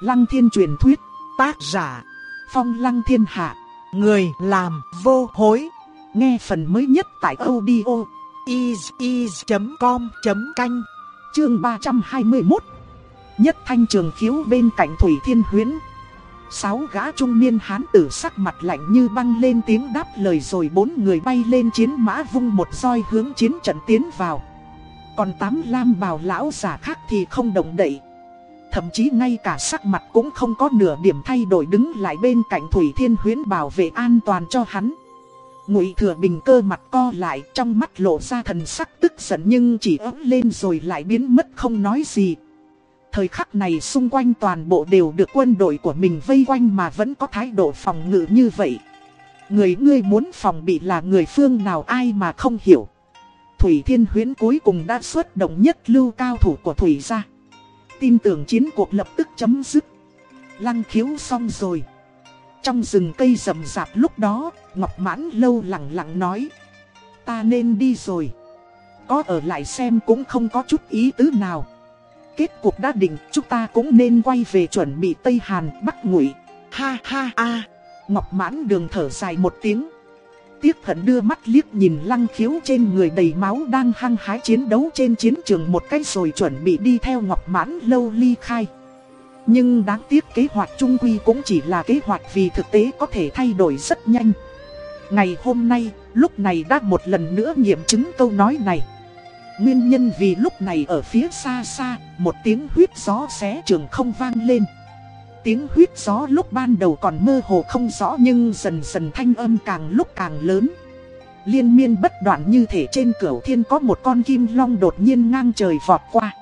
Lăng thiên truyền thuyết, tác giả, phong lăng thiên hạ, người làm vô hối. Nghe phần mới nhất tại audio is.com.canh, chương 321. Nhất thanh trường khiếu bên cạnh Thủy Thiên Huyến. Sáu gã trung niên hán tử sắc mặt lạnh như băng lên tiếng đáp lời rồi bốn người bay lên chiến mã vung một roi hướng chiến trận tiến vào. Còn tám lam bào lão giả khác thì không động đậy. Thậm chí ngay cả sắc mặt cũng không có nửa điểm thay đổi đứng lại bên cạnh Thủy Thiên Huyến bảo vệ an toàn cho hắn. Ngụy Thừa Bình cơ mặt co lại, trong mắt lộ ra thần sắc tức giận nhưng chỉ ấm lên rồi lại biến mất không nói gì. Thời khắc này xung quanh toàn bộ đều được quân đội của mình vây quanh mà vẫn có thái độ phòng ngự như vậy. Người ngươi muốn phòng bị là người phương nào ai mà không hiểu. Thủy Thiên Huyến cuối cùng đã xuất động nhất lưu cao thủ của Thủy gia. Tin tưởng chiến cuộc lập tức chấm dứt. Lăng khiếu xong rồi. Trong rừng cây rậm rạp lúc đó, Ngọc Mãn lâu lặng lặng nói. Ta nên đi rồi. Có ở lại xem cũng không có chút ý tứ nào. Kết cuộc đã định, chúng ta cũng nên quay về chuẩn bị Tây Hàn, Bắc Ngụy. Ha ha a. Ngọc Mãn đường thở dài một tiếng. Tiếc hận đưa mắt liếc nhìn lăng khiếu trên người đầy máu đang hăng hái chiến đấu trên chiến trường một cách rồi chuẩn bị đi theo Ngọc Mãn lâu ly khai. Nhưng đáng tiếc kế hoạch trung quy cũng chỉ là kế hoạch vì thực tế có thể thay đổi rất nhanh. Ngày hôm nay, lúc này đã một lần nữa nghiệm chứng câu nói này. Nguyên nhân vì lúc này ở phía xa xa, một tiếng huyết gió xé trường không vang lên. Tiếng huyết gió lúc ban đầu còn mơ hồ không rõ nhưng dần dần thanh âm càng lúc càng lớn. Liên miên bất đoạn như thể trên cửa thiên có một con kim long đột nhiên ngang trời vọt qua.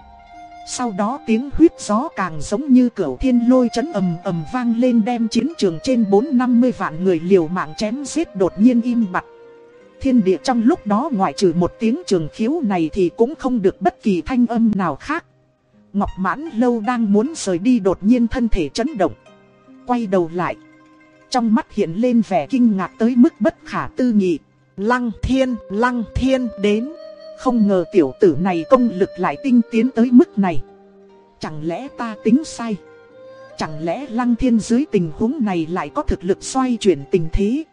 Sau đó tiếng huyết gió càng giống như cửa thiên lôi chấn ầm ầm vang lên đem chiến trường trên 450 vạn người liều mạng chém giết đột nhiên im bặt. Thiên địa trong lúc đó ngoại trừ một tiếng trường khiếu này thì cũng không được bất kỳ thanh âm nào khác. Ngọc mãn lâu đang muốn rời đi đột nhiên thân thể chấn động. Quay đầu lại. Trong mắt hiện lên vẻ kinh ngạc tới mức bất khả tư nghị. Lăng thiên, lăng thiên đến. Không ngờ tiểu tử này công lực lại tinh tiến tới mức này. Chẳng lẽ ta tính sai? Chẳng lẽ lăng thiên dưới tình huống này lại có thực lực xoay chuyển tình thế?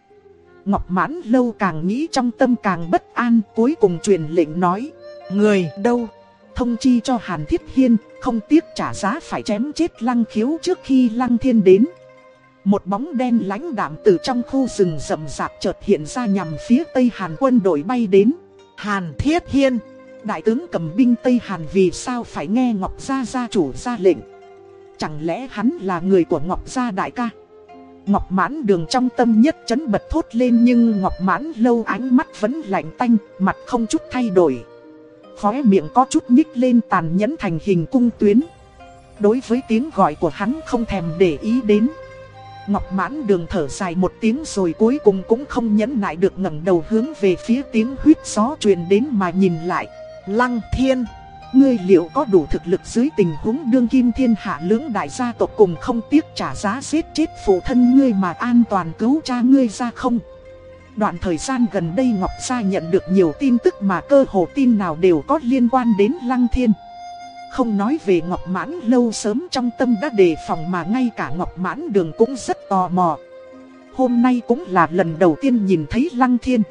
Ngọc mãn lâu càng nghĩ trong tâm càng bất an cuối cùng truyền lệnh nói. Người đâu? Thông chi cho Hàn Thiết Hiên, không tiếc trả giá phải chém chết lăng khiếu trước khi lăng thiên đến. Một bóng đen lãnh đạm từ trong khu rừng rậm rạp chợt hiện ra nhằm phía Tây Hàn quân đội bay đến. Hàn Thiết Hiên, đại tướng cầm binh Tây Hàn vì sao phải nghe Ngọc Gia gia chủ ra lệnh? Chẳng lẽ hắn là người của Ngọc Gia đại ca? Ngọc mãn đường trong tâm nhất chấn bật thốt lên nhưng Ngọc mãn lâu ánh mắt vẫn lạnh tanh, mặt không chút thay đổi. Khóe miệng có chút nhích lên tàn nhẫn thành hình cung tuyến. Đối với tiếng gọi của hắn không thèm để ý đến. Ngọc mãn đường thở dài một tiếng rồi cuối cùng cũng không nhẫn nại được ngẩng đầu hướng về phía tiếng huyết gió truyền đến mà nhìn lại. Lăng thiên, ngươi liệu có đủ thực lực dưới tình huống đương kim thiên hạ lưỡng đại gia tộc cùng không tiếc trả giá giết chết phụ thân ngươi mà an toàn cứu cha ngươi ra không? Đoạn thời gian gần đây Ngọc Gia nhận được nhiều tin tức mà cơ hồ tin nào đều có liên quan đến Lăng Thiên. Không nói về Ngọc Mãn lâu sớm trong tâm đã đề phòng mà ngay cả Ngọc Mãn đường cũng rất tò mò. Hôm nay cũng là lần đầu tiên nhìn thấy Lăng Thiên.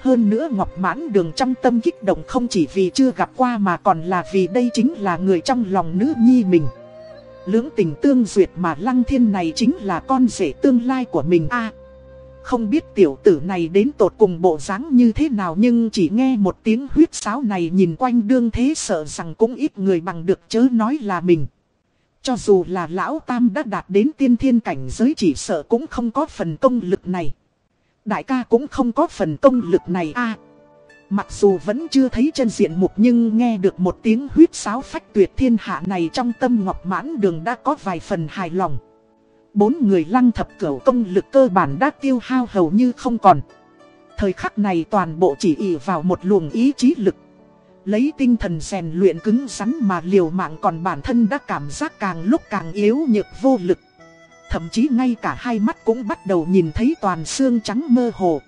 Hơn nữa Ngọc Mãn đường trong tâm kích động không chỉ vì chưa gặp qua mà còn là vì đây chính là người trong lòng nữ nhi mình. Lưỡng tình tương duyệt mà Lăng Thiên này chính là con rể tương lai của mình a không biết tiểu tử này đến tột cùng bộ dáng như thế nào nhưng chỉ nghe một tiếng huyết sáo này nhìn quanh đương thế sợ rằng cũng ít người bằng được chớ nói là mình. Cho dù là lão tam đã đạt đến tiên thiên cảnh giới chỉ sợ cũng không có phần công lực này. Đại ca cũng không có phần công lực này a Mặc dù vẫn chưa thấy chân diện mục nhưng nghe được một tiếng huyết sáo phách tuyệt thiên hạ này trong tâm ngọc mãn đường đã có vài phần hài lòng. Bốn người lăng thập cửu công lực cơ bản đã tiêu hao hầu như không còn. Thời khắc này toàn bộ chỉ ỉ vào một luồng ý chí lực. Lấy tinh thần rèn luyện cứng rắn mà liều mạng còn bản thân đã cảm giác càng lúc càng yếu nhược vô lực. Thậm chí ngay cả hai mắt cũng bắt đầu nhìn thấy toàn xương trắng mơ hồ.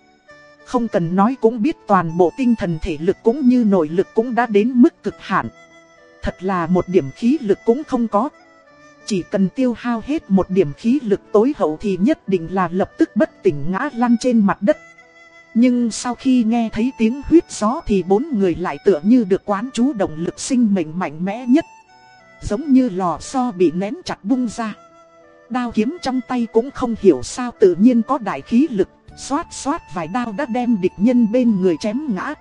Không cần nói cũng biết toàn bộ tinh thần thể lực cũng như nội lực cũng đã đến mức cực hạn. Thật là một điểm khí lực cũng không có. Chỉ cần tiêu hao hết một điểm khí lực tối hậu thì nhất định là lập tức bất tỉnh ngã lăn trên mặt đất. Nhưng sau khi nghe thấy tiếng huyết gió thì bốn người lại tựa như được quán chú động lực sinh mệnh mạnh mẽ nhất. Giống như lò xo bị nén chặt bung ra. Đao kiếm trong tay cũng không hiểu sao tự nhiên có đại khí lực, xoát xoát vài đao đã đem địch nhân bên người chém ngã.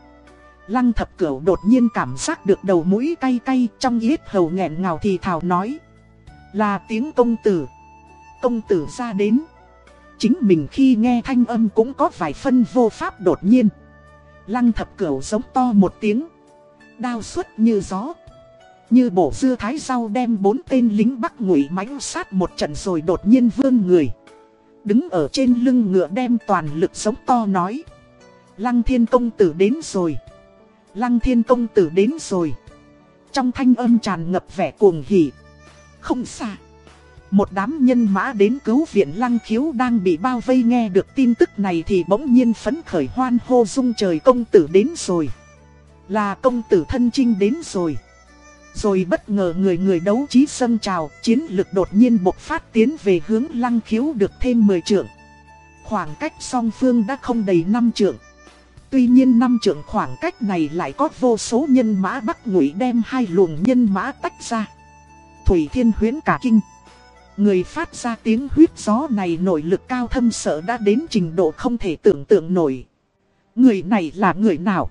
Lăng thập cửu đột nhiên cảm giác được đầu mũi cay cay trong yết hầu nghẹn ngào thì thào nói. Là tiếng công tử. Công tử ra đến. Chính mình khi nghe thanh âm cũng có vài phân vô pháp đột nhiên. Lăng thập cửu giống to một tiếng. Đao xuất như gió. Như bổ dưa thái rau đem bốn tên lính bắc ngụy mãnh sát một trận rồi đột nhiên vương người. Đứng ở trên lưng ngựa đem toàn lực sống to nói. Lăng thiên công tử đến rồi. Lăng thiên công tử đến rồi. Trong thanh âm tràn ngập vẻ cuồng hỉ. Không xa. Một đám nhân mã đến cứu viện lăng khiếu đang bị bao vây nghe được tin tức này thì bỗng nhiên phấn khởi hoan hô dung trời công tử đến rồi. Là công tử thân trinh đến rồi. Rồi bất ngờ người người đấu trí sân trào, chiến lực đột nhiên bộc phát tiến về hướng lăng khiếu được thêm 10 trượng. Khoảng cách song phương đã không đầy 5 trượng. Tuy nhiên năm trượng khoảng cách này lại có vô số nhân mã bắc ngụy đem hai luồng nhân mã tách ra. Thủy Thiên Huyến cả kinh. Người phát ra tiếng huyết gió này nội lực cao thâm sợ đã đến trình độ không thể tưởng tượng nổi. Người này là người nào?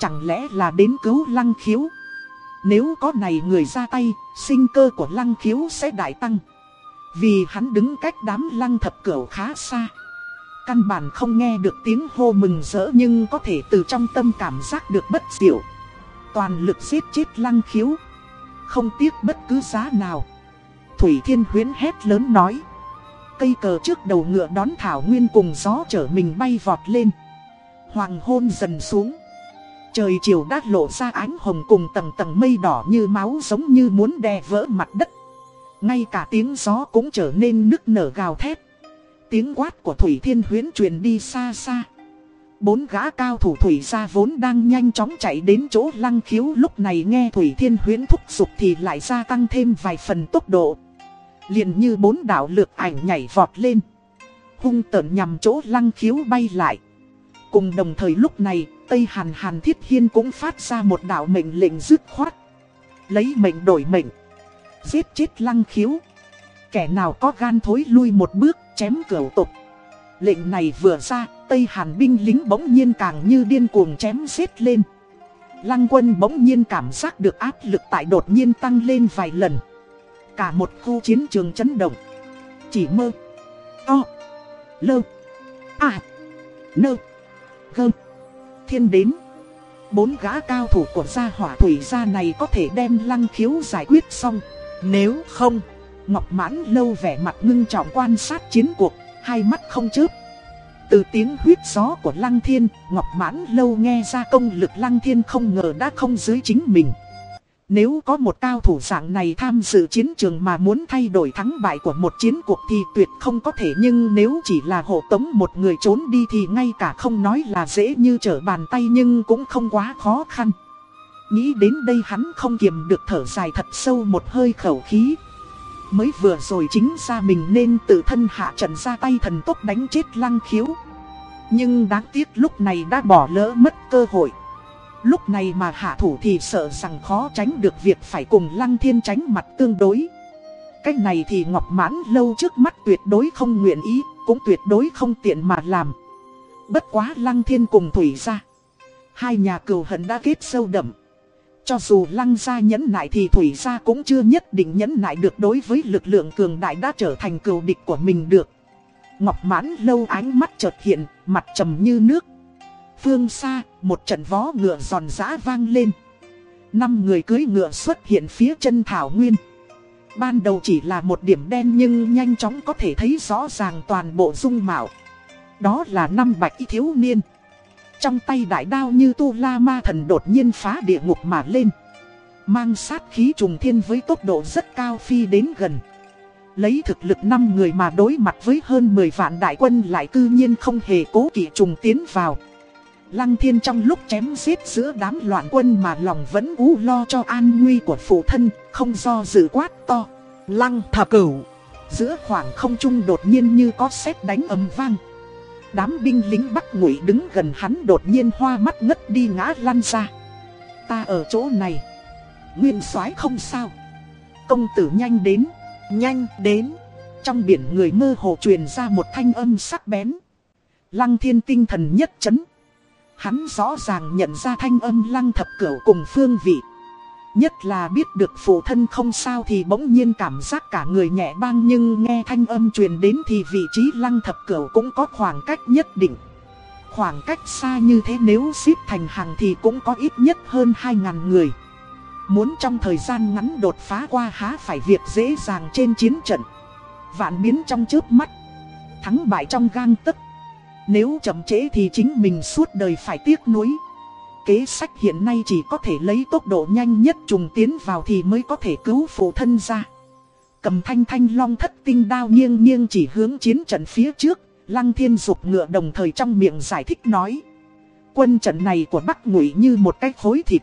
Chẳng lẽ là đến cứu lăng khiếu? Nếu có này người ra tay, sinh cơ của lăng khiếu sẽ đại tăng. Vì hắn đứng cách đám lăng thập cửu khá xa. Căn bản không nghe được tiếng hô mừng rỡ nhưng có thể từ trong tâm cảm giác được bất diệu. Toàn lực giết chết lăng khiếu. Không tiếc bất cứ giá nào. Thủy Thiên Huyến hét lớn nói. Cây cờ trước đầu ngựa đón Thảo Nguyên cùng gió chở mình bay vọt lên. Hoàng hôn dần xuống. Trời chiều đã lộ ra ánh hồng cùng tầng tầng mây đỏ như máu giống như muốn đè vỡ mặt đất. Ngay cả tiếng gió cũng trở nên nức nở gào thét. Tiếng quát của Thủy Thiên Huyến truyền đi xa xa. Bốn gã cao thủ Thủy gia vốn đang nhanh chóng chạy đến chỗ lăng khiếu lúc này nghe Thủy Thiên Huyến thúc giục thì lại gia tăng thêm vài phần tốc độ. liền như bốn đạo lược ảnh nhảy vọt lên. Hung tợn nhằm chỗ lăng khiếu bay lại. Cùng đồng thời lúc này, Tây Hàn Hàn Thiết Hiên cũng phát ra một đạo mệnh lệnh dứt khoát. Lấy mệnh đổi mệnh. Giết chết lăng khiếu. Kẻ nào có gan thối lui một bước, chém cửa tục. Lệnh này vừa ra, Tây Hàn binh lính bỗng nhiên càng như điên cuồng chém xếp lên. Lăng quân bỗng nhiên cảm giác được áp lực tại đột nhiên tăng lên vài lần. Cả một khu chiến trường chấn động. Chỉ mơ. o Lơ. À. Nơ. Gơm. Thiên đến. Bốn gã cao thủ của gia hỏa thủy gia này có thể đem lăng khiếu giải quyết xong. Nếu không, Ngọc mãn lâu vẻ mặt ngưng trọng quan sát chiến cuộc, hai mắt không chớp. Từ tiếng huyết gió của Lăng Thiên, Ngọc Mãn lâu nghe ra công lực Lăng Thiên không ngờ đã không dưới chính mình. Nếu có một cao thủ dạng này tham dự chiến trường mà muốn thay đổi thắng bại của một chiến cuộc thì tuyệt không có thể. Nhưng nếu chỉ là hộ tống một người trốn đi thì ngay cả không nói là dễ như trở bàn tay nhưng cũng không quá khó khăn. Nghĩ đến đây hắn không kiềm được thở dài thật sâu một hơi khẩu khí. Mới vừa rồi chính ra mình nên tự thân hạ trận ra tay thần tốc đánh chết lăng khiếu. Nhưng đáng tiếc lúc này đã bỏ lỡ mất cơ hội. Lúc này mà hạ thủ thì sợ rằng khó tránh được việc phải cùng lăng thiên tránh mặt tương đối. Cách này thì Ngọc Mãn lâu trước mắt tuyệt đối không nguyện ý, Cũng tuyệt đối không tiện mà làm. Bất quá lăng thiên cùng thủy ra. Hai nhà cừu hận đã kết sâu đậm cho dù lăng gia nhẫn nại thì thủy gia cũng chưa nhất định nhẫn nại được đối với lực lượng cường đại đã trở thành cừu địch của mình được. Ngọc mãn lâu ánh mắt chợt hiện, mặt trầm như nước. Phương xa, một trận vó ngựa giòn giã vang lên. Năm người cưới ngựa xuất hiện phía chân thảo nguyên. Ban đầu chỉ là một điểm đen nhưng nhanh chóng có thể thấy rõ ràng toàn bộ dung mạo. Đó là năm bạch y thiếu niên. Trong tay đại đao như tu la ma thần đột nhiên phá địa ngục mà lên. Mang sát khí trùng thiên với tốc độ rất cao phi đến gần. Lấy thực lực 5 người mà đối mặt với hơn 10 vạn đại quân lại cư nhiên không hề cố kỵ trùng tiến vào. Lăng thiên trong lúc chém giết giữa đám loạn quân mà lòng vẫn u lo cho an nguy của phụ thân, không do dự quát to. Lăng thập cửu. Giữa khoảng không trung đột nhiên như có sét đánh ầm vang. Đám binh lính Bắc Ngụy đứng gần hắn đột nhiên hoa mắt ngất đi ngã lăn ra. Ta ở chỗ này. Nguyên soái không sao. Công tử nhanh đến, Nhanh đến. trong biển người mơ hồ truyền ra một thanh âm sắc bén. Lăng thiên tinh thần nhất chấn. Hắn rõ ràng nhận ra thanh âm lăng thập cửu cùng phương vị. Nhất là biết được phụ thân không sao thì bỗng nhiên cảm giác cả người nhẹ băng nhưng nghe thanh âm truyền đến thì vị trí lăng thập cửu cũng có khoảng cách nhất định. Khoảng cách xa như thế nếu xếp thành hàng thì cũng có ít nhất hơn 2.000 người. Muốn trong thời gian ngắn đột phá qua há phải việc dễ dàng trên chiến trận. Vạn biến trong chớp mắt. Thắng bại trong gang tấc. Nếu chậm trễ thì chính mình suốt đời phải tiếc nuối. Kế sách hiện nay chỉ có thể lấy tốc độ nhanh nhất trùng tiến vào thì mới có thể cứu phụ thân ra. Cầm thanh thanh long thất tinh đao nghiêng nghiêng chỉ hướng chiến trận phía trước. Lăng thiên dục ngựa đồng thời trong miệng giải thích nói. Quân trận này của Bắc Ngụy như một cái khối thịt.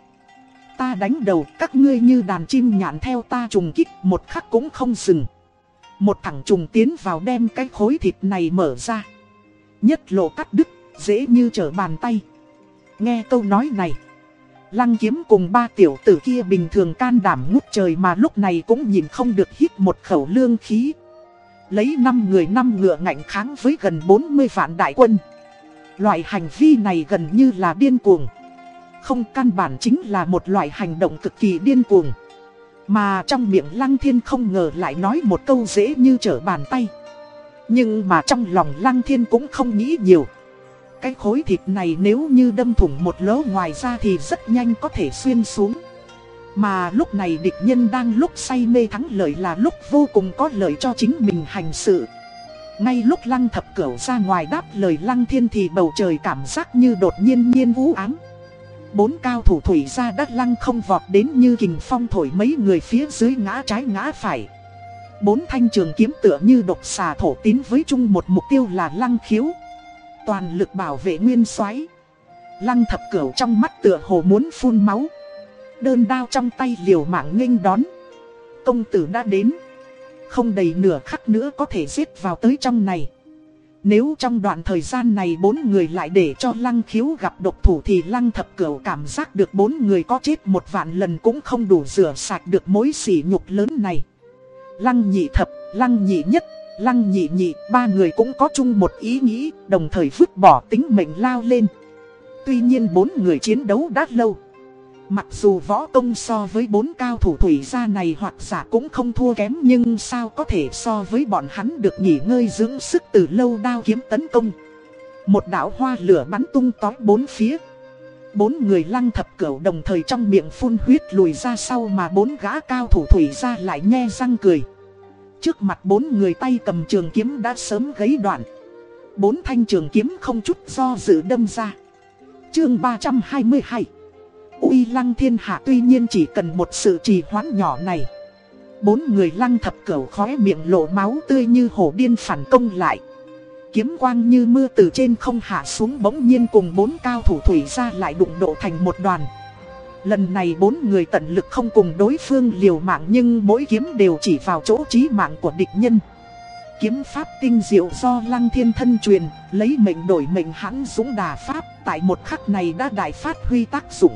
Ta đánh đầu các ngươi như đàn chim nhạn theo ta trùng kích một khắc cũng không dừng. Một thằng trùng tiến vào đem cái khối thịt này mở ra. Nhất lộ cắt đứt, dễ như trở bàn tay. Nghe câu nói này. Lăng kiếm cùng ba tiểu tử kia bình thường can đảm ngút trời mà lúc này cũng nhìn không được hít một khẩu lương khí. Lấy 5 người 5 ngựa ngạnh kháng với gần 40 vạn đại quân. Loại hành vi này gần như là điên cuồng. Không, căn bản chính là một loại hành động cực kỳ điên cuồng. Mà trong miệng Lăng Thiên không ngờ lại nói một câu dễ như trở bàn tay. Nhưng mà trong lòng Lăng Thiên cũng không nghĩ nhiều. Cái khối thịt này nếu như đâm thủng một lỗ ngoài ra thì rất nhanh có thể xuyên xuống. Mà lúc này địch nhân đang lúc say mê thắng lợi là lúc vô cùng có lợi cho chính mình hành sự. Ngay lúc lăng thập cửu ra ngoài đáp lời lăng thiên thì bầu trời cảm giác như đột nhiên nhiên vũ ám. Bốn cao thủ thủy ra đất lăng không vọt đến như kình phong thổi mấy người phía dưới ngã trái ngã phải. Bốn thanh trường kiếm tựa như độc xà thổ tín với chung một mục tiêu là lăng khiếu. Toàn lực bảo vệ nguyên soái Lăng thập cửu trong mắt tựa hồ muốn phun máu. Đơn đao trong tay liều mạng nghênh đón. Công tử đã đến. Không đầy nửa khắc nữa có thể giết vào tới trong này. Nếu trong đoạn thời gian này bốn người lại để cho lăng khiếu gặp độc thủ thì lăng thập cửu cảm giác được bốn người có chết một vạn lần cũng không đủ rửa sạch được mối sỉ nhục lớn này. Lăng nhị thập, lăng nhị nhất, lăng nhị nhị, ba người cũng có chung một ý nghĩ, đồng thời vứt bỏ tính mệnh lao lên. Tuy nhiên bốn người chiến đấu đã lâu. Mặc dù võ công so với bốn cao thủ thủy gia này hoặc giả cũng không thua kém nhưng sao có thể so với bọn hắn được nghỉ ngơi dưỡng sức từ lâu đao kiếm tấn công. Một đảo hoa lửa bắn tung tói bốn phía. Bốn người lăng thập cửu đồng thời trong miệng phun huyết lùi ra sau mà bốn gã cao thủ thủy gia lại nhe răng cười. Trước mặt bốn người tay cầm trường kiếm đã sớm gấy đoạn. Bốn thanh trường kiếm không chút do dự đâm ra. Chương 322 uy lăng thiên hạ tuy nhiên chỉ cần một sự trì hoãn nhỏ này. Bốn người lăng thập cẩu khóe miệng lộ máu tươi như hổ điên phản công lại. Kiếm quang như mưa từ trên không hạ xuống bỗng nhiên cùng bốn cao thủ thủy ra lại đụng độ thành một đoàn. Lần này bốn người tận lực không cùng đối phương liều mạng nhưng mỗi kiếm đều chỉ vào chỗ trí mạng của địch nhân. Kiếm pháp tinh diệu do lăng thiên thân truyền, lấy mệnh đổi mệnh hãn dũng đà pháp, tại một khắc này đã đại phát huy tác dụng.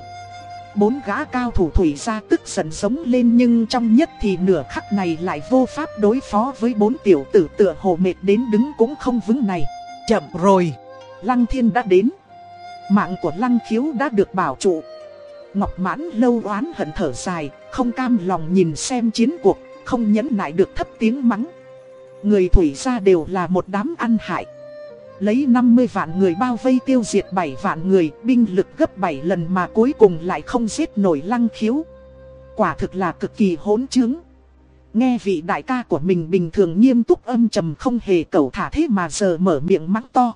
Bốn gã cao thủ thủy ra tức giận sống lên nhưng trong nhất thì nửa khắc này lại vô pháp đối phó với bốn tiểu tử tựa hồ mệt đến đứng cũng không vững này. Chậm rồi. Lăng thiên đã đến. Mạng của lăng khiếu đã được bảo trụ. Ngọc mãn lâu oán hận thở dài, không cam lòng nhìn xem chiến cuộc, không nhẫn nại được thấp tiếng mắng. Người thủy ra đều là một đám ăn hại. Lấy 50 vạn người bao vây tiêu diệt 7 vạn người, binh lực gấp 7 lần mà cuối cùng lại không giết nổi lăng khiếu. Quả thực là cực kỳ hỗn chứng. Nghe vị đại ca của mình bình thường nghiêm túc âm trầm không hề cầu thả thế mà giờ mở miệng mắng to.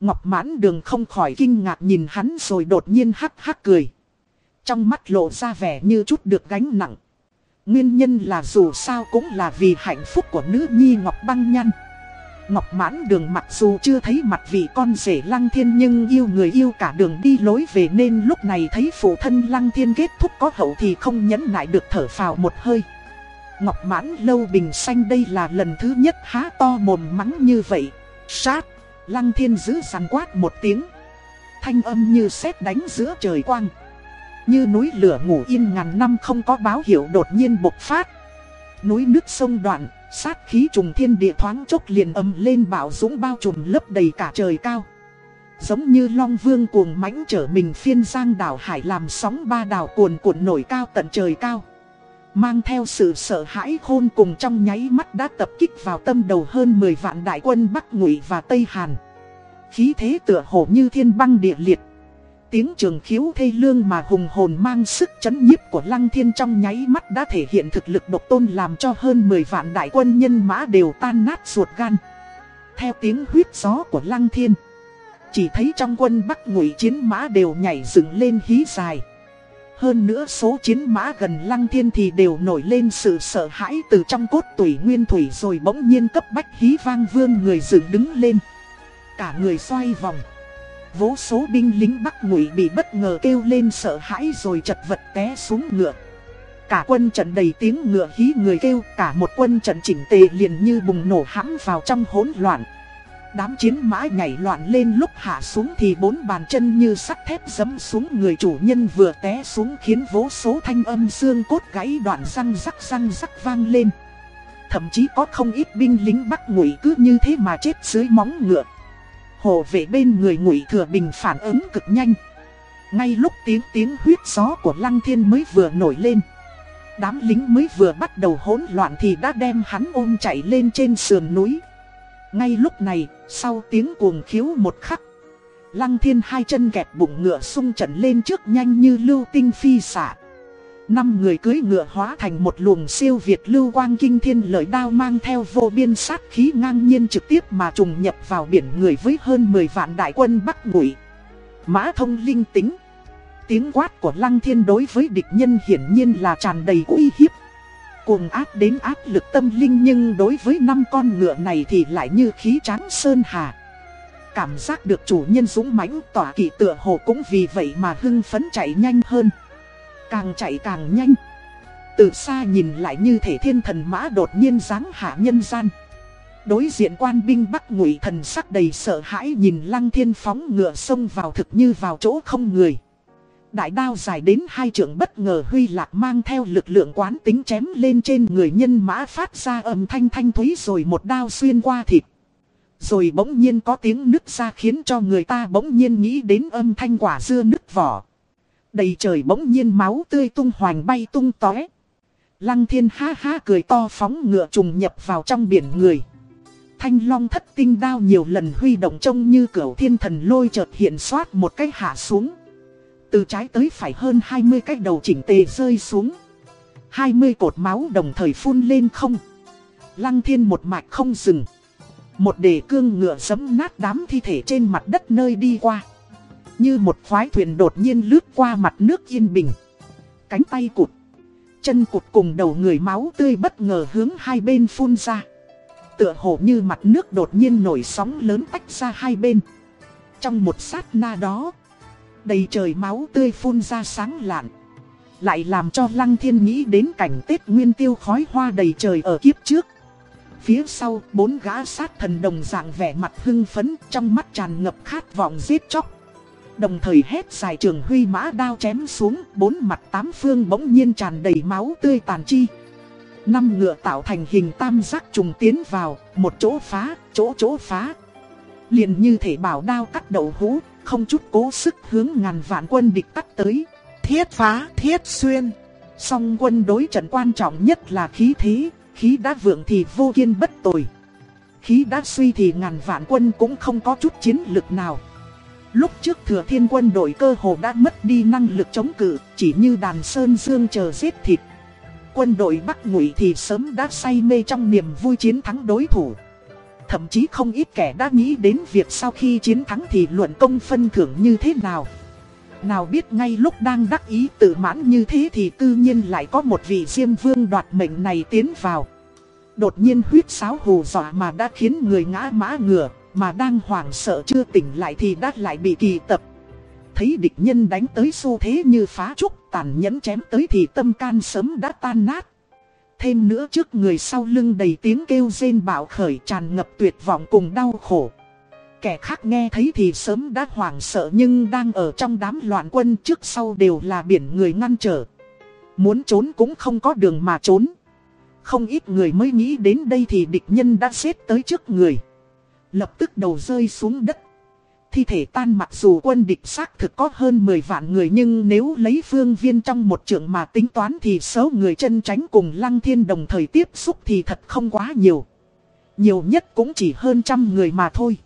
Ngọc mãn đường không khỏi kinh ngạc nhìn hắn rồi đột nhiên hắc hắc cười. Trong mắt lộ ra vẻ như chút được gánh nặng. Nguyên nhân là dù sao cũng là vì hạnh phúc của nữ nhi Ngọc Băng Nhăn. Ngọc mãn đường mặc dù chưa thấy mặt vị con rể lăng thiên nhưng yêu người yêu cả đường đi lối về nên lúc này thấy phụ thân lăng thiên kết thúc có hậu thì không nhẫn nại được thở phào một hơi. Ngọc mãn lâu bình xanh đây là lần thứ nhất há to mồm mắng như vậy. Sát, lăng thiên giữ sàn quát một tiếng. Thanh âm như sét đánh giữa trời quang. Như núi lửa ngủ yên ngàn năm không có báo hiệu đột nhiên bộc phát. Núi nước sông đoạn, sát khí trùng thiên địa thoáng chốc liền ầm lên bão dũng bao trùm lấp đầy cả trời cao. Giống như long vương cuồng mãnh trở mình phiên giang đảo hải làm sóng ba đảo cuồn cuộn nổi cao tận trời cao. Mang theo sự sợ hãi khôn cùng trong nháy mắt đã tập kích vào tâm đầu hơn 10 vạn đại quân Bắc Ngụy và Tây Hàn. Khí thế tựa hồ như thiên băng địa liệt. Tiếng trường khiếu thê lương mà hùng hồn mang sức chấn nhiếp của Lăng Thiên trong nháy mắt đã thể hiện thực lực độc tôn làm cho hơn 10 vạn đại quân nhân mã đều tan nát ruột gan. Theo tiếng huyết gió của Lăng Thiên, chỉ thấy trong quân Bắc Ngụy chiến mã đều nhảy dựng lên hí dài. Hơn nữa số chiến mã gần Lăng Thiên thì đều nổi lên sự sợ hãi từ trong cốt tủy nguyên thủy rồi bỗng nhiên cấp bách hí vang vương người dựng đứng lên. Cả người xoay vòng. Vô số binh lính Bắc Ngụy bị bất ngờ kêu lên sợ hãi rồi chật vật té xuống ngựa. Cả quân trận đầy tiếng ngựa hí người kêu, cả một quân trận chỉnh tề liền như bùng nổ hãm vào trong hỗn loạn. Đám chiến mã nhảy loạn lên lúc hạ xuống thì bốn bàn chân như sắt thép giấm xuống người chủ nhân vừa té xuống khiến vô số thanh âm xương cốt gãy đoạn răng rắc răng rắc vang lên. Thậm chí có không ít binh lính Bắc Ngụy cứ như thế mà chết dưới móng ngựa. Hộ vệ bên người ngụy thừa bình phản ứng cực nhanh. Ngay lúc tiếng tiếng huyết gió của Lăng Thiên mới vừa nổi lên. Đám lính mới vừa bắt đầu hỗn loạn thì đã đem hắn ôm chạy lên trên sườn núi. Ngay lúc này, sau tiếng cuồng khiếu một khắc. Lăng Thiên hai chân kẹp bụng ngựa sung trận lên trước nhanh như lưu tinh phi xạ. Năm người cưới ngựa hóa thành một luồng siêu việt lưu quang kinh thiên lợi đao mang theo vô biên sát khí ngang nhiên trực tiếp mà trùng nhập vào biển người với hơn 10 vạn đại quân Bắc Ngụy. Mã thông linh tính. Tiếng quát của Lăng Thiên đối với địch nhân hiển nhiên là tràn đầy uy hiếp. Cuồng áp đến áp lực tâm linh nhưng đối với năm con ngựa này thì lại như khí tráng sơn hà. Cảm giác được chủ nhân dũng mãnh tỏa kỵ tựa hồ cũng vì vậy mà hưng phấn chạy nhanh hơn. Càng chạy càng nhanh. Từ xa nhìn lại như thể thiên thần mã đột nhiên giáng hạ nhân gian. Đối diện quan binh bắc ngụy thần sắc đầy sợ hãi nhìn lăng thiên phóng ngựa sông vào thực như vào chỗ không người. Đại đao dài đến hai trượng bất ngờ huy lạc mang theo lực lượng quán tính chém lên trên người nhân mã phát ra âm thanh thanh thúy rồi một đao xuyên qua thịt. Rồi bỗng nhiên có tiếng nứt ra khiến cho người ta bỗng nhiên nghĩ đến âm thanh quả dưa nứt vỏ. Đầy trời bỗng nhiên máu tươi tung hoành bay tung tóe. Lăng thiên ha ha cười to phóng ngựa trùng nhập vào trong biển người. Thanh long thất tinh đao nhiều lần huy động trông như cửu thiên thần lôi chợt hiện xoát một cái hạ xuống. Từ trái tới phải hơn 20 cái đầu chỉnh tề rơi xuống. 20 cột máu đồng thời phun lên không. Lăng thiên một mạch không dừng. Một đề cương ngựa sấm nát đám thi thể trên mặt đất nơi đi qua. Như một khoái thuyền đột nhiên lướt qua mặt nước yên bình. Cánh tay cụt. Chân cụt cùng đầu người máu tươi bất ngờ hướng hai bên phun ra. Tựa hồ như mặt nước đột nhiên nổi sóng lớn tách ra hai bên. Trong một sát na đó. Đầy trời máu tươi phun ra sáng lạn. Lại làm cho Lăng Thiên nghĩ đến cảnh Tết Nguyên Tiêu khói hoa đầy trời ở kiếp trước. Phía sau, bốn gã sát thần đồng dạng vẻ mặt hưng phấn, trong mắt tràn ngập khát vọng giết chóc. Đồng thời hét dài trường huy mã đao chém xuống, bốn mặt tám phương bỗng nhiên tràn đầy máu tươi tàn chi. Năm ngựa tạo thành hình tam giác trùng tiến vào, một chỗ phá, chỗ chỗ phá. Liền như thể bảo đao cắt đầu hũ, không chút cố sức hướng ngàn vạn quân địch cắt tới. Thiết phá, thiết xuyên. Song quân đối trận quan trọng nhất là khí thế, khí đã vượng thì vô kiên bất tồi. Khí đã suy thì ngàn vạn quân cũng không có chút chiến lực nào. Lúc trước thừa thiên quân đội cơ hồ đã mất đi năng lực chống cự, chỉ như đàn sơn dương chờ giết thịt. Quân đội Bắc Ngụy thì sớm đã say mê trong niềm vui chiến thắng đối thủ. Thậm chí không ít kẻ đã nghĩ đến việc sau khi chiến thắng thì luận công phân thưởng như thế nào. Nào biết ngay lúc đang đắc ý tự mãn như thế thì tự nhiên lại có một vị diêm vương đoạt mệnh này tiến vào. Đột nhiên huyết sáo hù dọa mà đã khiến người ngã mã ngửa, mà đang hoảng sợ chưa tỉnh lại thì đã lại bị kỳ tập. Thấy địch nhân đánh tới xu thế như phá trúc, tàn nhẫn chém tới thì tâm can sớm đã tan nát. Thêm nữa trước người sau lưng đầy tiếng kêu rên bạo khởi tràn ngập tuyệt vọng cùng đau khổ. Kẻ khác nghe thấy thì sớm đã hoảng sợ nhưng đang ở trong đám loạn quân trước sau đều là biển người ngăn trở. Muốn trốn cũng không có đường mà trốn. Không ít người mới nghĩ đến đây thì địch nhân đã xếp tới trước người. Lập tức đầu rơi xuống đất. Thi thể tan mặc dù quân địch xác thực có hơn 10 vạn người nhưng nếu lấy phương viên trong một trường mà tính toán thì số người chân tránh cùng lăng thiên đồng thời tiếp xúc thì thật không quá nhiều. Nhiều nhất cũng chỉ hơn trăm người mà thôi.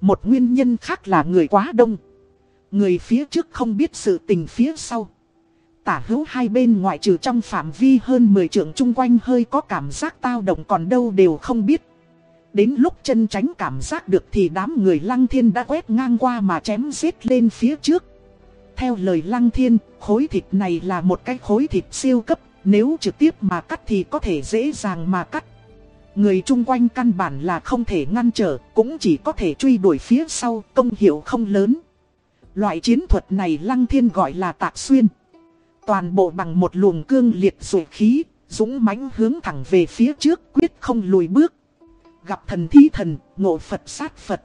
Một nguyên nhân khác là người quá đông. Người phía trước không biết sự tình phía sau. Tả hữu hai bên ngoại trừ trong phạm vi hơn 10 trượng chung quanh hơi có cảm giác tao động còn đâu đều không biết. Đến lúc chân tránh cảm giác được thì đám người lăng thiên đã quét ngang qua mà chém giết lên phía trước. Theo lời lăng thiên, khối thịt này là một cái khối thịt siêu cấp, nếu trực tiếp mà cắt thì có thể dễ dàng mà cắt. Người chung quanh căn bản là không thể ngăn trở, cũng chỉ có thể truy đuổi phía sau, công hiệu không lớn. Loại chiến thuật này lăng thiên gọi là tạc xuyên. Toàn bộ bằng một luồng cương liệt rồi khí, dũng mãnh hướng thẳng về phía trước quyết không lùi bước. Gặp thần thi thần, ngộ Phật sát Phật.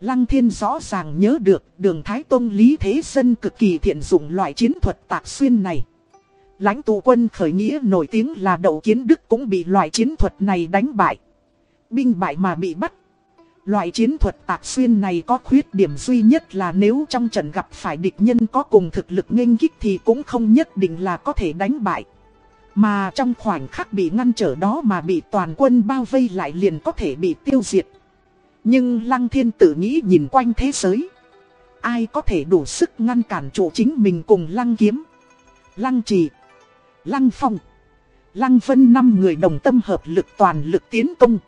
Lăng thiên rõ ràng nhớ được đường Thái Tông Lý Thế Dân cực kỳ thiện dụng loại chiến thuật tạc xuyên này. Lãnh tụ quân khởi nghĩa nổi tiếng là đậu kiến đức cũng bị loại chiến thuật này đánh bại. Binh bại mà bị bắt. Loại chiến thuật tạc xuyên này có khuyết điểm duy nhất là nếu trong trận gặp phải địch nhân có cùng thực lực nghênh kích thì cũng không nhất định là có thể đánh bại. Mà trong khoảnh khắc bị ngăn trở đó mà bị toàn quân bao vây lại liền có thể bị tiêu diệt. Nhưng Lăng Thiên tự nghĩ nhìn quanh thế giới. Ai có thể đủ sức ngăn cản chủ chính mình cùng Lăng Kiếm, Lăng Trì, Lăng Phong, Lăng Vân năm người đồng tâm hợp lực toàn lực tiến công.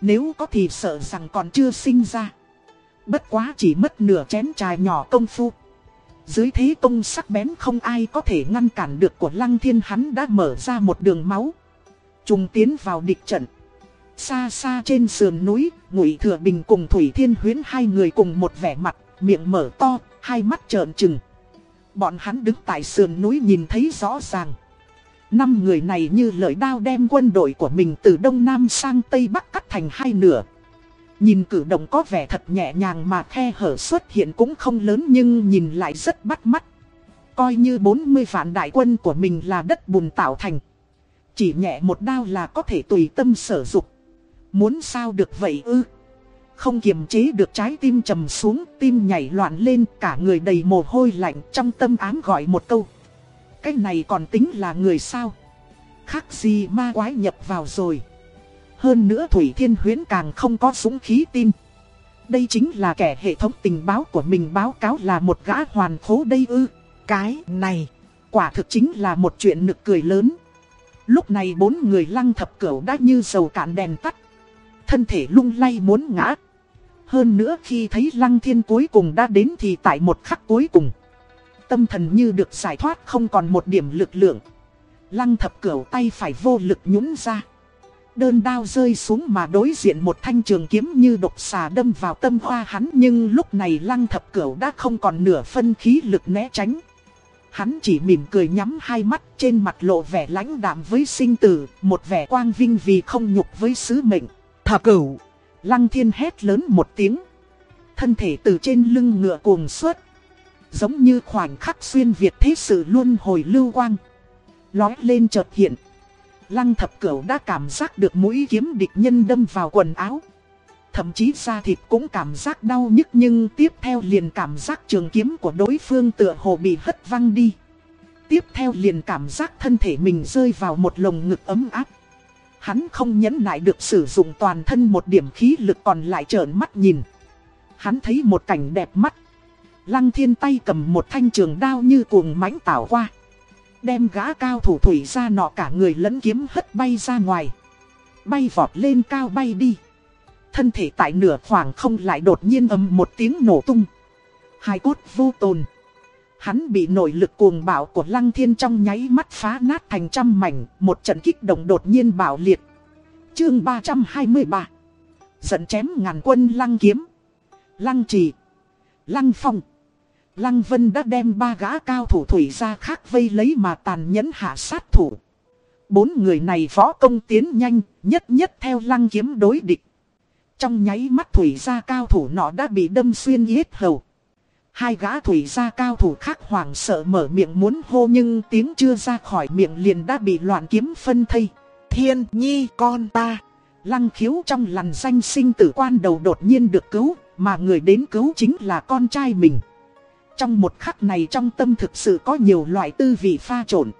Nếu có thì sợ rằng còn chưa sinh ra. Bất quá chỉ mất nửa chén trà nhỏ công phu. Dưới thế công sắc bén không ai có thể ngăn cản được của lăng thiên hắn đã mở ra một đường máu. Trùng tiến vào địch trận. Xa xa trên sườn núi, Ngụy Thừa Bình cùng Thủy Thiên Huyến hai người cùng một vẻ mặt, miệng mở to, hai mắt trợn trừng. Bọn hắn đứng tại sườn núi nhìn thấy rõ ràng. Năm người này như lợi đao đem quân đội của mình từ Đông Nam sang Tây Bắc cắt thành hai nửa. Nhìn cử động có vẻ thật nhẹ nhàng mà khe hở xuất hiện cũng không lớn nhưng nhìn lại rất bắt mắt. Coi như 40 vạn đại quân của mình là đất bùn tạo thành. Chỉ nhẹ một đao là có thể tùy tâm sở dục. Muốn sao được vậy ư? Không kiềm chế được trái tim trầm xuống, tim nhảy loạn lên, cả người đầy mồ hôi lạnh trong tâm ám gọi một câu. Cái này còn tính là người sao? Khác gì ma quái nhập vào rồi. Hơn nữa Thủy Thiên Huyến càng không có súng khí tin. Đây chính là kẻ hệ thống tình báo của mình báo cáo là một gã hoàn khố đây ư. Cái này, quả thực chính là một chuyện nực cười lớn. Lúc này bốn người lăng thập cửu đã như dầu cạn đèn tắt. Thân thể lung lay muốn ngã. Hơn nữa khi thấy lăng thiên cuối cùng đã đến thì tại một khắc cuối cùng. Tâm thần như được giải thoát không còn một điểm lực lượng. Lăng thập cửu tay phải vô lực nhún ra đơn đao rơi xuống mà đối diện một thanh trường kiếm như độc xà đâm vào tâm hoa hắn nhưng lúc này lăng thập cửu đã không còn nửa phân khí lực né tránh. Hắn chỉ mỉm cười nhắm hai mắt trên mặt lộ vẻ lãnh đạm với sinh tử, một vẻ quang vinh vì không nhục với sứ mệnh. Thập cửu, lăng thiên hét lớn một tiếng. Thân thể từ trên lưng ngựa cuồng suốt. Giống như khoảnh khắc xuyên Việt thế sự luôn hồi lưu quang. Lói lên chợt hiện. Lăng thập cửu đã cảm giác được mũi kiếm địch nhân đâm vào quần áo. Thậm chí da thịt cũng cảm giác đau nhức nhưng tiếp theo liền cảm giác trường kiếm của đối phương tựa hồ bị hất văng đi. Tiếp theo liền cảm giác thân thể mình rơi vào một lồng ngực ấm áp. Hắn không nhẫn nại được sử dụng toàn thân một điểm khí lực còn lại trợn mắt nhìn. Hắn thấy một cảnh đẹp mắt. Lăng thiên tay cầm một thanh trường đao như cuồng mãnh tảo qua. Đem gã cao thủ thủy ra nọ cả người lẫn kiếm hất bay ra ngoài. Bay vọt lên cao bay đi. Thân thể tại nửa khoảng không lại đột nhiên ầm một tiếng nổ tung. Hai cốt vô tồn. Hắn bị nội lực cuồng bạo của lăng thiên trong nháy mắt phá nát thành trăm mảnh. Một trận kích động đột nhiên bạo liệt. Chương 323 dẫn chém ngàn quân lăng kiếm. Lăng trì. Lăng phong. Lăng Vân đã đem ba gã cao thủ thủy ra khác vây lấy mà tàn nhẫn hạ sát thủ. Bốn người này võ công tiến nhanh, nhất nhất theo lăng kiếm đối địch. Trong nháy mắt thủy gia cao thủ nọ đã bị đâm xuyên yết hầu. Hai gã thủy gia cao thủ khác hoảng sợ mở miệng muốn hô nhưng tiếng chưa ra khỏi miệng liền đã bị loạn kiếm phân thây. Thiên nhi con ta. Lăng khiếu trong làn danh sinh tử quan đầu đột nhiên được cứu, mà người đến cứu chính là con trai mình. Trong một khắc này trong tâm thực sự có nhiều loại tư vị pha trộn.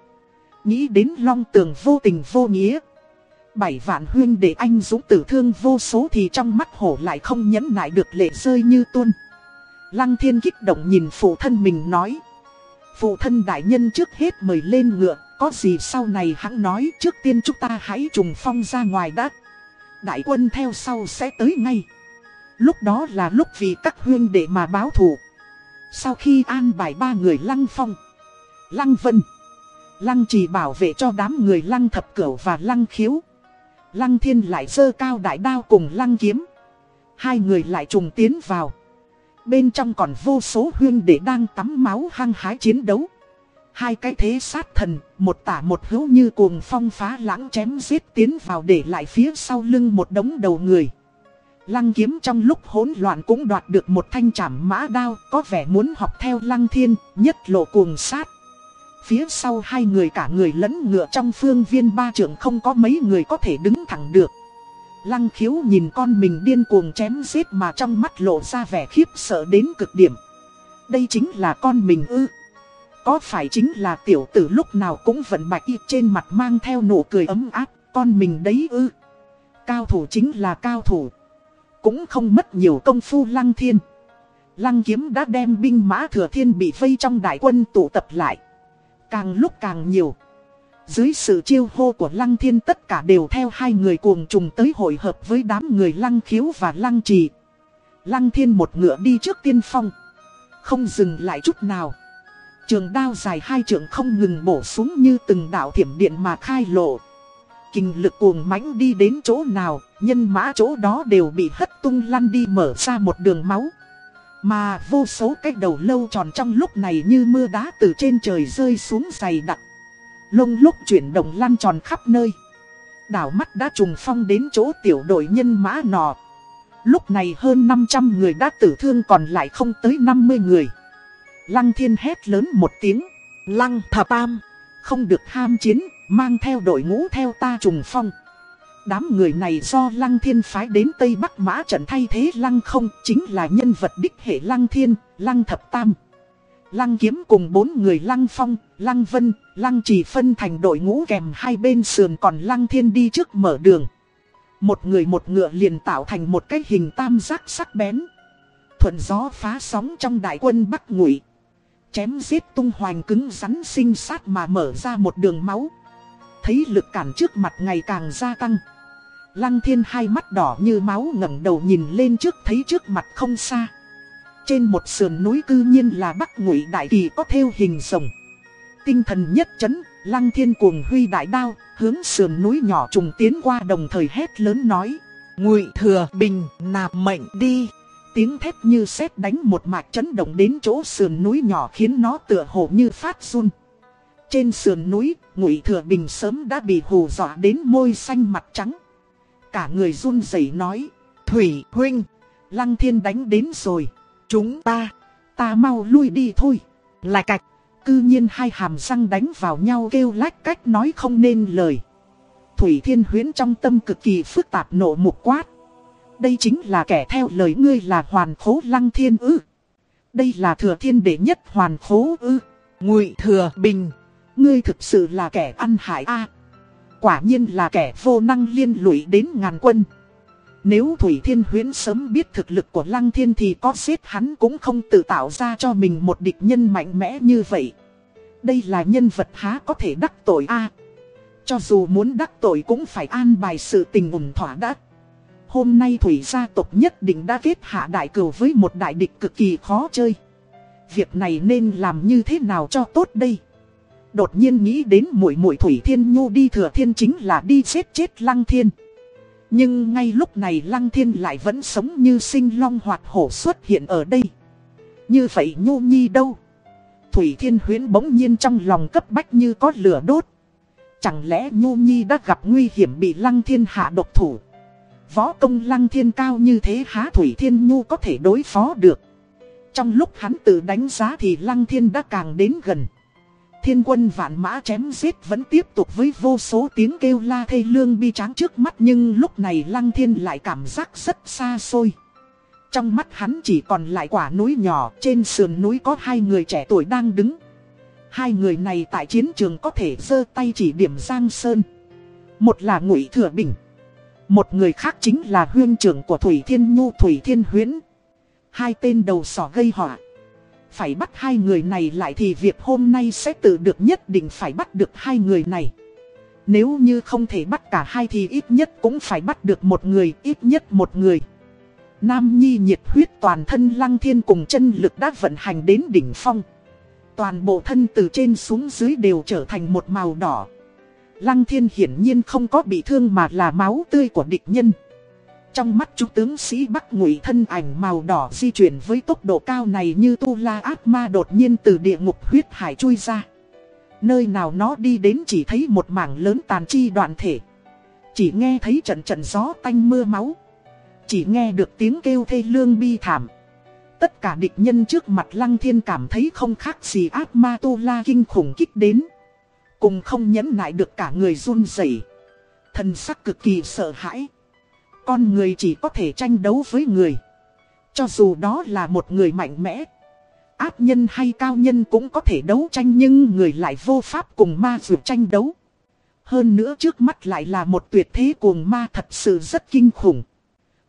Nghĩ đến long tường vô tình vô nghĩa. Bảy vạn huyên để anh dũng tử thương vô số thì trong mắt hổ lại không nhẫn nại được lệ rơi như tuôn. Lăng thiên kích động nhìn phụ thân mình nói. Phụ thân đại nhân trước hết mời lên ngựa, có gì sau này hắn nói trước tiên chúng ta hãy trùng phong ra ngoài đã. Đại quân theo sau sẽ tới ngay. Lúc đó là lúc vì các huyên để mà báo thù. Sau khi an bài ba người lăng phong, lăng vân, lăng trì bảo vệ cho đám người lăng thập cửu và lăng khiếu. Lăng thiên lại dơ cao đại đao cùng lăng kiếm. Hai người lại trùng tiến vào. Bên trong còn vô số huyên để đang tắm máu hăng hái chiến đấu. Hai cái thế sát thần, một tả một hữu như cuồng phong phá lãng chém giết tiến vào để lại phía sau lưng một đống đầu người. Lăng kiếm trong lúc hỗn loạn cũng đoạt được một thanh trảm mã đao, có vẻ muốn học theo lăng thiên, nhất lộ cuồng sát. Phía sau hai người cả người lẫn ngựa trong phương viên ba trưởng không có mấy người có thể đứng thẳng được. Lăng khiếu nhìn con mình điên cuồng chém giết mà trong mắt lộ ra vẻ khiếp sợ đến cực điểm. Đây chính là con mình ư. Có phải chính là tiểu tử lúc nào cũng vẫn bạch y trên mặt mang theo nụ cười ấm áp, con mình đấy ư. Cao thủ chính là cao thủ. Cũng không mất nhiều công phu lăng thiên. Lăng kiếm đã đem binh mã thừa thiên bị vây trong đại quân tụ tập lại. Càng lúc càng nhiều. Dưới sự chiêu hô của Lăng Thiên tất cả đều theo hai người cuồng trùng tới hội hợp với đám người Lăng Khiếu và Lăng Trì. Lăng Thiên một ngựa đi trước tiên phong. Không dừng lại chút nào. Trường đao dài hai trượng không ngừng bổ xuống như từng đạo thiểm điện mà khai lộ. Kinh lực cuồng mãnh đi đến chỗ nào, nhân mã chỗ đó đều bị hất tung lăn đi mở ra một đường máu. Mà vô số cái đầu lâu tròn trong lúc này như mưa đá từ trên trời rơi xuống dày đặc. Lông lúc chuyển động lăn tròn khắp nơi. Đảo mắt đã trùng phong đến chỗ tiểu đội nhân mã nọ. Lúc này hơn 500 người đã tử thương còn lại không tới 50 người. Lăng thiên hét lớn một tiếng. Lăng thập am. Không được ham chiến, mang theo đội ngũ theo ta trùng phong. Đám người này do Lăng Thiên phái đến Tây Bắc Mã trận thay thế Lăng không chính là nhân vật đích hệ Lăng Thiên, Lăng Thập Tam. Lăng kiếm cùng bốn người Lăng Phong, Lăng Vân, Lăng chỉ phân thành đội ngũ kèm hai bên sườn còn Lăng Thiên đi trước mở đường. Một người một ngựa liền tạo thành một cái hình tam giác sắc bén. Thuận gió phá sóng trong đại quân Bắc Ngụy. Chém giết tung hoành cứng rắn sinh sát mà mở ra một đường máu. Thấy lực cản trước mặt ngày càng gia tăng. Lăng thiên hai mắt đỏ như máu ngẩng đầu nhìn lên trước thấy trước mặt không xa. Trên một sườn núi cư nhiên là Bắc Ngụy Đại Kỳ có theo hình rồng. Tinh thần nhất chấn, Lăng Thiên cuồng huy đại đao, hướng sườn núi nhỏ trùng tiến qua đồng thời hét lớn nói. Ngụy Thừa Bình nạp mệnh đi. Tiếng thét như sét đánh một mạch chấn động đến chỗ sườn núi nhỏ khiến nó tựa hồ như phát run. Trên sườn núi, Ngụy Thừa Bình sớm đã bị hù dọa đến môi xanh mặt trắng. Cả người run rẩy nói, Thủy huynh, Lăng Thiên đánh đến rồi. chúng ta, Ta mau lui đi thôi. lại cạch. Cư nhiên hai hàm răng đánh vào nhau kêu lách cách nói không nên lời. Thủy Thiên Huyến trong tâm cực kỳ phức tạp nộ mục quát. Đây chính là kẻ theo lời ngươi là hoàn khố lăng thiên ư. Đây là thừa thiên đệ nhất hoàn khố ư. Ngụy Thừa Bình, Ngươi thực sự là kẻ ăn hại a. Quả nhiên là kẻ vô năng liên lụy đến ngàn quân. Nếu Thủy Thiên Huyến sớm biết thực lực của Lăng Thiên thì có giết hắn cũng không tự tạo ra cho mình một địch nhân mạnh mẽ như vậy. Đây là nhân vật há có thể đắc tội a. cho dù muốn đắc tội cũng phải an bài sự tình ủng thỏa đắc. Hôm nay Thủy gia tộc nhất định đã kết hạ đại cửu với một đại địch cực kỳ khó chơi. Việc này nên làm như thế nào cho tốt đây? Đột nhiên nghĩ đến muội muội Thủy Thiên Nhu đi thừa thiên chính là đi giết chết Lăng Thiên. Nhưng ngay lúc này Lăng Thiên lại vẫn sống như sinh long hoạt hổ xuất hiện ở đây. Như vậy Nhu Nhi đâu? Thủy Thiên Huyến bỗng nhiên trong lòng cấp bách như có lửa đốt. Chẳng lẽ Nhu Nhi đã gặp nguy hiểm bị Lăng Thiên hạ độc thủ Võ công Lăng Thiên cao như thế há Thủy Thiên Nhu có thể đối phó được Trong lúc hắn tự đánh giá thì Lăng Thiên đã càng đến gần Thiên quân vạn mã chém giết vẫn tiếp tục với vô số tiếng kêu la thê lương bi tráng trước mắt Nhưng lúc này Lăng Thiên lại cảm giác rất xa xôi. Trong mắt hắn chỉ còn lại quả núi nhỏ, Trên sườn núi có hai người trẻ tuổi đang đứng. Hai người này tại chiến trường có thể giơ tay chỉ điểm Giang Sơn. Một là Ngụy Thừa Bình, Một người khác chính là huyên trưởng của Thủy Thiên Nhu, Thủy Thiên Huyến Hai tên đầu sỏ gây họa phải bắt hai người này lại thì việc hôm nay sẽ tự được nhất định phải bắt được hai người này. Nếu như không thể bắt cả hai thì ít nhất cũng phải bắt được một người, ít nhất một người. Nam Nhi nhiệt huyết toàn thân lăng thiên cùng chân lực đã vận hành đến đỉnh phong. Toàn bộ thân từ trên xuống dưới đều trở thành một màu đỏ. Lăng thiên hiển nhiên không có bị thương mà là máu tươi của địch nhân. Trong mắt chú tướng sĩ Bắc Ngụy thân ảnh màu đỏ di chuyển với tốc độ cao này như tu la ác ma đột nhiên từ địa ngục huyết hải chui ra. Nơi nào nó đi đến chỉ thấy một mảng lớn tàn chi đoạn thể. Chỉ nghe thấy trận trận gió tanh mưa máu. Chỉ nghe được tiếng kêu thê lương bi thảm. Tất cả địch nhân trước mặt Lăng Thiên cảm thấy không khác gì ác ma tu la kinh khủng kích đến. Cùng không nhẫn nại được cả người run rẩy Thần sắc cực kỳ sợ hãi. Con người chỉ có thể tranh đấu với người. Cho dù đó là một người mạnh mẽ. Áp nhân hay cao nhân cũng có thể đấu tranh nhưng người lại vô pháp cùng ma dù tranh đấu. Hơn nữa trước mắt lại là một tuyệt thế cuồng ma thật sự rất kinh khủng.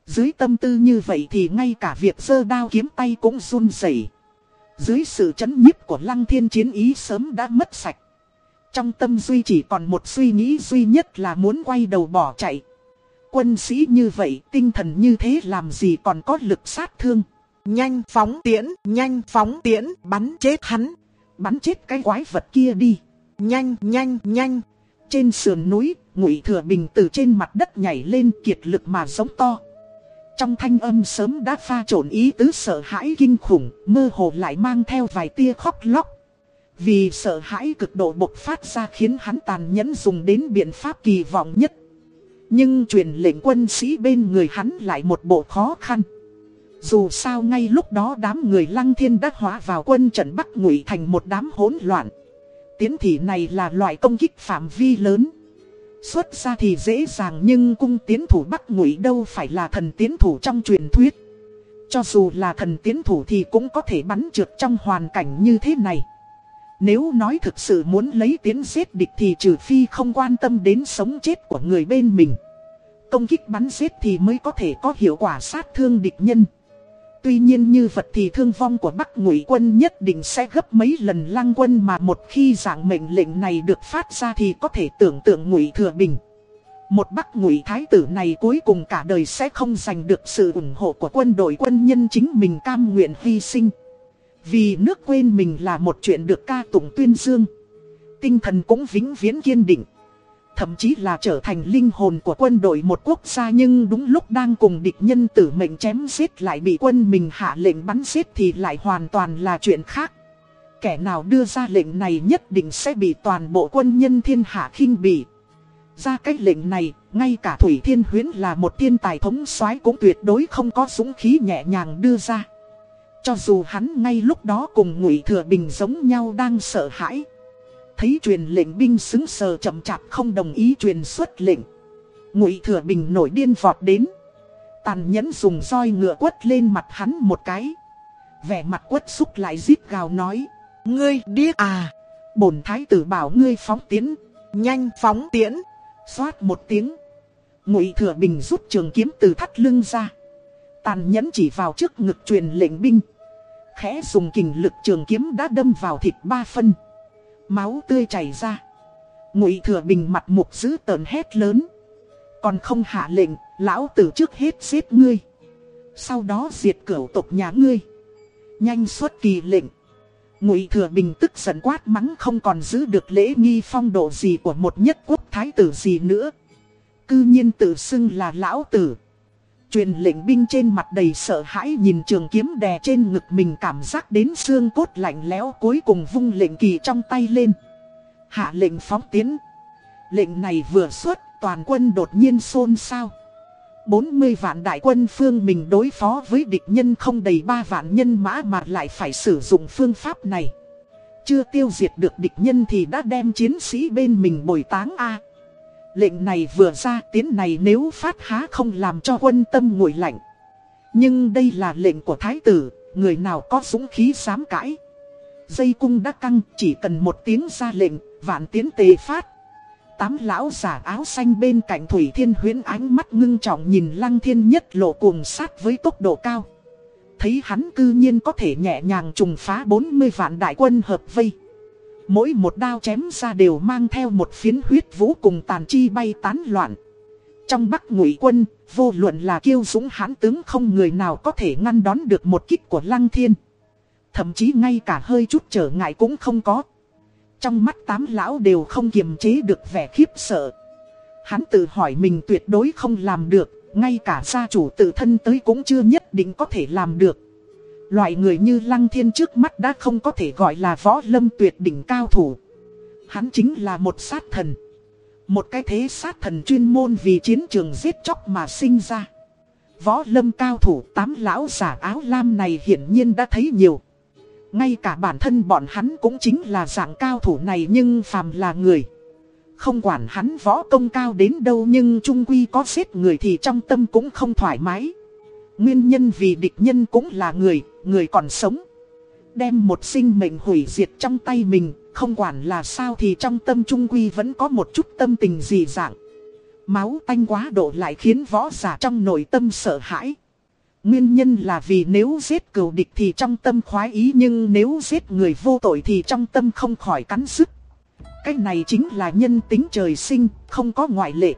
Dưới tâm tư như vậy thì ngay cả việc giơ đao kiếm tay cũng run rẩy. Dưới sự chấn nhiếp của lăng thiên chiến ý sớm đã mất sạch. Trong tâm duy chỉ còn một suy nghĩ duy nhất là muốn quay đầu bỏ chạy. Quân sĩ như vậy, tinh thần như thế làm gì còn có lực sát thương. Nhanh phóng tiễn, nhanh phóng tiễn, bắn chết hắn. Bắn chết cái quái vật kia đi. Nhanh, nhanh, nhanh. Trên sườn núi, ngụy thừa bình từ trên mặt đất nhảy lên kiệt lực mà giống to. Trong thanh âm sớm đã pha trộn ý tứ sợ hãi kinh khủng, mơ hồ lại mang theo vài tia khóc lóc. Vì sợ hãi cực độ bộc phát ra khiến hắn tàn nhẫn dùng đến biện pháp kỳ vọng nhất. Nhưng truyền lệnh quân sĩ bên người hắn lại một bộ khó khăn. Dù sao ngay lúc đó đám người lăng thiên đã hóa vào quân trận Bắc Ngụy thành một đám hỗn loạn. Tiến thị này là loại công kích phạm vi lớn. Xuất ra thì dễ dàng nhưng cung tiến thủ Bắc Ngụy đâu phải là thần tiến thủ trong truyền thuyết. Cho dù là thần tiến thủ thì cũng có thể bắn trượt trong hoàn cảnh như thế này. Nếu nói thực sự muốn lấy tiến giết địch thì trừ phi không quan tâm đến sống chết của người bên mình. Công kích bắn giết thì mới có thể có hiệu quả sát thương địch nhân. Tuy nhiên như vật thì thương vong của Bắc Ngụy quân nhất định sẽ gấp mấy lần lăng quân mà một khi dạng mệnh lệnh này được phát ra thì có thể tưởng tượng Ngụy Thừa Bình. Một Bắc Ngụy thái tử này cuối cùng cả đời sẽ không giành được sự ủng hộ của quân đội quân nhân chính mình cam nguyện hy sinh. Vì nước quên mình là một chuyện được ca tụng tuyên dương. Tinh thần cũng vĩnh viễn kiên định. Thậm chí là trở thành linh hồn của quân đội một quốc gia nhưng đúng lúc đang cùng địch nhân tử mệnh chém giết lại bị quân mình hạ lệnh bắn giết thì lại hoàn toàn là chuyện khác. Kẻ nào đưa ra lệnh này nhất định sẽ bị toàn bộ quân nhân thiên hạ khinh bỉ. Ra cái lệnh này, ngay cả Thủy Thiên Huyến là một thiên tài thống soái cũng tuyệt đối không có súng khí nhẹ nhàng đưa ra. Cho dù hắn ngay lúc đó cùng Ngụy Thừa Bình giống nhau đang sợ hãi. Thấy truyền lệnh binh xứng sờ chậm chạp không đồng ý truyền xuất lệnh. Ngụy Thừa Bình nổi điên vọt đến. Tàn nhẫn dùng roi ngựa quất lên mặt hắn một cái. Vẻ mặt quất xúc lại giết gào nói. Ngươi điếc à. Bổn thái tử bảo ngươi phóng tiến. Nhanh phóng tiễn. Xoát một tiếng. Ngụy Thừa Bình rút trường kiếm từ thắt lưng ra. Tàn nhẫn chỉ vào trước ngực truyền lệnh binh. Khẽ dùng kình lực trường kiếm đã đâm vào thịt ba phân. Máu tươi chảy ra. Ngụy Thừa Bình mặt mục giữ tờn hét lớn. Còn không hạ lệnh, lão tử trước hết giết ngươi. Sau đó diệt cửu tộc nhà ngươi. Nhanh xuất kỳ lệnh. Ngụy Thừa Bình tức giận quát mắng không còn giữ được lễ nghi phong độ gì của một nhất quốc thái tử gì nữa. Cư nhiên tự xưng là lão tử. Truyền lệnh binh trên mặt đầy sợ hãi nhìn trường kiếm đè trên ngực mình cảm giác đến xương cốt lạnh lẽo cuối cùng vung lệnh kỳ trong tay lên. Hạ lệnh phóng tiến. Lệnh này vừa xuất, toàn quân đột nhiên xôn xao. 40 vạn đại quân phương mình đối phó với địch nhân không đầy 3 vạn nhân mã mà lại phải sử dụng phương pháp này. Chưa tiêu diệt được địch nhân thì đã đem chiến sĩ bên mình bồi táng A. Lệnh này vừa ra tiến này nếu phát há không làm cho quân tâm nguội lạnh. Nhưng đây là lệnh của thái tử, người nào có dũng khí dám cãi. Dây cung đã căng, chỉ cần một tiếng ra lệnh, vạn tiến tề phát. Tám lão giả áo xanh bên cạnh Thủy Thiên Huyến ánh mắt ngưng trọng nhìn Lăng Thiên nhất lộ cùng sát với tốc độ cao. Thấy hắn cư nhiên có thể nhẹ nhàng trùng phá 40 vạn đại quân hợp vây. Mỗi một đao chém ra đều mang theo một phiến huyết vũ cùng tàn chi bay tán loạn. Trong bắc ngụy quân, vô luận là kiêu dũng hãn tướng không người nào có thể ngăn đón được một kích của Lăng Thiên. Thậm chí ngay cả hơi chút trở ngại cũng không có. Trong mắt tám lão đều không kiềm chế được vẻ khiếp sợ. Hắn tự hỏi mình tuyệt đối không làm được, ngay cả gia chủ tự thân tới cũng chưa nhất định có thể làm được. Loại người như Lăng Thiên trước mắt đã không có thể gọi là võ lâm tuyệt đỉnh cao thủ. Hắn chính là một sát thần. Một cái thế sát thần chuyên môn vì chiến trường giết chóc mà sinh ra. Võ lâm cao thủ, tám lão giả áo lam này hiển nhiên đã thấy nhiều. Ngay cả bản thân bọn hắn cũng chính là dạng cao thủ này nhưng phàm là người. Không quản hắn võ công cao đến đâu nhưng trung quy có giết người thì trong tâm cũng không thoải mái. Nguyên nhân vì địch nhân cũng là người, người còn sống. Đem một sinh mệnh hủy diệt trong tay mình, không quản là sao thì trong tâm trung quy vẫn có một chút tâm tình gì dạng. Máu tanh quá độ lại khiến võ giả trong nội tâm sợ hãi. Nguyên nhân là vì nếu giết cừu địch thì trong tâm khoái ý nhưng nếu giết người vô tội thì trong tâm không khỏi cắn sức. Cái này chính là nhân tính trời sinh, không có ngoại lệ.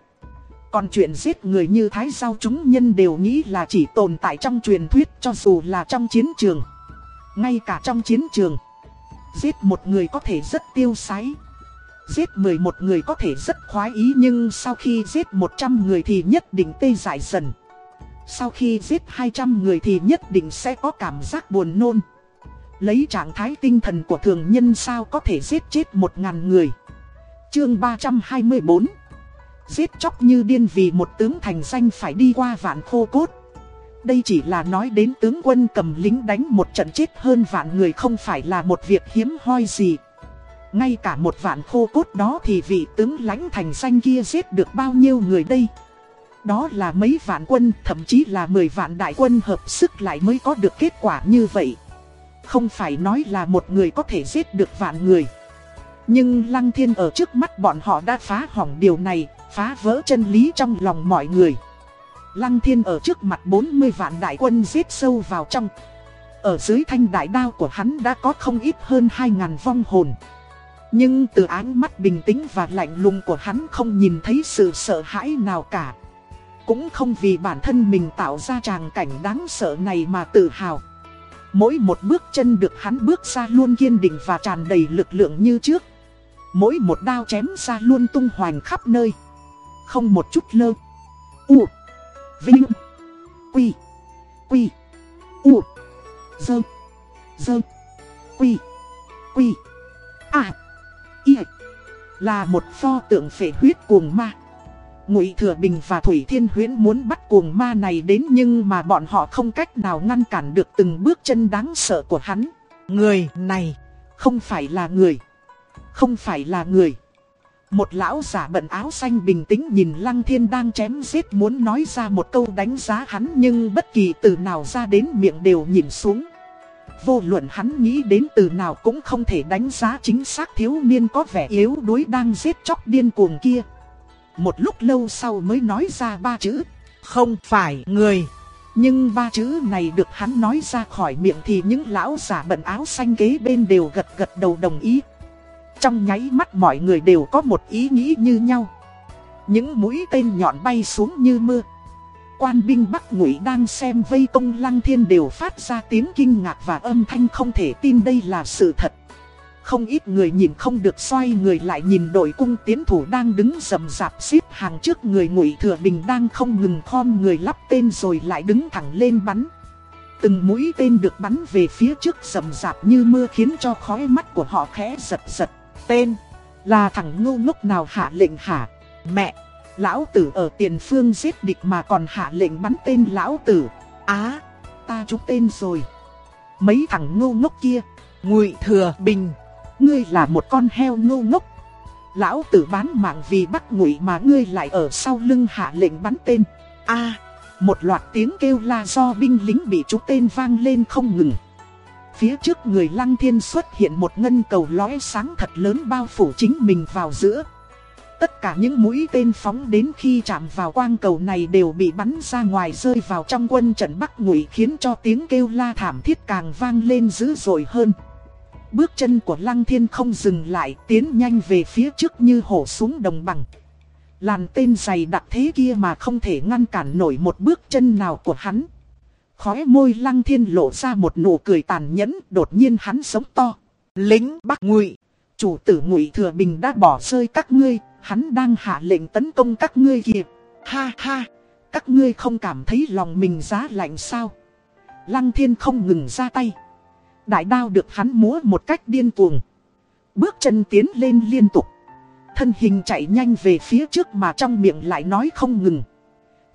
Còn chuyện giết người như thái sao chúng nhân đều nghĩ là chỉ tồn tại trong truyền thuyết cho dù là trong chiến trường. Ngay cả trong chiến trường, giết một người có thể rất tiêu sái. Giết 11 người có thể rất khoái ý nhưng sau khi giết 100 người thì nhất định tê dại dần. Sau khi giết 200 người thì nhất định sẽ có cảm giác buồn nôn. Lấy trạng thái tinh thần của thường nhân sao có thể giết chết 1.000 người. Chương 324 Giết chóc như điên vì một tướng thành danh phải đi qua vạn khô cốt. Đây chỉ là nói đến tướng quân cầm lính đánh một trận chết hơn vạn người không phải là một việc hiếm hoi gì. Ngay cả một vạn khô cốt đó thì vị tướng lãnh thành danh kia giết được bao nhiêu người đây. Đó là mấy vạn quân, thậm chí là 10 vạn đại quân hợp sức lại mới có được kết quả như vậy. Không phải nói là một người có thể giết được vạn người. Nhưng Lăng Thiên ở trước mắt bọn họ đã phá hỏng điều này, phá vỡ chân lý trong lòng mọi người. Lăng Thiên ở trước mặt 40 vạn đại quân giết sâu vào trong. Ở dưới thanh đại đao của hắn đã có không ít hơn 2.000 vong hồn. Nhưng từ ánh mắt bình tĩnh và lạnh lùng của hắn không nhìn thấy sự sợ hãi nào cả. Cũng không vì bản thân mình tạo ra tràng cảnh đáng sợ này mà tự hào. Mỗi một bước chân được hắn bước ra luôn kiên định và tràn đầy lực lượng như trước. Mỗi một đao chém ra luôn tung hoành khắp nơi. Không một chút lơ. U. Vinh. Quy. Quy. U. Dơ. Dơ. Quy. Quy. À. Y. Là một pho tượng phệ huyết cuồng ma. Ngụy Thừa Bình và Thủy Thiên Huyến muốn bắt cuồng ma này đến nhưng mà bọn họ không cách nào ngăn cản được từng bước chân đáng sợ của hắn. Người này không phải là người. Không phải là người. Một lão giả bận áo xanh bình tĩnh nhìn Lăng Thiên đang chém giết muốn nói ra một câu đánh giá hắn nhưng bất kỳ từ nào ra đến miệng đều nhìn xuống. Vô luận hắn nghĩ đến từ nào cũng không thể đánh giá chính xác thiếu niên có vẻ yếu đuối đang giết chóc điên cuồng kia. Một lúc lâu sau mới nói ra ba chữ, không phải người. Nhưng ba chữ này được hắn nói ra khỏi miệng thì những lão giả bận áo xanh kế bên đều gật gật đầu đồng ý. Trong nháy mắt mọi người đều có một ý nghĩ như nhau. Những mũi tên nhọn bay xuống như mưa. Quan binh Bắc Ngụy đang xem vây công lăng thiên đều phát ra tiếng kinh ngạc và âm thanh không thể tin đây là sự thật. Không ít người nhìn không được xoay người lại nhìn đội cung tiến thủ đang đứng rầm rạp xếp hàng trước người ngụy thừa bình đang không ngừng khom người lắp tên rồi lại đứng thẳng lên bắn. Từng mũi tên được bắn về phía trước rầm rạp như mưa khiến cho khói mắt của họ khẽ giật giật. Tên, Là thằng ngu ngốc nào hạ lệnh hả? Mẹ, Lão tử ở tiền phương giết địch mà còn hạ lệnh bắn tên lão tử. á, Ta trúng tên rồi. Mấy thằng ngu ngốc kia, ngụy thừa bình. ngươi là một con heo ngu ngốc. Lão tử bán mạng vì bắt ngụy mà ngươi lại ở sau lưng hạ lệnh bắn tên. a Một loạt tiếng kêu la do binh lính bị trúng tên vang lên không ngừng. Phía trước người lăng thiên xuất hiện một ngân cầu lóe sáng thật lớn bao phủ chính mình vào giữa. Tất cả những mũi tên phóng đến khi chạm vào quang cầu này đều bị bắn ra ngoài rơi vào trong quân trận Bắc Ngụy khiến cho tiếng kêu la thảm thiết càng vang lên dữ dội hơn. Bước chân của Lăng Thiên không dừng lại, tiến nhanh về phía trước như hổ xuống đồng bằng. Làn tên dày đặc thế kia mà không thể ngăn cản nổi một bước chân nào của hắn. Khóe môi Lăng Thiên lộ ra một nụ cười tàn nhẫn đột nhiên hắn sống to. Lính Bắc Ngụy, Chủ tử Ngụy Thừa Bình đã bỏ rơi các ngươi, hắn đang hạ lệnh tấn công các ngươi kìa. Ha ha, các ngươi không cảm thấy lòng mình giá lạnh sao? Lăng Thiên không ngừng ra tay. Đại đao được hắn múa một cách điên cuồng. Bước chân tiến lên liên tục. Thân hình chạy nhanh về phía trước mà trong miệng lại nói không ngừng.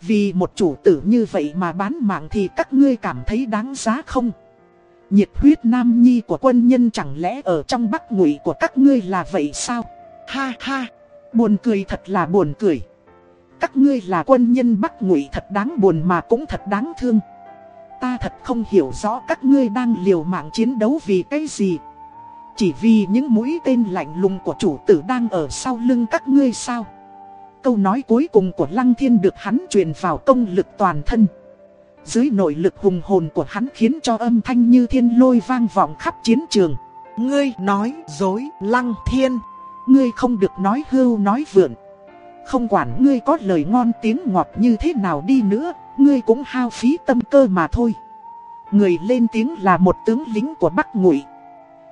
Vì một chủ tử như vậy mà bán mạng thì các ngươi cảm thấy đáng giá không? Nhiệt huyết nam nhi của quân nhân chẳng lẽ ở trong bắc ngụy của các ngươi là vậy sao? Ha ha, buồn cười thật là buồn cười. Các ngươi là quân nhân bắc ngụy thật đáng buồn mà cũng thật đáng thương. Ta thật không hiểu rõ các ngươi đang liều mạng chiến đấu vì cái gì. Chỉ vì những mũi tên lạnh lùng của chủ tử đang ở sau lưng các ngươi sao? Câu nói cuối cùng của Lăng Thiên được hắn truyền vào công lực toàn thân. Dưới nội lực hùng hồn của hắn khiến cho âm thanh như thiên lôi vang vọng khắp chiến trường. ngươi nói dối Lăng Thiên. Ngươi không được nói hưu nói vượn. Không quản ngươi có lời ngon tiếng ngọt như thế nào đi nữa, ngươi cũng hao phí tâm cơ mà thôi. Người lên tiếng là một tướng lính của Bắc Ngụy.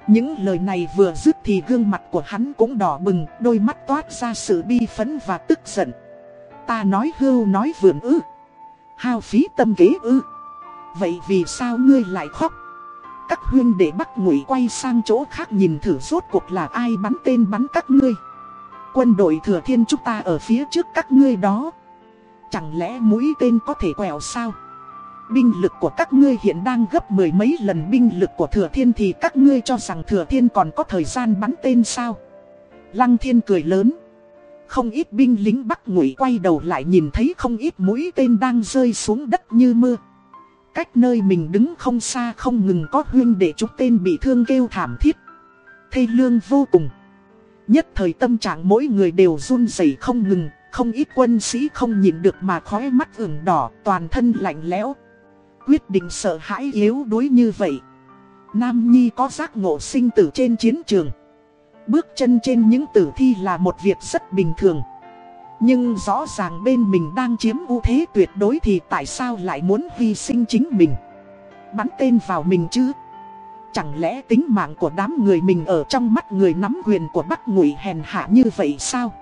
Những lời này vừa dứt thì gương mặt của hắn cũng đỏ bừng, đôi mắt toát ra sự bi phấn và tức giận. Ta nói hưu nói vườn ư. Hao phí tâm kế ư. Vậy vì sao ngươi lại khóc? Các huyên để bắt Ngụy quay sang chỗ khác nhìn thử rốt cuộc là ai bắn tên bắn các ngươi. Quân đội thừa thiên chúng ta ở phía trước các ngươi đó. Chẳng lẽ mũi tên có thể quẹo sao? Binh lực của các ngươi hiện đang gấp mười mấy lần binh lực của thừa thiên thì các ngươi cho rằng thừa thiên còn có thời gian bắn tên sao? Lăng thiên cười lớn. Không ít binh lính Bắc Ngụy quay đầu lại nhìn thấy không ít mũi tên đang rơi xuống đất như mưa. Cách nơi mình đứng không xa không ngừng có huyên để chúng tên bị thương kêu thảm thiết. Thê lương vô cùng. Nhất thời tâm trạng mỗi người đều run rẩy không ngừng, không ít quân sĩ không nhìn được mà khói mắt ửng đỏ, toàn thân lạnh lẽo. Quyết định sợ hãi yếu đuối như vậy. Nam Nhi có giác ngộ sinh tử trên chiến trường. Bước chân trên những tử thi là một việc rất bình thường. Nhưng rõ ràng bên mình đang chiếm ưu thế tuyệt đối thì tại sao lại muốn hy sinh chính mình? Bắn tên vào mình chứ? Chẳng lẽ tính mạng của đám người mình ở trong mắt người nắm quyền của Bắc Ngụy hèn hạ như vậy sao?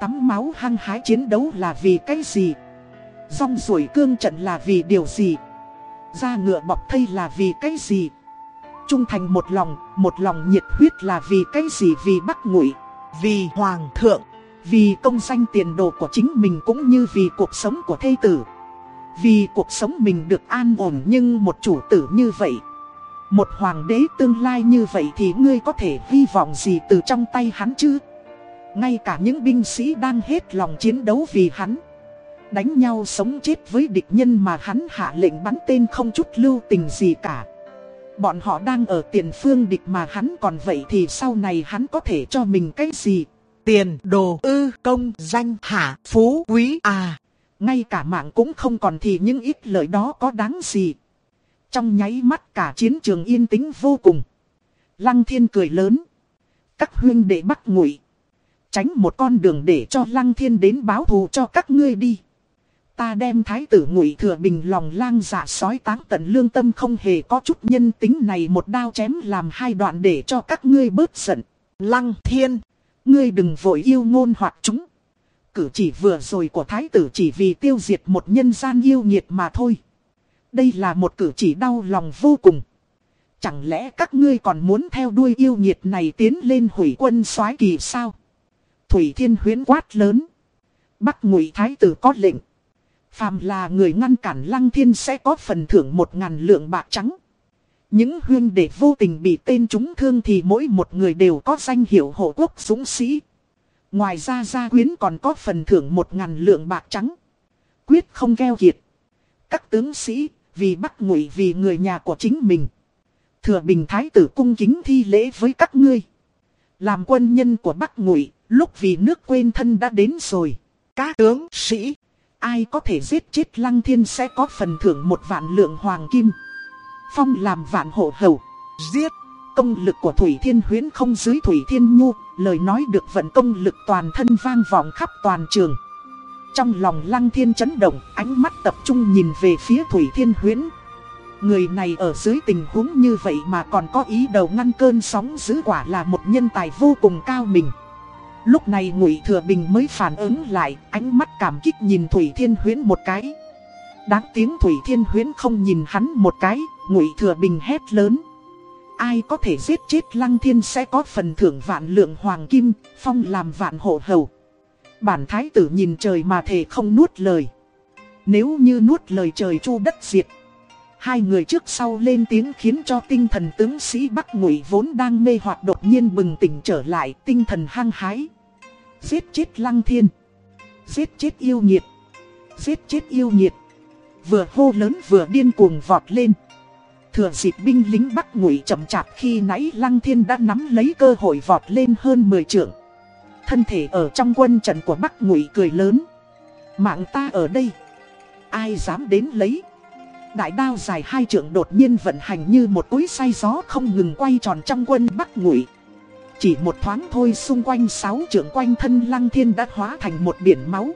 Tắm máu hăng hái chiến đấu là vì cái gì? Rong ruổi cương trận là vì điều gì? Ra ngựa bọc thây là vì cái gì? Trung thành một lòng, một lòng nhiệt huyết là vì cái gì? Vì Bắc Ngụy, vì Hoàng thượng, vì công danh tiền đồ của chính mình cũng như vì cuộc sống của thê tử. Vì cuộc sống mình được an ổn nhưng một chủ tử như vậy Một hoàng đế tương lai như vậy thì ngươi có thể hy vọng gì từ trong tay hắn chứ Ngay cả những binh sĩ đang hết lòng chiến đấu vì hắn Đánh nhau sống chết với địch nhân mà hắn hạ lệnh bắn tên không chút lưu tình gì cả Bọn họ đang ở tiền phương địch mà hắn còn vậy thì sau này hắn có thể cho mình cái gì tiền, đồ, ư, công, danh, hạ, phú, quý, à. Ngay cả mạng cũng không còn thì những ít lợi đó có đáng gì. Trong nháy mắt cả chiến trường yên tĩnh vô cùng. Lăng thiên cười lớn. Các huyên đệ bắt ngụy. Tránh một con đường để cho lăng thiên đến báo thù cho các ngươi đi. Ta đem thái tử ngụy thừa bình lòng lang dạ sói táng tận lương tâm không hề có chút nhân tính này một đao chém làm hai đoạn để cho các ngươi bớt giận. Lăng thiên, Ngươi đừng vội yêu ngôn hoặc chúng. Cử chỉ vừa rồi của thái tử chỉ vì tiêu diệt một nhân gian yêu nhiệt mà thôi. Đây là một cử chỉ đau lòng vô cùng. Chẳng lẽ các ngươi còn muốn theo đuôi yêu nhiệt này tiến lên hủy quân soái kỳ sao? Thủy Thiên Huyến quát lớn. Bắc Ngụy Thái tử có lệnh. Phàm là người ngăn cản Lăng Thiên sẽ có phần thưởng một ngàn lượng bạc trắng. Những huyên đệ vô tình bị tên chúng thương thì mỗi một người đều có danh hiệu hộ quốc dũng sĩ. Ngoài ra gia quyến còn có phần thưởng một ngàn lượng bạc trắng. Quyết không keo kiệt. Các tướng sĩ, vì bắt ngụy vì người nhà của chính mình. Thừa bình thái tử cung kính thi lễ với các ngươi. Làm quân nhân của Bắc Ngụy, lúc vì nước quên thân đã đến rồi. Các tướng sĩ, ai có thể giết chết Lăng Thiên sẽ có phần thưởng một vạn lượng hoàng kim. Phong làm vạn hộ hầu, giết. Công lực của Thủy Thiên Huyến không dưới Thủy Thiên Nhu, lời nói được vận công lực toàn thân vang vọng khắp toàn trường. Trong lòng Lăng Thiên chấn động, ánh mắt tập trung nhìn về phía Thủy Thiên Huyến. Người này ở dưới tình huống như vậy mà còn có ý đầu ngăn cơn sóng dữ quả là một nhân tài vô cùng cao mình. Lúc này Ngụy Thừa Bình mới phản ứng lại, ánh mắt cảm kích nhìn Thủy Thiên Huyến một cái. Đáng tiếng Thủy Thiên Huyến không nhìn hắn một cái, Ngụy Thừa Bình hét lớn. Ai có thể giết chết Lăng Thiên sẽ có phần thưởng vạn lượng hoàng kim, phong làm vạn hộ hầu. Bản thái tử nhìn trời mà thể không nuốt lời. Nếu như nuốt lời trời chu đất diệt. Hai người trước sau lên tiếng khiến cho tinh thần tướng sĩ Bắc Ngụy vốn đang mê hoặc đột nhiên bừng tỉnh trở lại tinh thần hăng hái. Giết chết lăng thiên. Giết chết yêu nhiệt. Giết chết yêu nhiệt. Vừa hô lớn vừa điên cuồng vọt lên. Thừa dịp binh lính Bắc Ngụy chậm chạp khi nãy lăng thiên đã nắm lấy cơ hội vọt lên hơn 10 trượng. Thân thể ở trong quân trận của Bắc Ngụy cười lớn. Mạng ta ở đây. Ai dám đến lấy. Đại đao dài hai trượng đột nhiên vận hành như một cối say gió không ngừng quay tròn trong quân Bắc Ngụy. Chỉ một thoáng thôi xung quanh sáu trưởng quanh thân Lăng Thiên đã hóa thành một biển máu.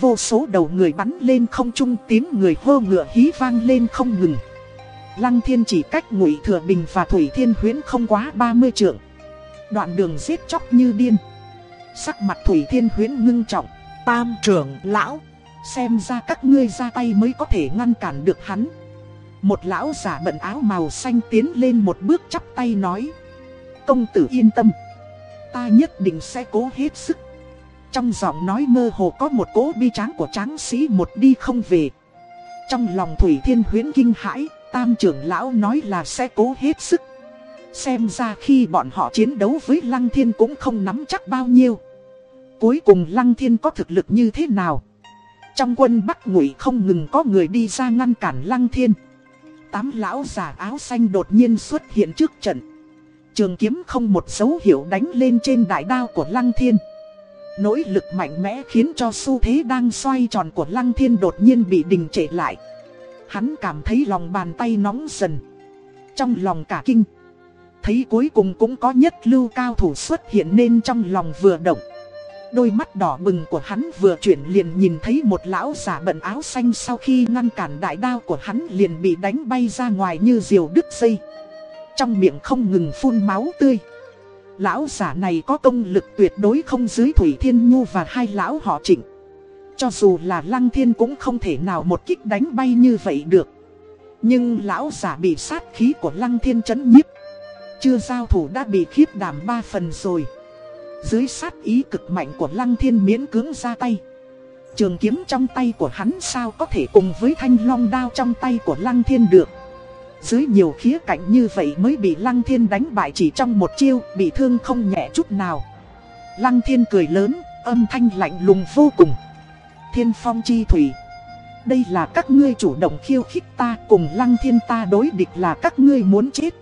Vô số đầu người bắn lên không trung, tiếng người hô ngựa hí vang lên không ngừng. Lăng Thiên chỉ cách Ngụy Thừa Bình và Thủy Thiên Huyến không quá 30 trượng. Đoạn đường giết chóc như điên. Sắc mặt Thủy Thiên Huyến ngưng trọng. Tam trưởng lão. Xem ra các ngươi ra tay mới có thể ngăn cản được hắn. Một lão giả bận áo màu xanh tiến lên một bước chắp tay nói. Công tử yên tâm. Ta nhất định sẽ cố hết sức. Trong giọng nói mơ hồ có một cố bi tráng của tráng sĩ một đi không về. Trong lòng Thủy Thiên Huyến kinh hãi, tam trưởng lão nói là sẽ cố hết sức. Xem ra khi bọn họ chiến đấu với Lăng Thiên cũng không nắm chắc bao nhiêu. Cuối cùng Lăng Thiên có thực lực như thế nào? Trong quân Bắc Ngụy không ngừng có người đi ra ngăn cản Lăng Thiên. Tám lão giả áo xanh đột nhiên xuất hiện trước trận. Trường kiếm không một dấu hiệu đánh lên trên đại đao của Lăng Thiên. Nỗ lực mạnh mẽ khiến cho xu thế đang xoay tròn của Lăng Thiên đột nhiên bị đình trệ lại. Hắn cảm thấy lòng bàn tay nóng dần. Trong lòng cả kinh. Thấy cuối cùng cũng có nhất lưu cao thủ xuất hiện nên trong lòng vừa động. Đôi mắt đỏ bừng của hắn vừa chuyển liền nhìn thấy một lão giả bận áo xanh sau khi ngăn cản đại đao của hắn liền bị đánh bay ra ngoài như diều đứt dây. Trong miệng không ngừng phun máu tươi. Lão giả này có công lực tuyệt đối không dưới Thủy Thiên Nhu và hai lão họ trịnh. Cho dù là Lăng Thiên cũng không thể nào một kích đánh bay như vậy được. Nhưng lão giả bị sát khí của Lăng Thiên chấn nhiếp. Chưa giao thủ đã bị khiếp đảm ba phần rồi. Dưới sát ý cực mạnh của Lăng Thiên miễn cưỡng ra tay. Trường kiếm trong tay của hắn sao có thể cùng với thanh long đao trong tay của Lăng Thiên được. Dưới nhiều khía cạnh như vậy mới bị Lăng Thiên đánh bại chỉ trong một chiêu, bị thương không nhẹ chút nào. Lăng Thiên cười lớn, âm thanh lạnh lùng vô cùng. Thiên phong chi thủy. Đây là các ngươi chủ động khiêu khích ta cùng Lăng Thiên ta đối địch là các ngươi muốn chết.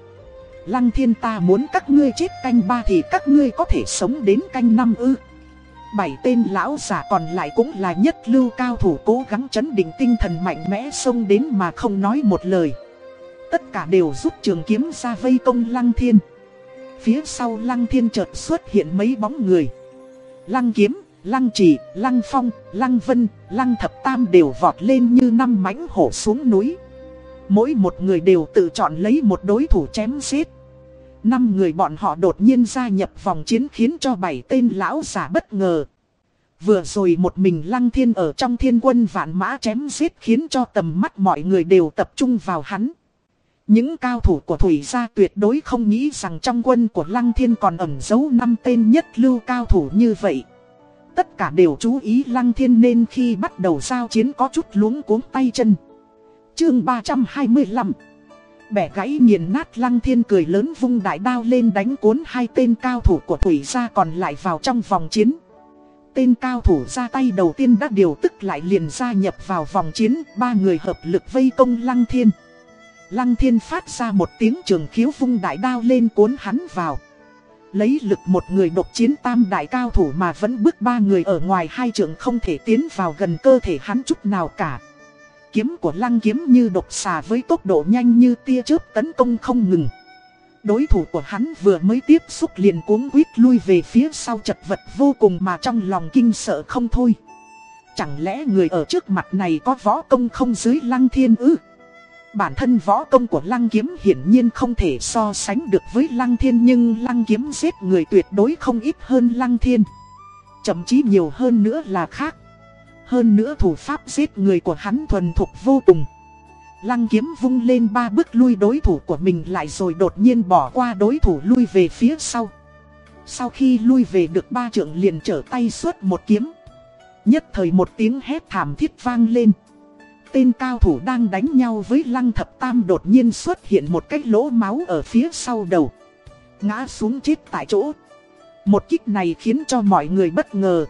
Lăng thiên ta muốn các ngươi chết canh ba thì các ngươi có thể sống đến canh năm ư. Bảy tên lão giả còn lại cũng là nhất lưu cao thủ cố gắng chấn định tinh thần mạnh mẽ xông đến mà không nói một lời. Tất cả đều rút trường kiếm ra vây công lăng thiên. Phía sau lăng thiên chợt xuất hiện mấy bóng người. Lăng kiếm, lăng trì, lăng phong, lăng vân, lăng thập tam đều vọt lên như năm mãnh hổ xuống núi. Mỗi một người đều tự chọn lấy một đối thủ chém giết. Năm người bọn họ đột nhiên gia nhập vòng chiến khiến cho bảy tên lão giả bất ngờ. Vừa rồi một mình lăng thiên ở trong thiên quân vạn mã chém giết khiến cho tầm mắt mọi người đều tập trung vào hắn. Những cao thủ của Thủy gia tuyệt đối không nghĩ rằng trong quân của Lăng Thiên còn ẩn giấu năm tên nhất lưu cao thủ như vậy. Tất cả đều chú ý Lăng Thiên nên khi bắt đầu giao chiến có chút luống cuống tay chân. Chương 325 Bẻ gãy nghiền nát Lăng Thiên cười lớn vung đại đao lên đánh cuốn hai tên cao thủ của Thủy gia còn lại vào trong vòng chiến. Tên cao thủ ra tay đầu tiên đã điều tức lại liền gia nhập vào vòng chiến, ba người hợp lực vây công Lăng Thiên. Lăng thiên phát ra một tiếng trường khiếu vung đại đao lên cuốn hắn vào. Lấy lực một người độc chiến tam đại cao thủ mà vẫn bước ba người ở ngoài hai trường không thể tiến vào gần cơ thể hắn chút nào cả. Kiếm của lăng kiếm như độc xà với tốc độ nhanh như tia chớp tấn công không ngừng. Đối thủ của hắn vừa mới tiếp xúc liền cuống quýt lui về phía sau chật vật vô cùng mà trong lòng kinh sợ không thôi. Chẳng lẽ người ở trước mặt này có võ công không dưới lăng thiên ư? Bản thân võ công của lăng kiếm hiển nhiên không thể so sánh được với lăng thiên, nhưng lăng kiếm giết người tuyệt đối không ít hơn lăng thiên. Chậm chí nhiều hơn nữa là khác. Hơn nữa thủ pháp giết người của hắn thuần thục vô cùng. Lăng kiếm vung lên ba bước lui đối thủ của mình lại rồi đột nhiên bỏ qua đối thủ lui về phía sau. Sau khi lui về được ba trượng liền trở tay suốt một kiếm. Nhất thời một tiếng hét thảm thiết vang lên tên cao thủ đang đánh nhau với lăng thập tam đột nhiên xuất hiện một cái lỗ máu ở phía sau đầu. Ngã xuống chết tại chỗ. Một kích này khiến cho mọi người bất ngờ.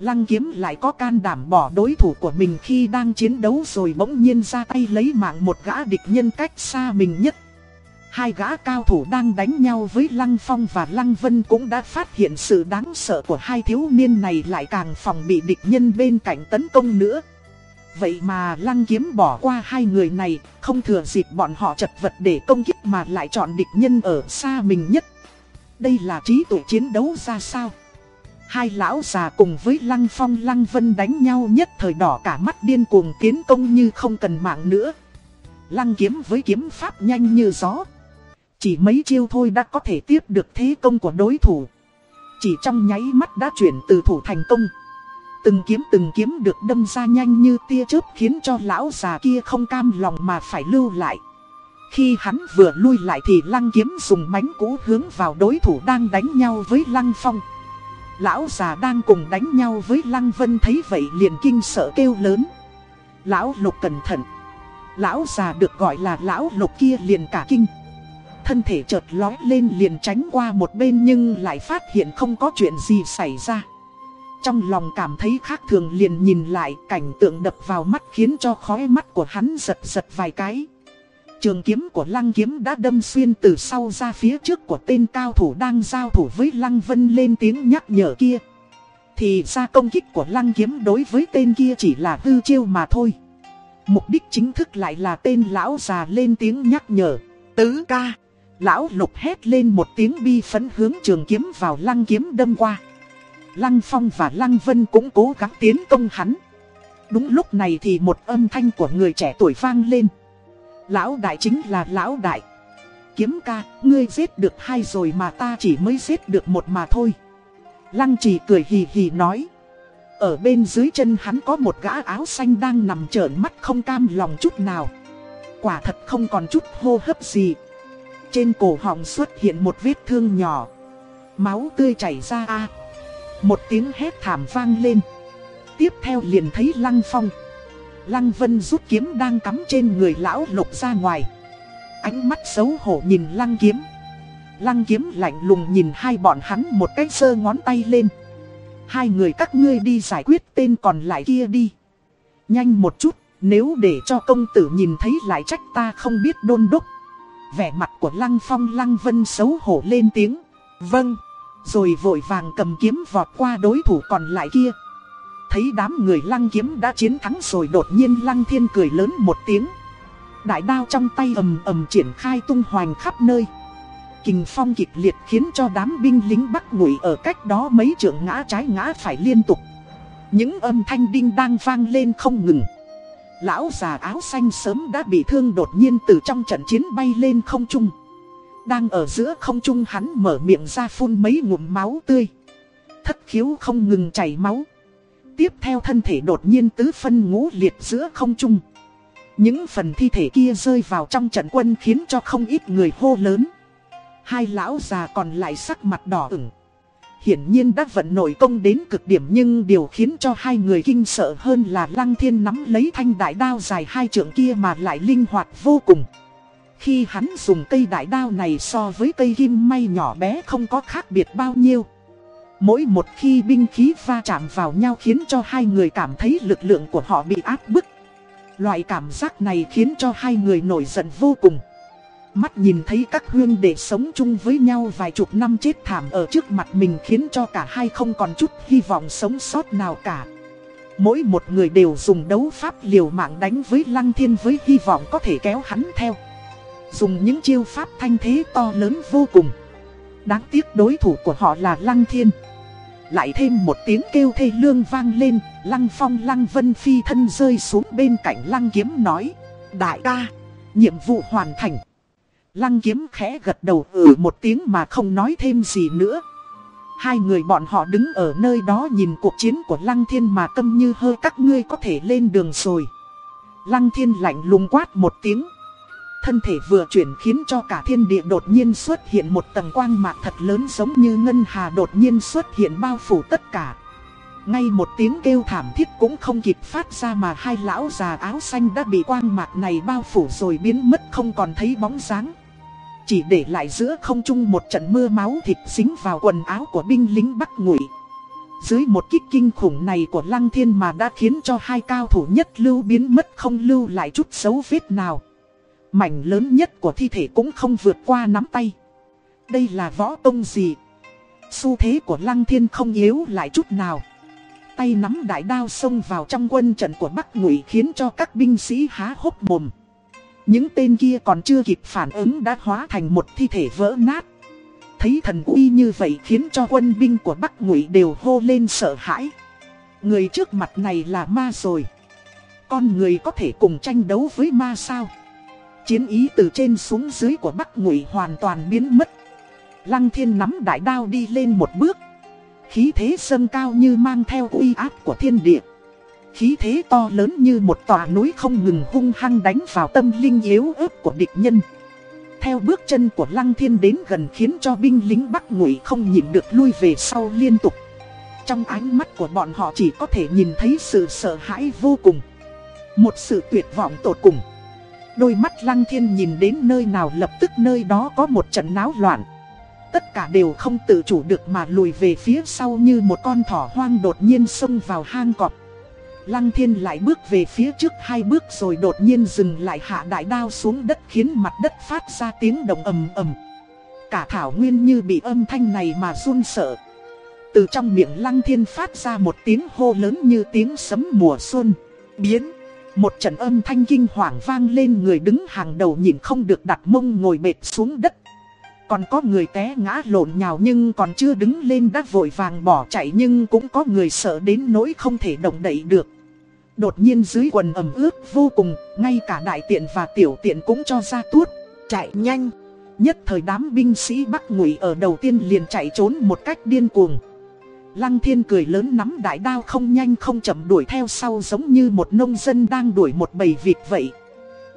Lăng kiếm lại có can đảm bỏ đối thủ của mình khi đang chiến đấu rồi bỗng nhiên ra tay lấy mạng một gã địch nhân cách xa mình nhất. Hai gã cao thủ đang đánh nhau với Lăng Phong và Lăng Vân cũng đã phát hiện sự đáng sợ của hai thiếu niên này lại càng phòng bị địch nhân bên cạnh tấn công nữa. Vậy mà lăng kiếm bỏ qua hai người này, không thừa dịp bọn họ chật vật để công kích mà lại chọn địch nhân ở xa mình nhất. Đây là trí tuệ chiến đấu ra sao? Hai lão già cùng với lăng phong lăng vân đánh nhau nhất thời đỏ cả mắt điên cuồng tiến công như không cần mạng nữa. Lăng kiếm với kiếm pháp nhanh như gió. Chỉ mấy chiêu thôi đã có thể tiếp được thế công của đối thủ. Chỉ trong nháy mắt đã chuyển từ thủ thành công. Từng kiếm từng kiếm được đâm ra nhanh như tia chớp khiến cho lão già kia không cam lòng mà phải lưu lại. Khi hắn vừa lui lại thì lăng kiếm dùng mánh cũ hướng vào đối thủ đang đánh nhau với lăng phong. Lão già đang cùng đánh nhau với lăng vân thấy vậy liền kinh sợ kêu lớn. Lão lục cẩn thận. Lão già được gọi là lão lục kia liền cả kinh. Thân thể chợt lói lên liền tránh qua một bên nhưng lại phát hiện không có chuyện gì xảy ra. Trong lòng cảm thấy khác thường liền nhìn lại, cảnh tượng đập vào mắt khiến cho khóe mắt của hắn giật giật vài cái. Trường kiếm của lăng kiếm đã đâm xuyên từ sau ra phía trước của tên cao thủ đang giao thủ với lăng vân lên tiếng nhắc nhở kia. Thì ra công kích của lăng kiếm đối với tên kia chỉ là hư chiêu mà thôi. Mục đích chính thức lại là tên lão già lên tiếng nhắc nhở. Tứ ca. Lão lục hét lên một tiếng bi phấn hướng trường kiếm vào lăng kiếm đâm qua. Lăng Phong và Lăng Vân cũng cố gắng tiến công hắn. Đúng lúc này thì một âm thanh của người trẻ tuổi vang lên. Lão đại chính là lão đại. Kiếm ca, ngươi giết được hai rồi mà ta chỉ mới giết được một mà thôi. Lăng trì cười hì hì nói. Ở bên dưới chân hắn có một gã áo xanh đang nằm trợn mắt không cam lòng chút nào. Quả thật không còn chút hô hấp gì. Trên cổ họng xuất hiện một vết thương nhỏ. Máu tươi chảy ra a một tiếng hét thảm vang lên. Tiếp theo liền thấy Lăng Phong. Lăng Vân rút kiếm đang cắm trên người lão lục ra ngoài. Ánh mắt xấu hổ nhìn Lăng kiếm. Lăng kiếm lạnh lùng nhìn hai bọn hắn một cái sơ ngón tay lên. Hai người các ngươi đi giải quyết tên còn lại kia đi. Nhanh một chút, nếu để cho công tử nhìn thấy lại trách ta không biết đôn đốc. Vẻ mặt của Lăng Phong Lăng Vân xấu hổ lên tiếng. Vâng. Rồi vội vàng cầm kiếm vọt qua đối thủ còn lại kia. Thấy đám người lăng kiếm đã chiến thắng rồi đột nhiên lăng thiên cười lớn một tiếng. Đại đao trong tay ầm ầm triển khai tung hoành khắp nơi. Kình phong kịch liệt khiến cho đám binh lính bắt ngụy ở cách đó mấy trượng ngã trái ngã phải liên tục. Những âm thanh đinh đang vang lên không ngừng. Lão già áo xanh sớm đã bị thương đột nhiên từ trong trận chiến bay lên không trung đang ở giữa không trung hắn mở miệng ra phun mấy ngụm máu tươi. Thất khiếu không ngừng chảy máu. Tiếp theo thân thể đột nhiên tứ phân ngũ liệt giữa không trung. Những phần thi thể kia rơi vào trong trận quân khiến cho không ít người hô lớn. Hai lão già còn lại sắc mặt đỏ ửng. Hiển nhiên đã vận nội công đến cực điểm nhưng điều khiến cho hai người kinh sợ hơn là Lăng Thiên nắm lấy thanh đại đao dài hai trượng kia mà lại linh hoạt vô cùng. Khi hắn dùng cây đại đao này so với cây kim may nhỏ bé không có khác biệt bao nhiêu. Mỗi một khi binh khí va chạm vào nhau khiến cho hai người cảm thấy lực lượng của họ bị áp bức. Loại cảm giác này khiến cho hai người nổi giận vô cùng. Mắt nhìn thấy các huyên để sống chung với nhau vài chục năm chết thảm ở trước mặt mình khiến cho cả hai không còn chút hy vọng sống sót nào cả. Mỗi một người đều dùng đấu pháp liều mạng đánh với Lăng Thiên với hy vọng có thể kéo hắn theo. Dùng những chiêu pháp thanh thế to lớn vô cùng. Đáng tiếc đối thủ của họ là Lăng Thiên. Lại thêm một tiếng kêu thê lương vang lên, Lăng Phong Lăng Vân Phi thân rơi xuống bên cạnh Lăng Kiếm nói. Đại ca, nhiệm vụ hoàn thành. Lăng Kiếm khẽ gật đầu ừ một tiếng mà không nói thêm gì nữa. Hai người bọn họ đứng ở nơi đó nhìn cuộc chiến của Lăng Thiên mà câm như hơ các ngươi có thể lên đường rồi. Lăng Thiên lạnh lùng quát một tiếng. Thân thể vừa chuyển khiến cho cả thiên địa đột nhiên xuất hiện một tầng quang mạc thật lớn giống như ngân hà đột nhiên xuất hiện bao phủ tất cả. Ngay một tiếng kêu thảm thiết cũng không kịp phát ra mà hai lão già áo xanh đã bị quang mạc này bao phủ rồi biến mất không còn thấy bóng dáng. Chỉ để lại giữa không trung một trận mưa máu thịt dính vào quần áo của binh lính Bắc Ngụy. Dưới một kích kinh khủng này của Lăng Thiên mà đã khiến cho hai cao thủ nhất lưu biến mất không lưu lại chút dấu vết nào. Mảnh lớn nhất của thi thể cũng không vượt qua nắm tay. Đây là võ công gì? Xu thế của Lăng Thiên không yếu lại chút nào. Tay nắm đại đao xông vào trong quân trận của Bắc Ngụy khiến cho các binh sĩ há hốc mồm. Những tên kia còn chưa kịp phản ứng đã hóa thành một thi thể vỡ nát. Thấy thần uy như vậy khiến cho quân binh của Bắc Ngụy đều hô lên sợ hãi. Người trước mặt này là ma rồi. Con người có thể cùng tranh đấu với ma sao? Chiến ý từ trên xuống dưới của Bắc Ngụy hoàn toàn biến mất. Lăng thiên nắm đại đao đi lên một bước. Khí thế sân cao như mang theo uy áp của thiên địa. Khí thế to lớn như một tòa núi không ngừng hung hăng đánh vào tâm linh yếu ớt của địch nhân. Theo bước chân của Lăng Thiên đến gần khiến cho binh lính Bắc Ngụy không nhìn được lui về sau liên tục. Trong ánh mắt của bọn họ chỉ có thể nhìn thấy sự sợ hãi vô cùng. Một sự tuyệt vọng tột cùng. Đôi mắt Lăng Thiên nhìn đến nơi nào lập tức nơi đó có một trận náo loạn. Tất cả đều không tự chủ được mà lùi về phía sau như một con thỏ hoang đột nhiên xông vào hang cọp. Lăng thiên lại bước về phía trước hai bước rồi đột nhiên dừng lại hạ đại đao xuống đất khiến mặt đất phát ra tiếng động ầm ầm. Cả thảo nguyên như bị âm thanh này mà run sợ. Từ trong miệng lăng thiên phát ra một tiếng hô lớn như tiếng sấm mùa xuân. Biến. Một trận âm thanh kinh hoàng vang lên người đứng hàng đầu nhìn không được đặt mông ngồi bệt xuống đất. Còn có người té ngã lộn nhào nhưng còn chưa đứng lên đã vội vàng bỏ chạy nhưng cũng có người sợ đến nỗi không thể động đậy được. Đột nhiên dưới quần ẩm ướt vô cùng, ngay cả đại tiện và tiểu tiện cũng cho ra tuốt, chạy nhanh. Nhất thời đám binh sĩ Bắc Ngụy ở đầu tiên liền chạy trốn một cách điên cuồng. Lăng thiên cười lớn nắm đại đao không nhanh không chậm đuổi theo sau giống như một nông dân đang đuổi một bầy vịt vậy.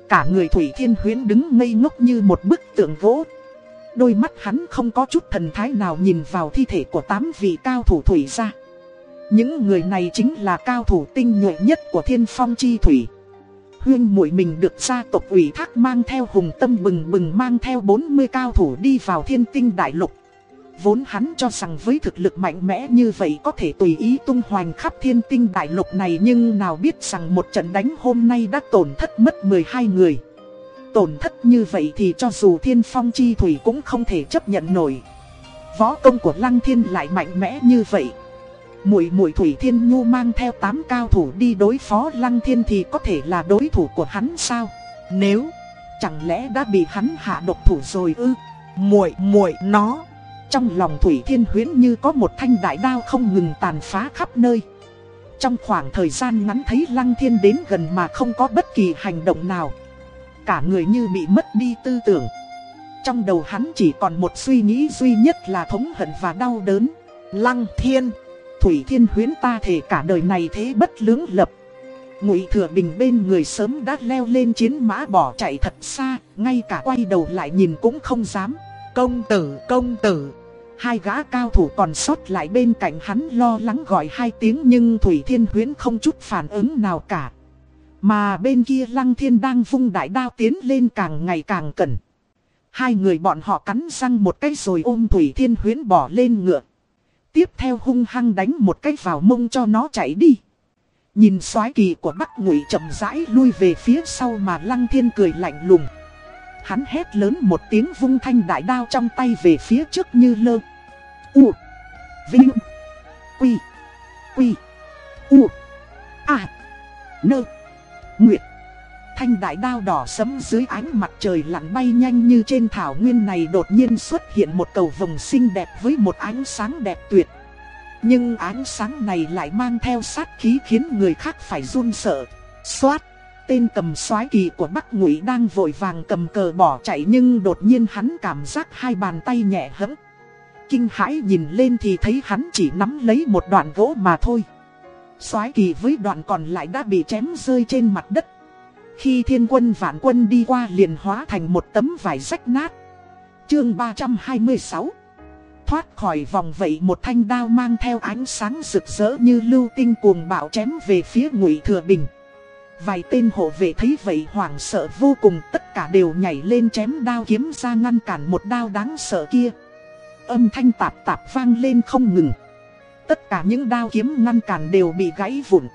Cả người Thủy Thiên Huyến đứng ngây ngốc như một bức tượng gỗ. Đôi mắt hắn không có chút thần thái nào nhìn vào thi thể của tám vị cao thủ Thủy ra. Những người này chính là cao thủ tinh nhuệ nhất của thiên phong chi thủy. Huyên muội mình được gia tộc ủy thác mang theo hùng tâm bừng bừng mang theo 40 cao thủ đi vào thiên tinh đại lục. Vốn hắn cho rằng với thực lực mạnh mẽ như vậy có thể tùy ý tung hoành khắp thiên tinh đại lục này nhưng nào biết rằng một trận đánh hôm nay đã tổn thất mất 12 người. Tổn thất như vậy thì cho dù thiên phong chi thủy cũng không thể chấp nhận nổi. Võ công của lăng thiên lại mạnh mẽ như vậy. Mùi mùi Thủy Thiên Nhu mang theo 8 cao thủ đi đối phó Lăng Thiên thì có thể là đối thủ của hắn sao? Nếu, chẳng lẽ đã bị hắn hạ độc thủ rồi ư? Muội muội nó. Trong lòng Thủy Thiên Huyến như có một thanh đại đao không ngừng tàn phá khắp nơi. Trong khoảng thời gian ngắn thấy Lăng Thiên đến gần mà không có bất kỳ hành động nào. Cả người như bị mất đi tư tưởng. Trong đầu hắn chỉ còn một suy nghĩ duy nhất là thống hận và đau đớn. Lăng Thiên Thủy Thiên Huyến ta thể cả đời này thế bất lưỡng lập. Ngụy Thừa Bình bên người sớm đã leo lên chiến mã bỏ chạy thật xa, ngay cả quay đầu lại nhìn cũng không dám. Công tử, công tử. Hai gã cao thủ còn sót lại bên cạnh hắn lo lắng gọi hai tiếng nhưng Thủy Thiên Huyến không chút phản ứng nào cả. Mà bên kia Lăng Thiên đang vung đại đao tiến lên càng ngày càng cẩn. Hai người bọn họ cắn răng một cái rồi ôm Thủy Thiên Huyến bỏ lên ngựa. Tiếp theo hung hăng đánh một cái vào mông cho nó chạy đi. Nhìn soái kỳ của Bắc Ngụy chậm rãi lui về phía sau mà Lăng Thiên cười lạnh lùng. Hắn hét lớn một tiếng vung thanh đại đao trong tay về phía trước như lơ. U. Vinh. Quy. Quy. U. À. Nơ. Nguyệt. Thanh đại đao đỏ sấm dưới ánh mặt trời lặn bay nhanh như trên thảo nguyên này đột nhiên xuất hiện một cầu vồng xinh đẹp với một ánh sáng đẹp tuyệt. Nhưng ánh sáng này lại mang theo sát khí khiến người khác phải run sợ. Xoát! Tên cầm soái kỳ của Bắc Ngụy đang vội vàng cầm cờ bỏ chạy nhưng đột nhiên hắn cảm giác hai bàn tay nhẹ hẫng. Kinh hãi nhìn lên thì thấy hắn chỉ nắm lấy một đoạn gỗ mà thôi. Soái kỳ với đoạn còn lại đã bị chém rơi trên mặt đất. Khi thiên quân vạn quân đi qua liền hóa thành một tấm vải rách nát. Chương 326 Thoát khỏi vòng vậy một thanh đao mang theo ánh sáng rực rỡ như lưu tinh cuồng bạo chém về phía ngụy Thừa Bình. Vài tên hộ vệ thấy vậy hoảng sợ vô cùng, tất cả đều nhảy lên chém đao kiếm ra ngăn cản một đao đáng sợ kia. Âm thanh tạp tạp vang lên không ngừng. Tất cả những đao kiếm ngăn cản đều bị gãy vụn.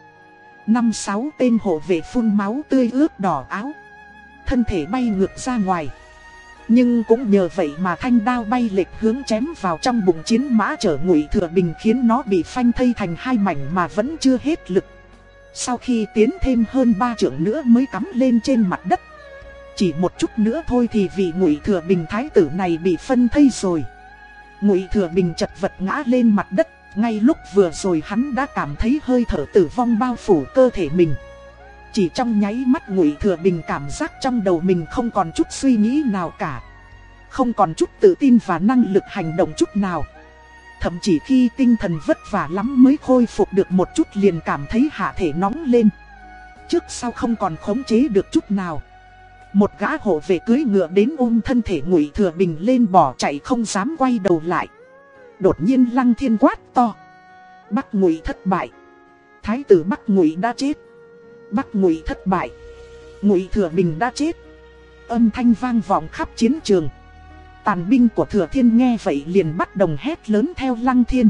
Năm sáu tên hộ vệ phun máu tươi ướt đỏ áo. Thân thể bay ngược ra ngoài. Nhưng cũng nhờ vậy mà thanh đao bay lệch hướng chém vào trong bụng chiến mã chở ngụy thừa bình khiến nó bị phanh thây thành hai mảnh mà vẫn chưa hết lực. Sau khi tiến thêm hơn ba trượng nữa mới cắm lên trên mặt đất. Chỉ một chút nữa thôi thì vị ngụy thừa bình thái tử này bị phân thây rồi. Ngụy thừa bình chật vật ngã lên mặt đất, ngay lúc vừa rồi hắn đã cảm thấy hơi thở tử vong bao phủ cơ thể mình. Chỉ trong nháy mắt ngụy thừa bình cảm giác trong đầu mình không còn chút suy nghĩ nào cả. Không còn chút tự tin và năng lực hành động chút nào. Thậm chí khi tinh thần vất vả lắm mới khôi phục được một chút liền cảm thấy hạ thể nóng lên. Trước sau không còn khống chế được chút nào. Một gã hộ về cưới ngựa đến ôm thân thể ngụy thừa bình lên bỏ chạy không dám quay đầu lại. Đột nhiên lăng thiên quát to. Bắc ngụy thất bại. Thái tử Bắc ngụy đã chết. Bắc ngụy thất bại. Ngụy thừa bình đã chết. Âm thanh vang vọng khắp chiến trường. Tàn binh của thừa thiên nghe vậy liền bắt đồng hét lớn theo lăng thiên.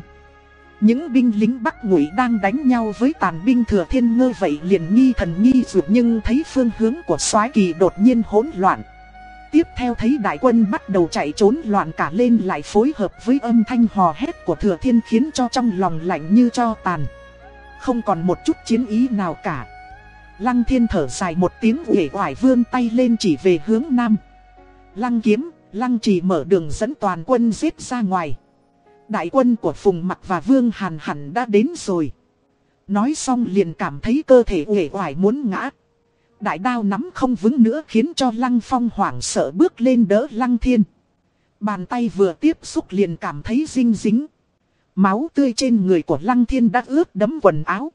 Những binh lính Bắc Ngụy đang đánh nhau với tàn binh thừa thiên ngơ vậy liền nghi thần nghi dược nhưng thấy phương hướng của soái kỳ đột nhiên hỗn loạn. Tiếp theo thấy đại quân bắt đầu chạy trốn loạn cả lên lại phối hợp với âm thanh hò hét của thừa thiên khiến cho trong lòng lạnh như cho tàn. Không còn một chút chiến ý nào cả. Lăng thiên thở dài một tiếng uể oải vươn tay lên chỉ về hướng nam. Lăng kiếm, lăng trì mở đường dẫn toàn quân giết ra ngoài. Đại quân của Phùng Mặc và Vương Hàn hẳn đã đến rồi. Nói xong liền cảm thấy cơ thể uể oải muốn ngã. Đại đao nắm không vững nữa khiến cho Lăng Phong hoảng sợ bước lên đỡ Lăng Thiên. Bàn tay vừa tiếp xúc liền cảm thấy dinh dính. Máu tươi trên người của Lăng Thiên đã ướt đấm quần áo.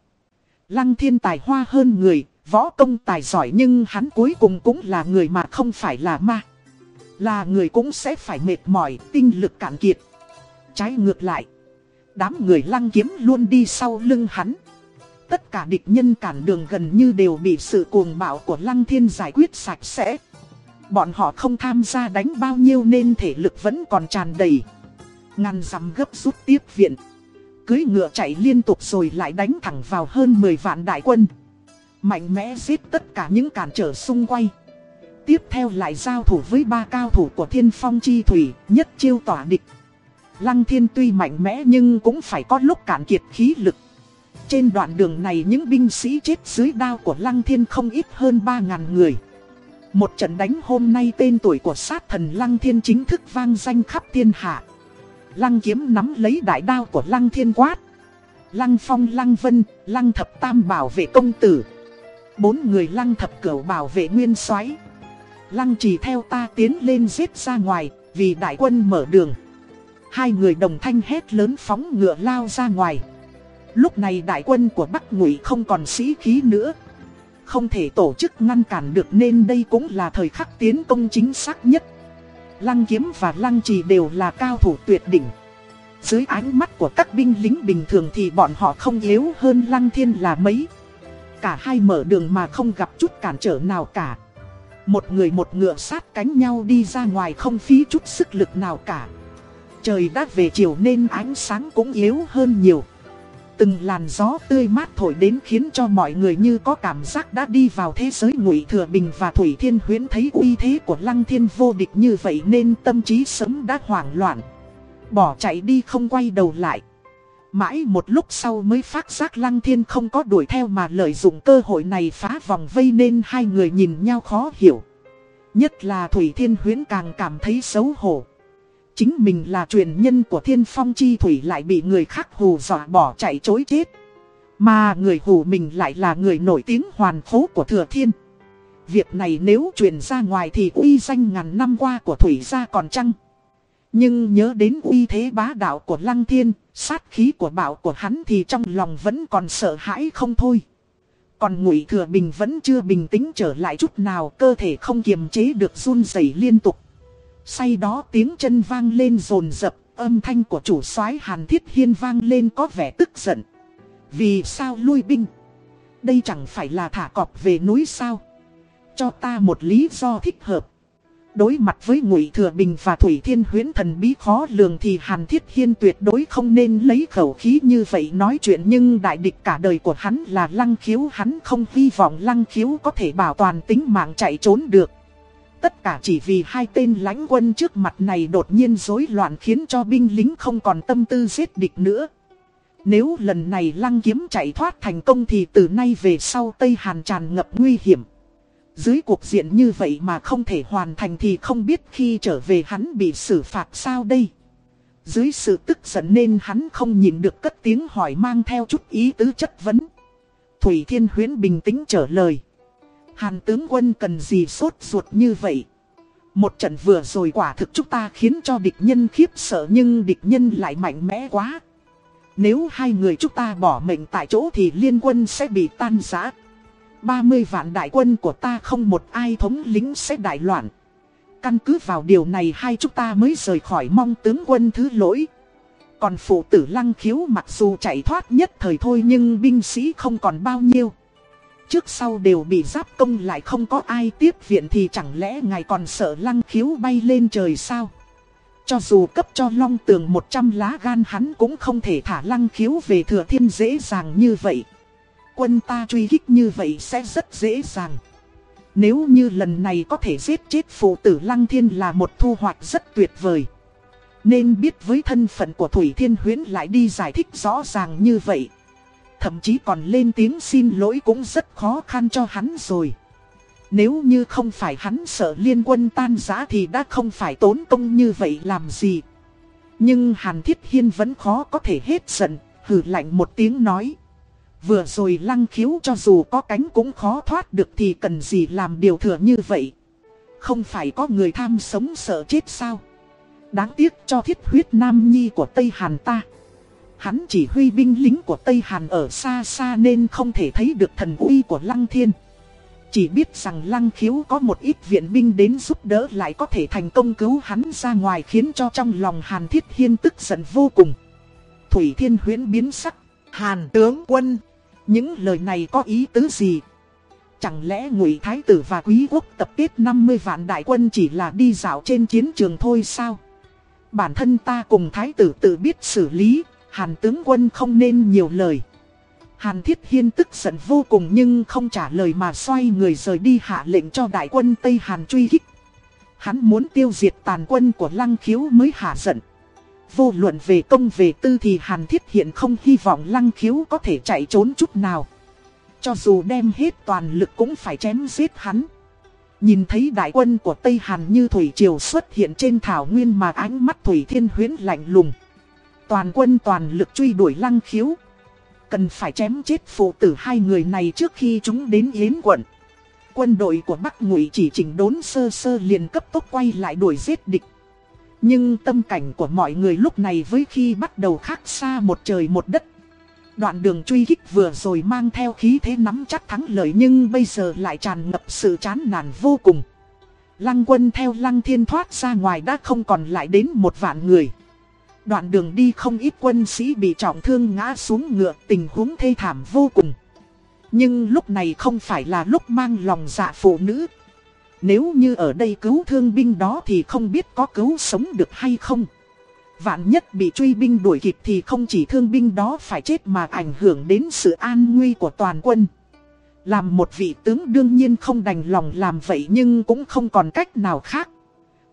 Lăng Thiên tài hoa hơn người, võ công tài giỏi nhưng hắn cuối cùng cũng là người mà không phải là ma. Là người cũng sẽ phải mệt mỏi, tinh lực cạn kiệt. Trái ngược lại, đám người lăng kiếm luôn đi sau lưng hắn. Tất cả địch nhân cản đường gần như đều bị sự cuồng bạo của lăng thiên giải quyết sạch sẽ. Bọn họ không tham gia đánh bao nhiêu nên thể lực vẫn còn tràn đầy. Ngăn dằm gấp rút tiếp viện. Cưới ngựa chạy liên tục rồi lại đánh thẳng vào hơn 10 vạn đại quân. Mạnh mẽ giết tất cả những cản trở xung quanh. Tiếp theo lại giao thủ với ba cao thủ của thiên phong chi thủy, nhất chiêu tỏa địch. Lăng thiên tuy mạnh mẽ nhưng cũng phải có lúc cạn kiệt khí lực. Trên đoạn đường này những binh sĩ chết dưới đao của Lăng Thiên không ít hơn 3.000 người. Một trận đánh hôm nay tên tuổi của sát thần Lăng Thiên chính thức vang danh khắp thiên hạ. Lăng kiếm nắm lấy đại đao của Lăng Thiên quát. Lăng phong Lăng vân, Lăng thập tam bảo vệ công tử. Bốn người Lăng thập cửu bảo vệ nguyên soái Lăng trì theo ta tiến lên giết ra ngoài, vì đại quân mở đường. Hai người đồng thanh hét lớn phóng ngựa lao ra ngoài. Lúc này đại quân của Bắc Ngụy không còn sĩ khí nữa. không thể tổ chức ngăn cản được nên đây cũng là thời khắc tiến công chính xác nhất. Lăng kiếm và lăng trì đều là cao thủ tuyệt đỉnh. Dưới ánh mắt của các binh lính bình thường thì bọn họ không yếu hơn lăng thiên là mấy. Cả hai mở đường mà không gặp chút cản trở nào cả. Một người một ngựa sát cánh nhau đi ra ngoài không phí chút sức lực nào cả. Trời đã về chiều nên ánh sáng cũng yếu hơn nhiều. Từng làn gió tươi mát thổi đến khiến cho mọi người như có cảm giác đã đi vào thế giới ngụy thừa bình và Thủy Thiên Huyến thấy uy thế của Lăng Thiên vô địch như vậy nên tâm trí sớm đã hoảng loạn. Bỏ chạy đi không quay đầu lại. Mãi một lúc sau mới phát giác Lăng Thiên không có đuổi theo mà lợi dụng cơ hội này phá vòng vây nên hai người nhìn nhau khó hiểu. Nhất là Thủy Thiên Huyến càng cảm thấy xấu hổ. Chính mình là truyền nhân của thiên phong chi thủy lại bị người khác hù dọa bỏ chạy chối chết. Mà người hù mình lại là người nổi tiếng hoàn khố của thừa thiên. Việc này nếu truyền ra ngoài thì uy danh ngàn năm qua của thủy gia còn chăng. Nhưng nhớ đến uy thế bá đạo của lăng thiên, sát khí của bạo của hắn thì trong lòng vẫn còn sợ hãi không thôi. Còn ngụy thừa bình vẫn chưa bình tĩnh trở lại chút nào cơ thể không kiềm chế được run rẩy liên tục. Say đó tiếng chân vang lên rồn rập, âm thanh của chủ soái Hàn Thiết Hiên vang lên có vẻ tức giận. Vì sao lui binh? Đây chẳng phải là thả cọp về núi sao? Cho ta một lý do thích hợp. Đối mặt với Ngụy Thừa Bình và Thủy Thiên Huyễn thần bí khó lường thì Hàn Thiết Hiên tuyệt đối không nên lấy khẩu khí như vậy nói chuyện nhưng đại địch cả đời của hắn là Lăng Khiếu, hắn không hy vọng Lăng Khiếu có thể bảo toàn tính mạng chạy trốn được. Tất cả chỉ vì hai tên lãnh quân trước mặt này đột nhiên rối loạn khiến cho binh lính không còn tâm tư giết địch nữa. Nếu lần này lăng kiếm chạy thoát thành công thì từ nay về sau Tây Hàn tràn ngập nguy hiểm. Dưới cuộc diện như vậy mà không thể hoàn thành thì không biết khi trở về hắn bị xử phạt sao đây. Dưới sự tức giận nên hắn không nhìn được cất tiếng hỏi mang theo chút ý tứ chất vấn. Thủy Thiên Huyến bình tĩnh trả lời. Hàn tướng quân cần gì sốt ruột như vậy? Một trận vừa rồi quả thực chúng ta khiến cho địch nhân khiếp sợ nhưng địch nhân lại mạnh mẽ quá. Nếu hai người chúng ta bỏ mệnh tại chỗ thì liên quân sẽ bị tan rã. 30 vạn đại quân của ta không một ai thống lính sẽ đại loạn. Căn cứ vào điều này hai chúng ta mới rời khỏi mong tướng quân thứ lỗi. Còn phụ tử lăng khiếu mặc dù chạy thoát nhất thời thôi nhưng binh sĩ không còn bao nhiêu. Trước sau đều bị giáp công lại không có ai tiếp viện thì chẳng lẽ ngài còn sợ lăng khiếu bay lên trời sao? Cho dù cấp cho long tường 100 lá gan hắn cũng không thể thả lăng khiếu về thừa thiên dễ dàng như vậy. Quân ta truy kích như vậy sẽ rất dễ dàng. Nếu như lần này có thể giết chết phụ tử lăng thiên là một thu hoạch rất tuyệt vời. Nên biết với thân phận của Thủy Thiên Huyến lại đi giải thích rõ ràng như vậy. Thậm chí còn lên tiếng xin lỗi cũng rất khó khăn cho hắn rồi. Nếu như không phải hắn sợ liên quân tan giã thì đã không phải tốn công như vậy làm gì. Nhưng Hàn Thiết Hiên vẫn khó có thể hết giận, hừ lạnh một tiếng nói. Vừa rồi lăng khiếu cho dù có cánh cũng khó thoát được thì cần gì làm điều thừa như vậy. Không phải có người tham sống sợ chết sao. Đáng tiếc cho thiết huyết nam nhi của Tây Hàn ta. Hắn chỉ huy binh lính của Tây Hàn ở xa xa nên không thể thấy được thần uy của Lăng Thiên. Chỉ biết rằng Lăng Khiếu có một ít viện binh đến giúp đỡ lại có thể thành công cứu hắn ra ngoài khiến cho trong lòng Hàn Thiết Hiên tức giận vô cùng. Thủy Thiên huyễn biến sắc. Hàn tướng quân. Những lời này có ý tứ gì? Chẳng lẽ ngụy Thái tử và Quý quốc tập kết 50 vạn đại quân chỉ là đi dạo trên chiến trường thôi sao? Bản thân ta cùng Thái tử tự biết xử lý, Hàn tướng quân không nên nhiều lời. Hàn Thiết Hiên tức giận vô cùng nhưng không trả lời mà xoay người rời đi hạ lệnh cho đại quân Tây Hàn truy kích. Hắn muốn tiêu diệt tàn quân của Lăng Khiếu mới hạ giận. Vô luận về công về tư thì Hàn Thiết Hiện không hy vọng Lăng Khiếu có thể chạy trốn chút nào. Cho dù đem hết toàn lực cũng phải chém giết hắn. Nhìn thấy đại quân của Tây Hàn như Thủy Triều xuất hiện trên thảo nguyên mà ánh mắt Thủy Thiên Huyến lạnh lùng. Toàn quân toàn lực truy đuổi lăng khiếu. Cần phải chém chết phụ tử hai người này trước khi chúng đến Yến quận. Quân đội của Bắc Ngụy chỉ chỉnh đốn sơ sơ liền cấp tốc quay lại đuổi giết địch. Nhưng tâm cảnh của mọi người lúc này với khi bắt đầu khác xa một trời một đất. Đoạn đường truy kích vừa rồi mang theo khí thế nắm chắc thắng lợi nhưng bây giờ lại tràn ngập sự chán nản vô cùng. Lăng quân theo lăng thiên thoát ra ngoài đã không còn lại đến một vạn người. Đoạn đường đi không ít quân sĩ bị trọng thương ngã xuống ngựa, tình huống thê thảm vô cùng. Nhưng lúc này không phải là lúc mang lòng dạ phụ nữ. Nếu như ở đây cứu thương binh đó thì không biết có cứu sống được hay không. Vạn nhất bị truy binh đuổi kịp thì không chỉ thương binh đó phải chết mà ảnh hưởng đến sự an nguy của toàn quân. Làm một vị tướng đương nhiên không đành lòng làm vậy nhưng cũng không còn cách nào khác.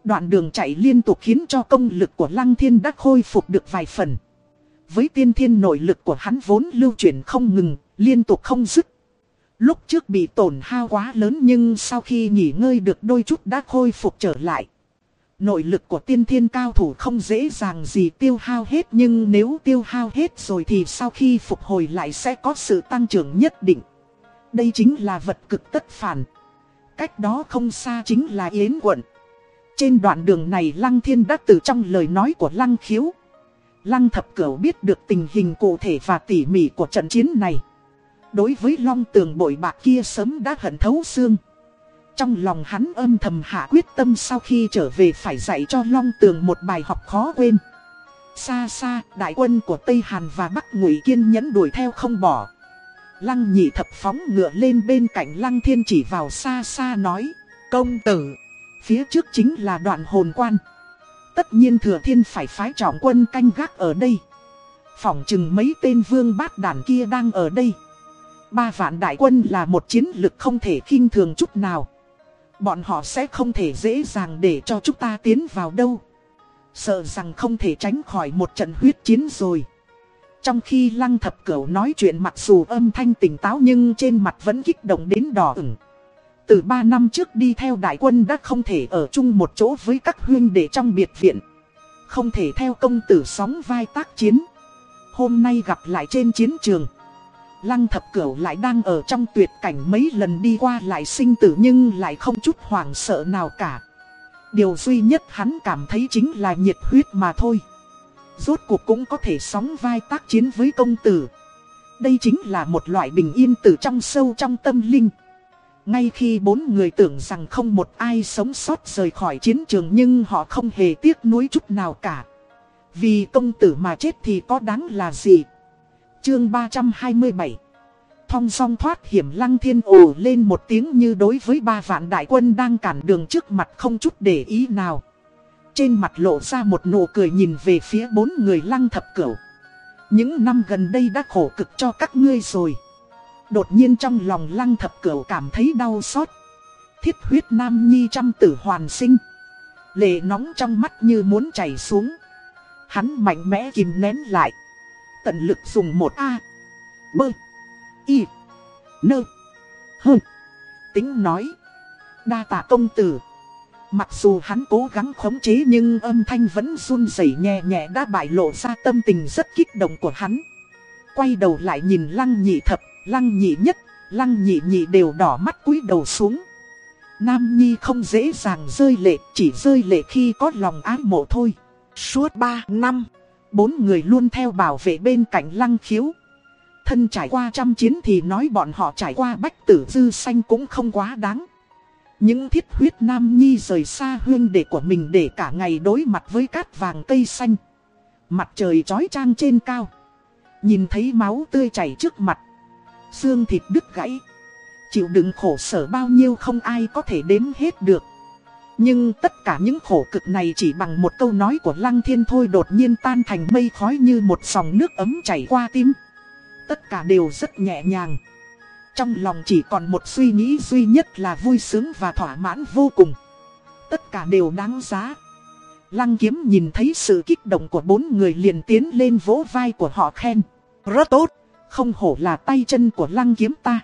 Đoạn đường chạy liên tục khiến cho công lực của Lăng Thiên đã khôi phục được vài phần. Với tiên thiên nội lực của hắn vốn lưu chuyển không ngừng, liên tục không dứt. Lúc trước bị tổn hao quá lớn nhưng sau khi nghỉ ngơi được đôi chút đã khôi phục trở lại. Nội lực của tiên thiên cao thủ không dễ dàng gì tiêu hao hết nhưng nếu tiêu hao hết rồi thì sau khi phục hồi lại sẽ có sự tăng trưởng nhất định. Đây chính là vật cực tất phản. Cách đó không xa chính là Yến quận. Trên đoạn đường này Lăng Thiên đã từ trong lời nói của Lăng Khiếu. Lăng Thập Cửu biết được tình hình cụ thể và tỉ mỉ của trận chiến này. Đối với long tường bội bạc kia sớm đã hận thấu xương. Trong lòng hắn âm thầm hạ quyết tâm sau khi trở về phải dạy cho long tường một bài học khó quên. Xa xa, đại quân của Tây Hàn và Bắc Ngụy kiên nhẫn đuổi theo không bỏ. Lăng nhị thập phóng ngựa lên bên cạnh lăng thiên chỉ vào xa xa nói, công tử, phía trước chính là đoạn hồn quan. Tất nhiên thừa thiên phải phái trọng quân canh gác ở đây. Phỏng chừng mấy tên vương bát đàn kia đang ở đây. Ba vạn đại quân là một chiến lực không thể khinh thường chút nào. Bọn họ sẽ không thể dễ dàng để cho chúng ta tiến vào đâu. Sợ rằng không thể tránh khỏi một trận huyết chiến rồi. Trong khi lăng thập cửu nói chuyện mặc dù âm thanh tỉnh táo nhưng trên mặt vẫn kích động đến đỏ ửng. Từ 3 năm trước đi theo đại quân đã không thể ở chung một chỗ với các huyên đệ trong biệt viện. Không thể theo công tử sóng vai tác chiến. Hôm nay gặp lại trên chiến trường. Lăng thập cửu lại đang ở trong tuyệt cảnh mấy lần đi qua lại sinh tử nhưng lại không chút hoảng sợ nào cả. Điều duy nhất hắn cảm thấy chính là nhiệt huyết mà thôi. Rốt cuộc cũng có thể sóng vai tác chiến với công tử. Đây chính là một loại bình yên từ trong sâu trong tâm linh. Ngay khi bốn người tưởng rằng không một ai sống sót rời khỏi chiến trường nhưng họ không hề tiếc nuối chút nào cả. Vì công tử mà chết thì có đáng là gì? Chương 327 Thong song thoát hiểm lăng thiên ồ lên một tiếng như đối với ba vạn đại quân đang cản đường trước mặt không chút để ý nào. Trên mặt lộ ra một nụ cười nhìn về phía bốn người lăng thập cửu. Những năm gần đây đã khổ cực cho các ngươi rồi. Đột nhiên trong lòng lăng thập cửu cảm thấy đau xót. Thiết huyết nam nhi trăm tử hoàn sinh. Lệ nóng trong mắt như muốn chảy xuống. Hắn mạnh mẽ kìm nén lại. Tận lực dùng một A. Bơ. Y. Nơ. Hơ. Tính nói. Đa tạ công tử. Mặc dù hắn cố gắng khống chế nhưng âm thanh vẫn run rẩy nhẹ nhẹ đã bại lộ ra tâm tình rất kích động của hắn. Quay đầu lại nhìn lăng nhị thập, lăng nhị nhất, lăng nhị nhị đều đỏ mắt cúi đầu xuống. Nam Nhi không dễ dàng rơi lệ, chỉ rơi lệ khi có lòng ái mộ thôi. Suốt 3 năm, bốn người luôn theo bảo vệ bên cạnh lăng khiếu. Thân trải qua trăm chiến thì nói bọn họ trải qua bách tử dư xanh cũng không quá đáng. Những thiết huyết nam nhi rời xa huyên đệ của mình để cả ngày đối mặt với cát vàng cây xanh. Mặt trời trói trang trên cao. Nhìn thấy máu tươi chảy trước mặt. Xương thịt đứt gãy. Chịu đựng khổ sở bao nhiêu không ai có thể đếm hết được. Nhưng tất cả những khổ cực này chỉ bằng một câu nói của Lăng Thiên thôi đột nhiên tan thành mây khói như một dòng nước ấm chảy qua tim. Tất cả đều rất nhẹ nhàng. Trong lòng chỉ còn một suy nghĩ duy nhất là vui sướng và thỏa mãn vô cùng. Tất cả đều đáng giá. Lăng kiếm nhìn thấy sự kích động của bốn người liền tiến lên vỗ vai của họ khen. Rất tốt, không hổ là tay chân của lăng kiếm ta.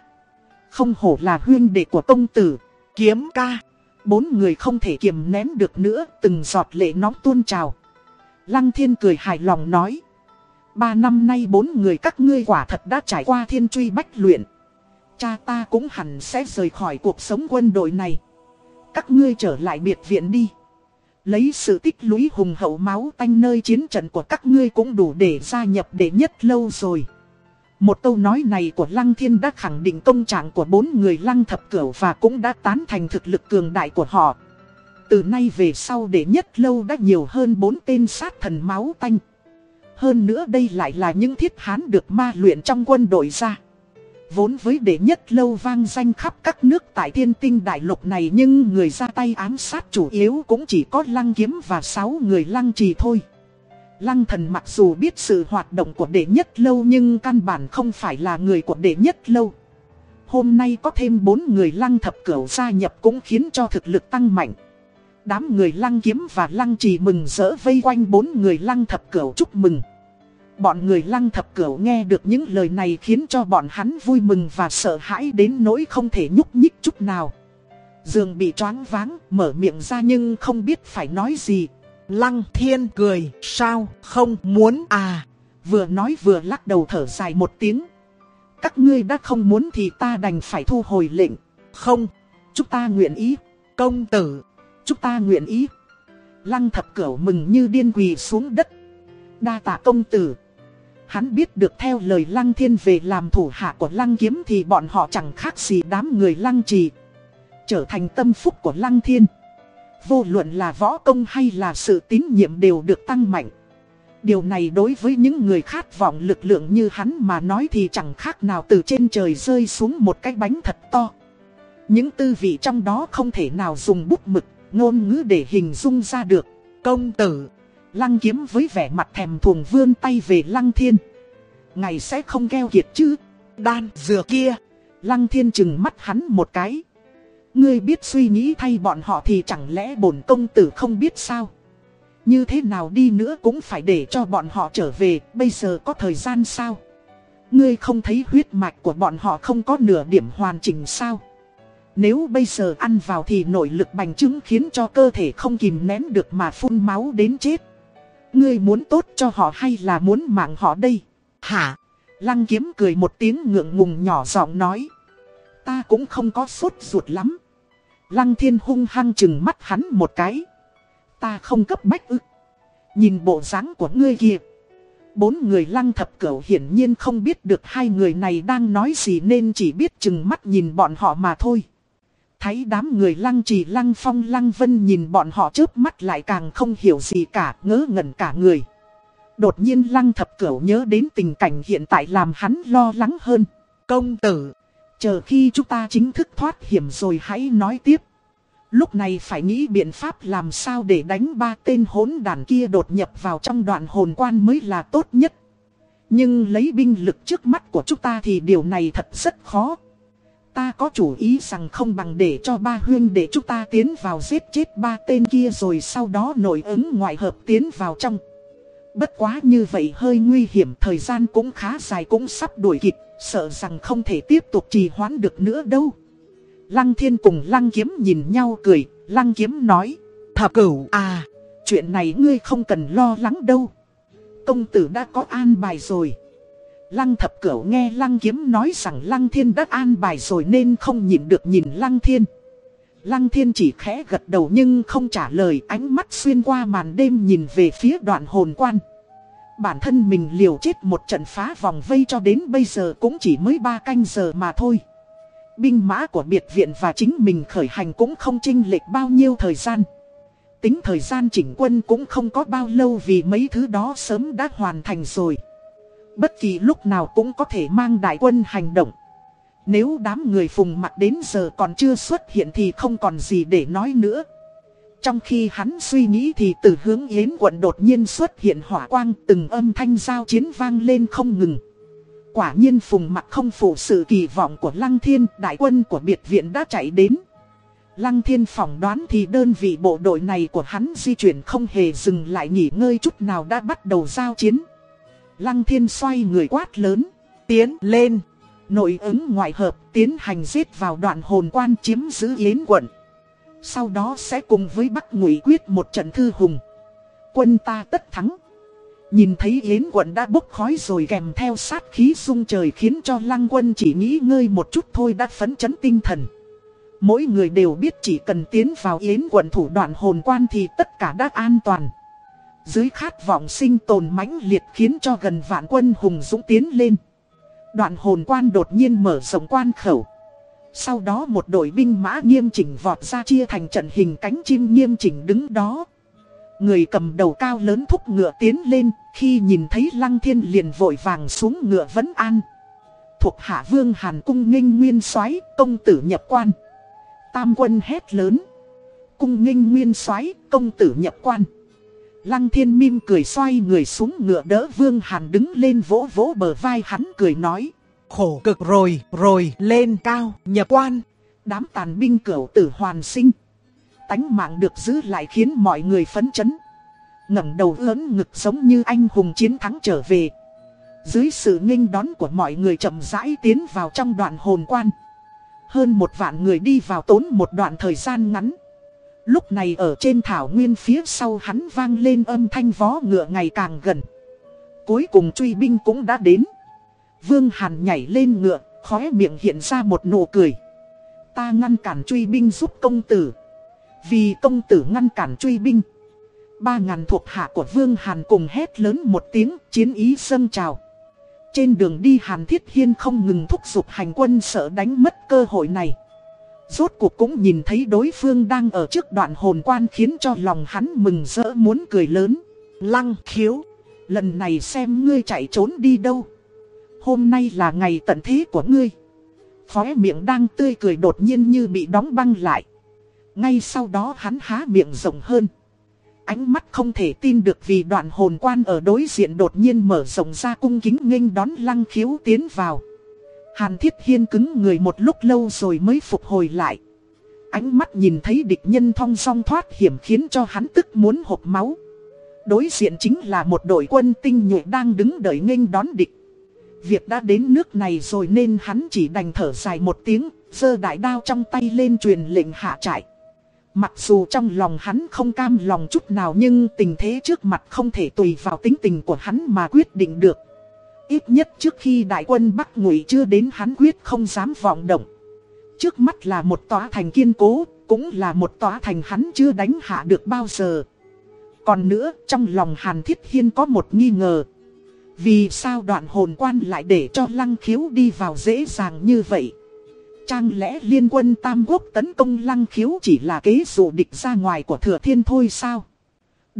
Không hổ là huyên đệ của công tử, kiếm ca. Bốn người không thể kiềm nén được nữa, từng giọt lệ nóng tuôn trào. Lăng thiên cười hài lòng nói. Ba năm nay bốn người các ngươi quả thật đã trải qua thiên truy bách luyện. Cha ta cũng hẳn sẽ rời khỏi cuộc sống quân đội này. Các ngươi trở lại biệt viện đi. Lấy sự tích lũy hùng hậu máu tanh nơi chiến trận của các ngươi cũng đủ để gia nhập đệ nhất lâu rồi. Một câu nói này của Lăng Thiên đã khẳng định công trạng của bốn người Lăng Thập Cửu và cũng đã tán thành thực lực cường đại của họ. Từ nay về sau để nhất lâu đã nhiều hơn bốn tên sát thần máu tanh. Hơn nữa đây lại là những thiết hán được ma luyện trong quân đội ra. Vốn với đệ nhất lâu vang danh khắp các nước tại thiên tinh đại lục này nhưng người ra tay ám sát chủ yếu cũng chỉ có lăng kiếm và sáu người lăng trì thôi. Lăng thần mặc dù biết sự hoạt động của đệ nhất lâu nhưng căn bản không phải là người của đệ nhất lâu. Hôm nay có thêm bốn người lăng thập cửu gia nhập cũng khiến cho thực lực tăng mạnh. Đám người lăng kiếm và lăng trì mừng rỡ vây quanh bốn người lăng thập cửu chúc mừng. Bọn người lăng thập cửu nghe được những lời này khiến cho bọn hắn vui mừng và sợ hãi đến nỗi không thể nhúc nhích chút nào. Dường bị choáng váng, mở miệng ra nhưng không biết phải nói gì. Lăng thiên cười, sao không muốn à. Vừa nói vừa lắc đầu thở dài một tiếng. Các ngươi đã không muốn thì ta đành phải thu hồi lệnh. Không, chúng ta nguyện ý. Công tử, chúng ta nguyện ý. Lăng thập cửu mừng như điên quỳ xuống đất. Đa tạ công tử. Hắn biết được theo lời Lăng Thiên về làm thủ hạ của Lăng Kiếm thì bọn họ chẳng khác gì đám người Lăng Trì. Trở thành tâm phúc của Lăng Thiên. Vô luận là võ công hay là sự tín nhiệm đều được tăng mạnh. Điều này đối với những người khát vọng lực lượng như hắn mà nói thì chẳng khác nào từ trên trời rơi xuống một cái bánh thật to. Những tư vị trong đó không thể nào dùng bút mực, ngôn ngữ để hình dung ra được. công tử, Lăng kiếm với vẻ mặt thèm thuồng vươn tay về lăng thiên. Ngày sẽ không keo kiệt chứ. đan dừa kia. Lăng thiên chừng mắt hắn một cái. Ngươi biết suy nghĩ thay bọn họ thì chẳng lẽ bổn công tử không biết sao. Như thế nào đi nữa cũng phải để cho bọn họ trở về, bây giờ có thời gian sao? Ngươi không thấy huyết mạch của bọn họ không có nửa điểm hoàn chỉnh sao? Nếu bây giờ ăn vào thì nội lực bành trướng khiến cho cơ thể không kìm nén được mà phun máu đến chết. Ngươi muốn tốt cho họ hay là muốn mạng họ đây? Hả? Lăng kiếm cười một tiếng ngượng ngùng nhỏ giọng nói. Ta cũng không có sốt ruột lắm. Lăng thiên hung hăng chừng mắt hắn một cái. Ta không cấp bách ư. Nhìn bộ dáng của ngươi kìa. Bốn người lăng thập cửu hiển nhiên không biết được hai người này đang nói gì nên chỉ biết chừng mắt nhìn bọn họ mà thôi. Thấy đám người lăng trì lăng phong lăng vân nhìn bọn họ chớp mắt lại càng không hiểu gì cả, ngớ ngẩn cả người. Đột nhiên lăng thập cửu nhớ đến tình cảnh hiện tại làm hắn lo lắng hơn. Công tử, chờ khi chúng ta chính thức thoát hiểm rồi hãy nói tiếp. Lúc này phải nghĩ biện pháp làm sao để đánh ba tên hỗn đàn kia đột nhập vào trong đoạn hồn quan mới là tốt nhất. Nhưng lấy binh lực trước mắt của chúng ta thì điều này thật rất khó. Ta có chủ ý rằng không bằng để cho ba huyên để chúng ta tiến vào giết chết ba tên kia rồi sau đó nội ứng ngoại hợp tiến vào trong. Bất quá như vậy hơi nguy hiểm thời gian cũng khá dài cũng sắp đuổi kịp, sợ rằng không thể tiếp tục trì hoãn được nữa đâu. Lăng thiên cùng lăng kiếm nhìn nhau cười, lăng kiếm nói, thập cửu à, chuyện này ngươi không cần lo lắng đâu. Công tử đã có an bài rồi. Lăng thập cửu nghe lăng kiếm nói rằng lăng thiên đã an bài rồi nên không nhìn được nhìn lăng thiên. Lăng thiên chỉ khẽ gật đầu nhưng không trả lời, ánh mắt xuyên qua màn đêm nhìn về phía đoạn hồn quan. Bản thân mình liều chết một trận phá vòng vây cho đến bây giờ cũng chỉ mới ba canh giờ mà thôi. Binh mã của biệt viện và chính mình khởi hành cũng không chênh lệch bao nhiêu thời gian. Tính thời gian chỉnh quân cũng không có bao lâu vì mấy thứ đó sớm đã hoàn thành rồi. Bất kỳ lúc nào cũng có thể mang đại quân hành động. Nếu đám người phùng mặt đến giờ còn chưa xuất hiện thì không còn gì để nói nữa. Trong khi hắn suy nghĩ thì từ hướng yến quận đột nhiên xuất hiện hỏa quang từng âm thanh giao chiến vang lên không ngừng. Quả nhiên phùng mặt không phụ sự kỳ vọng của Lăng Thiên, đại quân của biệt viện đã chạy đến. Lăng Thiên phỏng đoán thì đơn vị bộ đội này của hắn di chuyển không hề dừng lại nghỉ ngơi chút nào đã bắt đầu giao chiến. Lăng thiên xoay người quát lớn, tiến lên, nội ứng ngoại hợp tiến hành giết vào đoạn hồn quan chiếm giữ yến quận. Sau đó sẽ cùng với Bắc Ngụy quyết một trận thư hùng. Quân ta tất thắng. Nhìn thấy yến quận đã bốc khói rồi kèm theo sát khí sung trời khiến cho lăng quân chỉ nghĩ ngơi một chút thôi đã phấn chấn tinh thần. Mỗi người đều biết chỉ cần tiến vào yến quận thủ đoạn hồn quan thì tất cả đã an toàn. Dưới khát vọng sinh tồn mãnh liệt khiến cho gần vạn quân hùng dũng tiến lên. Đoạn hồn quan đột nhiên mở rộng quan khẩu. Sau đó một đội binh mã nghiêm chỉnh vọt ra chia thành trận hình cánh chim nghiêm chỉnh đứng đó. Người cầm đầu cao lớn thúc ngựa tiến lên, khi nhìn thấy lăng thiên liền vội vàng xuống ngựa vấn an. Thuộc hạ vương hàn cung nghênh nguyên soái công tử nhập quan. Tam quân hét lớn. Cung nghênh nguyên soái công tử nhập quan. Lăng thiên mim cười xoay người xuống ngựa đỡ vương hàn đứng lên vỗ vỗ bờ vai hắn cười nói. Khổ cực rồi, rồi, lên cao, nhập quan. Đám tàn binh cửu tử hoàn sinh. Tánh mạng được giữ lại khiến mọi người phấn chấn. ngẩng đầu lớn ngực giống như anh hùng chiến thắng trở về. Dưới sự nghênh đón của mọi người chậm rãi tiến vào trong đoạn hồn quan. Hơn một vạn người đi vào tốn một đoạn thời gian ngắn. Lúc này ở trên thảo nguyên phía sau hắn vang lên âm thanh vó ngựa ngày càng gần. Cuối cùng truy binh cũng đã đến. Vương Hàn nhảy lên ngựa, khóe miệng hiện ra một nụ cười. Ta ngăn cản truy binh giúp công tử. Vì công tử ngăn cản truy binh. Ba ngàn thuộc hạ của Vương Hàn cùng hét lớn một tiếng chiến ý dâng trào. Trên đường đi Hàn Thiết Hiên không ngừng thúc giục hành quân sợ đánh mất cơ hội này. Rốt cuộc cũng nhìn thấy đối phương đang ở trước đoạn hồn quan khiến cho lòng hắn mừng rỡ muốn cười lớn. Lăng khiếu, lần này xem ngươi chạy trốn đi đâu. Hôm nay là ngày tận thế của ngươi. Khóe miệng đang tươi cười đột nhiên như bị đóng băng lại. Ngay sau đó hắn há miệng rộng hơn. Ánh mắt không thể tin được vì đoạn hồn quan ở đối diện đột nhiên mở rộng ra cung kính nghênh đón lăng khiếu tiến vào. Hàn Thiết Hiên cứng người một lúc lâu rồi mới phục hồi lại. Ánh mắt nhìn thấy địch nhân thong song thoát hiểm khiến cho hắn tức muốn hộp máu. Đối diện chính là một đội quân tinh nhuệ đang đứng đợi nghênh đón địch. Việc đã đến nước này rồi nên hắn chỉ đành thở dài một tiếng, giơ đại đao trong tay lên truyền lệnh hạ trại. Mặc dù trong lòng hắn không cam lòng chút nào nhưng tình thế trước mặt không thể tùy vào tính tình của hắn mà quyết định được. Ít nhất trước khi đại quân Bắc Ngụy chưa đến hắn quyết không dám vọng động. Trước mắt là một tòa thành kiên cố, cũng là một tòa thành hắn chưa đánh hạ được bao giờ. Còn nữa, trong lòng Hàn Thiết Hiên có một nghi ngờ. Vì sao đoạn hồn quan lại để cho lăng khiếu đi vào dễ dàng như vậy? Trang lẽ liên quân Tam Quốc tấn công lăng khiếu chỉ là kế dụ địch ra ngoài của thừa thiên thôi sao?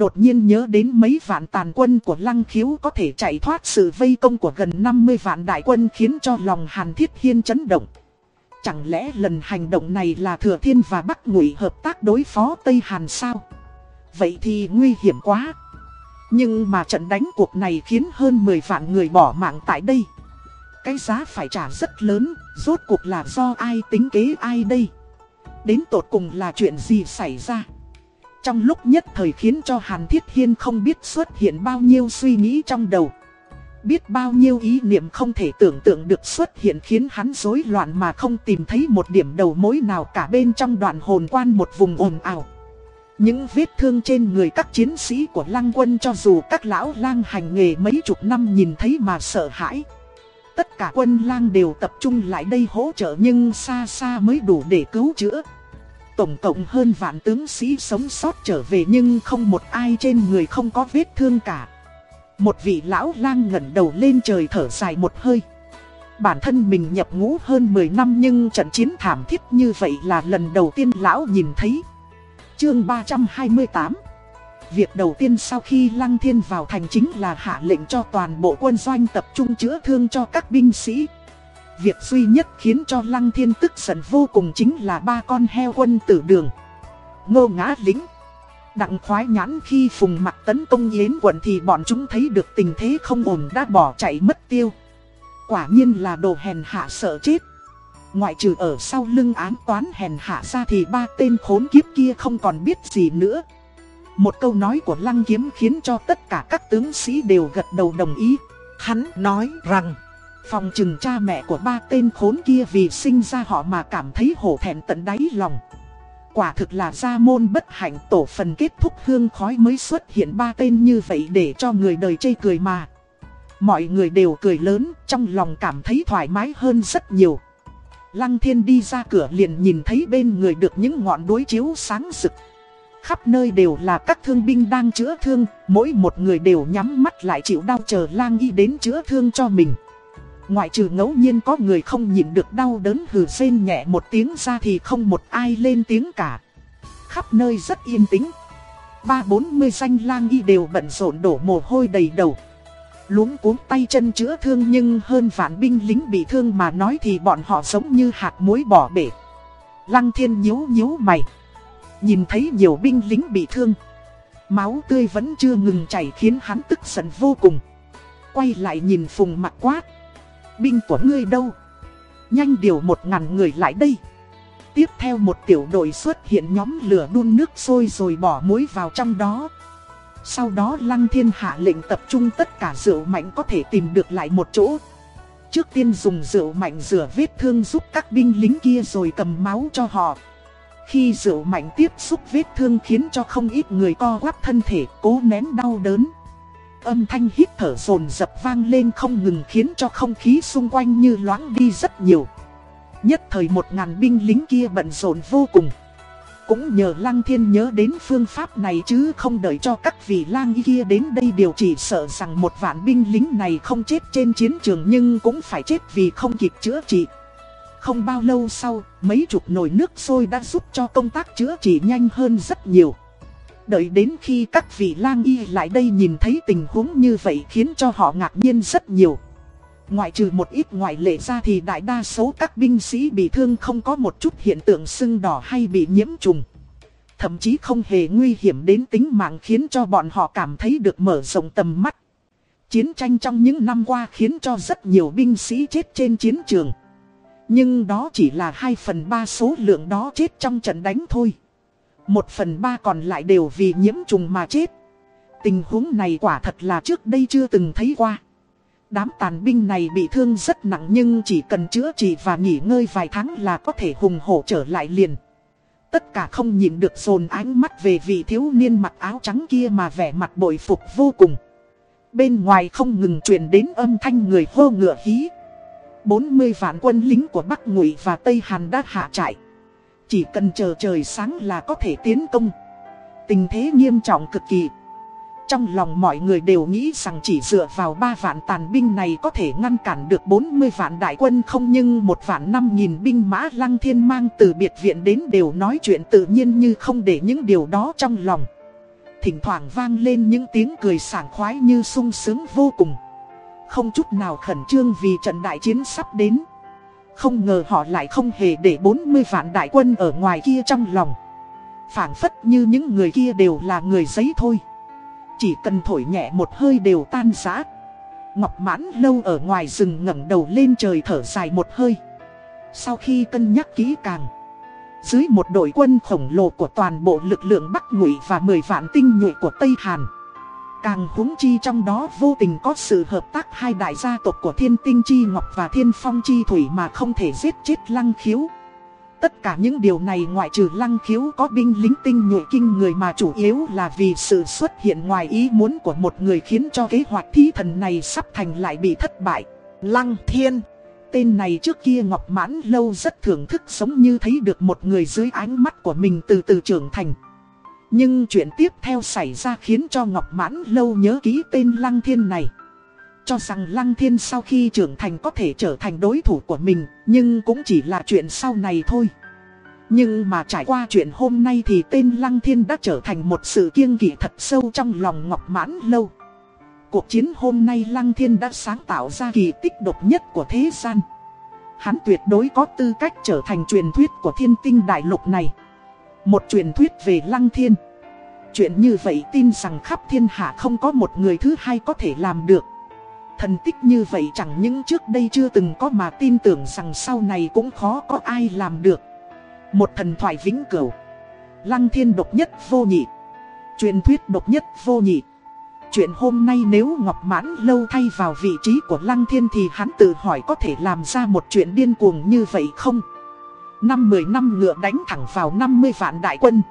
Đột nhiên nhớ đến mấy vạn tàn quân của lăng khiếu có thể chạy thoát sự vây công của gần 50 vạn đại quân khiến cho lòng Hàn Thiết Hiên chấn động. Chẳng lẽ lần hành động này là Thừa Thiên và Bắc Ngụy hợp tác đối phó Tây Hàn sao? Vậy thì nguy hiểm quá. Nhưng mà trận đánh cuộc này khiến hơn 10 vạn người bỏ mạng tại đây. Cái giá phải trả rất lớn, rốt cuộc là do ai tính kế ai đây? Đến tột cùng là chuyện gì xảy ra? Trong lúc nhất thời khiến cho Hàn Thiết Hiên không biết xuất hiện bao nhiêu suy nghĩ trong đầu. Biết bao nhiêu ý niệm không thể tưởng tượng được xuất hiện khiến hắn rối loạn mà không tìm thấy một điểm đầu mối nào cả bên trong đoạn hồn quan một vùng ồn ào. Những vết thương trên người các chiến sĩ của lăng quân cho dù các lão lang hành nghề mấy chục năm nhìn thấy mà sợ hãi. Tất cả quân lang đều tập trung lại đây hỗ trợ nhưng xa xa mới đủ để cứu chữa. Tổng cộng hơn vạn tướng sĩ sống sót trở về nhưng không một ai trên người không có vết thương cả. Một vị lão lang ngẩn đầu lên trời thở dài một hơi. Bản thân mình nhập ngũ hơn 10 năm nhưng trận chiến thảm thiết như vậy là lần đầu tiên lão nhìn thấy. Chương 328 Việc đầu tiên sau khi Lăng Thiên vào thành chính là hạ lệnh cho toàn bộ quân doanh tập trung chữa thương cho các binh sĩ. Việc duy nhất khiến cho Lăng Thiên tức giận vô cùng chính là ba con heo quân tử đường. Ngô ngã lính. Đặng khoái nhãn khi phùng mặt tấn công yến quận thì bọn chúng thấy được tình thế không ổn đã bỏ chạy mất tiêu. Quả nhiên là đồ hèn hạ sợ chết. Ngoại trừ ở sau lưng án toán hèn hạ ra thì ba tên khốn kiếp kia không còn biết gì nữa. Một câu nói của Lăng Kiếm khiến cho tất cả các tướng sĩ đều gật đầu đồng ý. Hắn nói rằng, phòng trừng cha mẹ của ba tên khốn kia vì sinh ra họ mà cảm thấy hổ thẹn tận đáy lòng. Quả thực là gia môn bất hạnh tổ phần kết thúc hương khói mới xuất hiện ba tên như vậy để cho người đời chê cười mà. Mọi người đều cười lớn, trong lòng cảm thấy thoải mái hơn rất nhiều. Lăng thiên đi ra cửa liền nhìn thấy bên người được những ngọn đuối chiếu sáng rực. Khắp nơi đều là các thương binh đang chữa thương, mỗi một người đều nhắm mắt lại chịu đau chờ lang y đến chữa thương cho mình. Ngoại trừ ngẫu nhiên có người không nhịn được đau đớn hừ rên nhẹ một tiếng ra thì không một ai lên tiếng cả. Khắp nơi rất yên tĩnh. Ba bốn mươi danh lang y đều bận rộn đổ mồ hôi đầy đầu. Luống cuống tay chân chữa thương nhưng hơn vạn binh lính bị thương mà nói thì bọn họ giống như hạt muối bỏ bể. Lăng thiên nhíu nhíu mày. Nhìn thấy nhiều binh lính bị thương. Máu tươi vẫn chưa ngừng chảy khiến hắn tức giận vô cùng. Quay lại nhìn phùng mặt quát. Binh của ngươi đâu? Nhanh điều một ngàn người lại đây. Tiếp theo một tiểu đội xuất hiện nhóm lửa đun nước sôi rồi bỏ muối vào trong đó. Sau đó Lăng Thiên hạ lệnh tập trung tất cả rượu mạnh có thể tìm được lại một chỗ. Trước tiên dùng rượu mạnh rửa vết thương giúp các binh lính kia rồi cầm máu cho họ. Khi rượu mạnh tiếp xúc vết thương khiến cho không ít người co quắp thân thể, cố nén đau đớn. Âm thanh hít thở rồn dập vang lên không ngừng khiến cho không khí xung quanh như loãng đi rất nhiều. Nhất thời một ngàn binh lính kia bận rộn vô cùng. Cũng nhờ Lăng Thiên nhớ đến phương pháp này chứ không đợi cho các vị lang y kia đến đây điều chỉ sợ rằng một vạn binh lính này không chết trên chiến trường nhưng cũng phải chết vì không kịp chữa trị. Không bao lâu sau, mấy chục nồi nước sôi đã giúp cho công tác chữa trị nhanh hơn rất nhiều. Đợi đến khi các vị lang y lại đây nhìn thấy tình huống như vậy khiến cho họ ngạc nhiên rất nhiều. Ngoại trừ một ít ngoại lệ ra thì đại đa số các binh sĩ bị thương không có một chút hiện tượng sưng đỏ hay bị nhiễm trùng. Thậm chí không hề nguy hiểm đến tính mạng khiến cho bọn họ cảm thấy được mở rộng tầm mắt. Chiến tranh trong những năm qua khiến cho rất nhiều binh sĩ chết trên chiến trường. Nhưng đó chỉ là 2 phần 3 số lượng đó chết trong trận đánh thôi một phần ba còn lại đều vì nhiễm trùng mà chết. Tình huống này quả thật là trước đây chưa từng thấy qua. Đám tàn binh này bị thương rất nặng nhưng chỉ cần chữa trị và nghỉ ngơi vài tháng là có thể hùng hổ trở lại liền. Tất cả không nhìn được dồn ánh mắt về vị thiếu niên mặc áo trắng kia mà vẻ mặt bội phục vô cùng. Bên ngoài không ngừng truyền đến âm thanh người hô ngựa hí. 40 vạn quân lính của Bắc Ngụy và Tây Hàn đã hạ trại. Chỉ cần chờ trời sáng là có thể tiến công. Tình thế nghiêm trọng cực kỳ. Trong lòng mọi người đều nghĩ rằng chỉ dựa vào 3 vạn tàn binh này có thể ngăn cản được 40 vạn đại quân không, nhưng một vạn 5 nghìn binh mã lăng thiên mang từ biệt viện đến đều nói chuyện tự nhiên như không để những điều đó trong lòng. Thỉnh thoảng vang lên những tiếng cười sảng khoái như sung sướng vô cùng. Không chút nào khẩn trương vì trận đại chiến sắp đến. Không ngờ họ lại không hề để 40 vạn đại quân ở ngoài kia trong lòng. phảng phất như những người kia đều là người giấy thôi. Chỉ cần thổi nhẹ một hơi đều tan rã. Ngọc mãn lâu ở ngoài rừng ngẩng đầu lên trời thở dài một hơi. Sau khi cân nhắc kỹ càng. Dưới một đội quân khổng lồ của toàn bộ lực lượng Bắc Ngụy và 10 vạn tinh nhuệ của Tây Hàn. Càng húng chi trong đó vô tình có sự hợp tác hai đại gia tộc của Thiên Tinh Chi Ngọc và Thiên Phong Chi Thủy mà không thể giết chết lăng khiếu. Tất cả những điều này ngoại trừ lăng khiếu có binh lính tinh nhuệ kinh người mà chủ yếu là vì sự xuất hiện ngoài ý muốn của một người khiến cho kế hoạch thí thần này sắp thành lại bị thất bại. Lăng Thiên, Tên này trước kia Ngọc Mãn Lâu rất thưởng thức sống như thấy được một người dưới ánh mắt của mình từ từ trưởng thành. Nhưng chuyện tiếp theo xảy ra khiến cho Ngọc Mãn Lâu nhớ ký tên Lăng Thiên này. Cho rằng Lăng Thiên sau khi trưởng thành có thể trở thành đối thủ của mình, nhưng cũng chỉ là chuyện sau này thôi. Nhưng mà trải qua chuyện hôm nay thì tên Lăng Thiên đã trở thành một sự kiêng kỵ thật sâu trong lòng Ngọc Mãn Lâu. Cuộc chiến hôm nay Lăng Thiên đã sáng tạo ra kỳ tích độc nhất của thế gian. Hắn tuyệt đối có tư cách trở thành truyền thuyết của thiên tinh đại lục này. Một truyền thuyết về Lăng Thiên. Chuyện như vậy tin rằng khắp thiên hạ không có một người thứ hai có thể làm được. Thần tích như vậy chẳng những trước đây chưa từng có mà tin tưởng rằng sau này cũng khó có ai làm được. Một thần thoại vĩnh cửu. Lăng thiên độc nhất vô nhị. Truyền thuyết độc nhất vô nhị. Chuyện hôm nay nếu Ngọc Mãn lâu thay vào vị trí của Lăng Thiên thì hắn tự hỏi có thể làm ra một chuyện điên cuồng như vậy không? Năm mười năm ngựa đánh thẳng vào 50 vạn đại quân.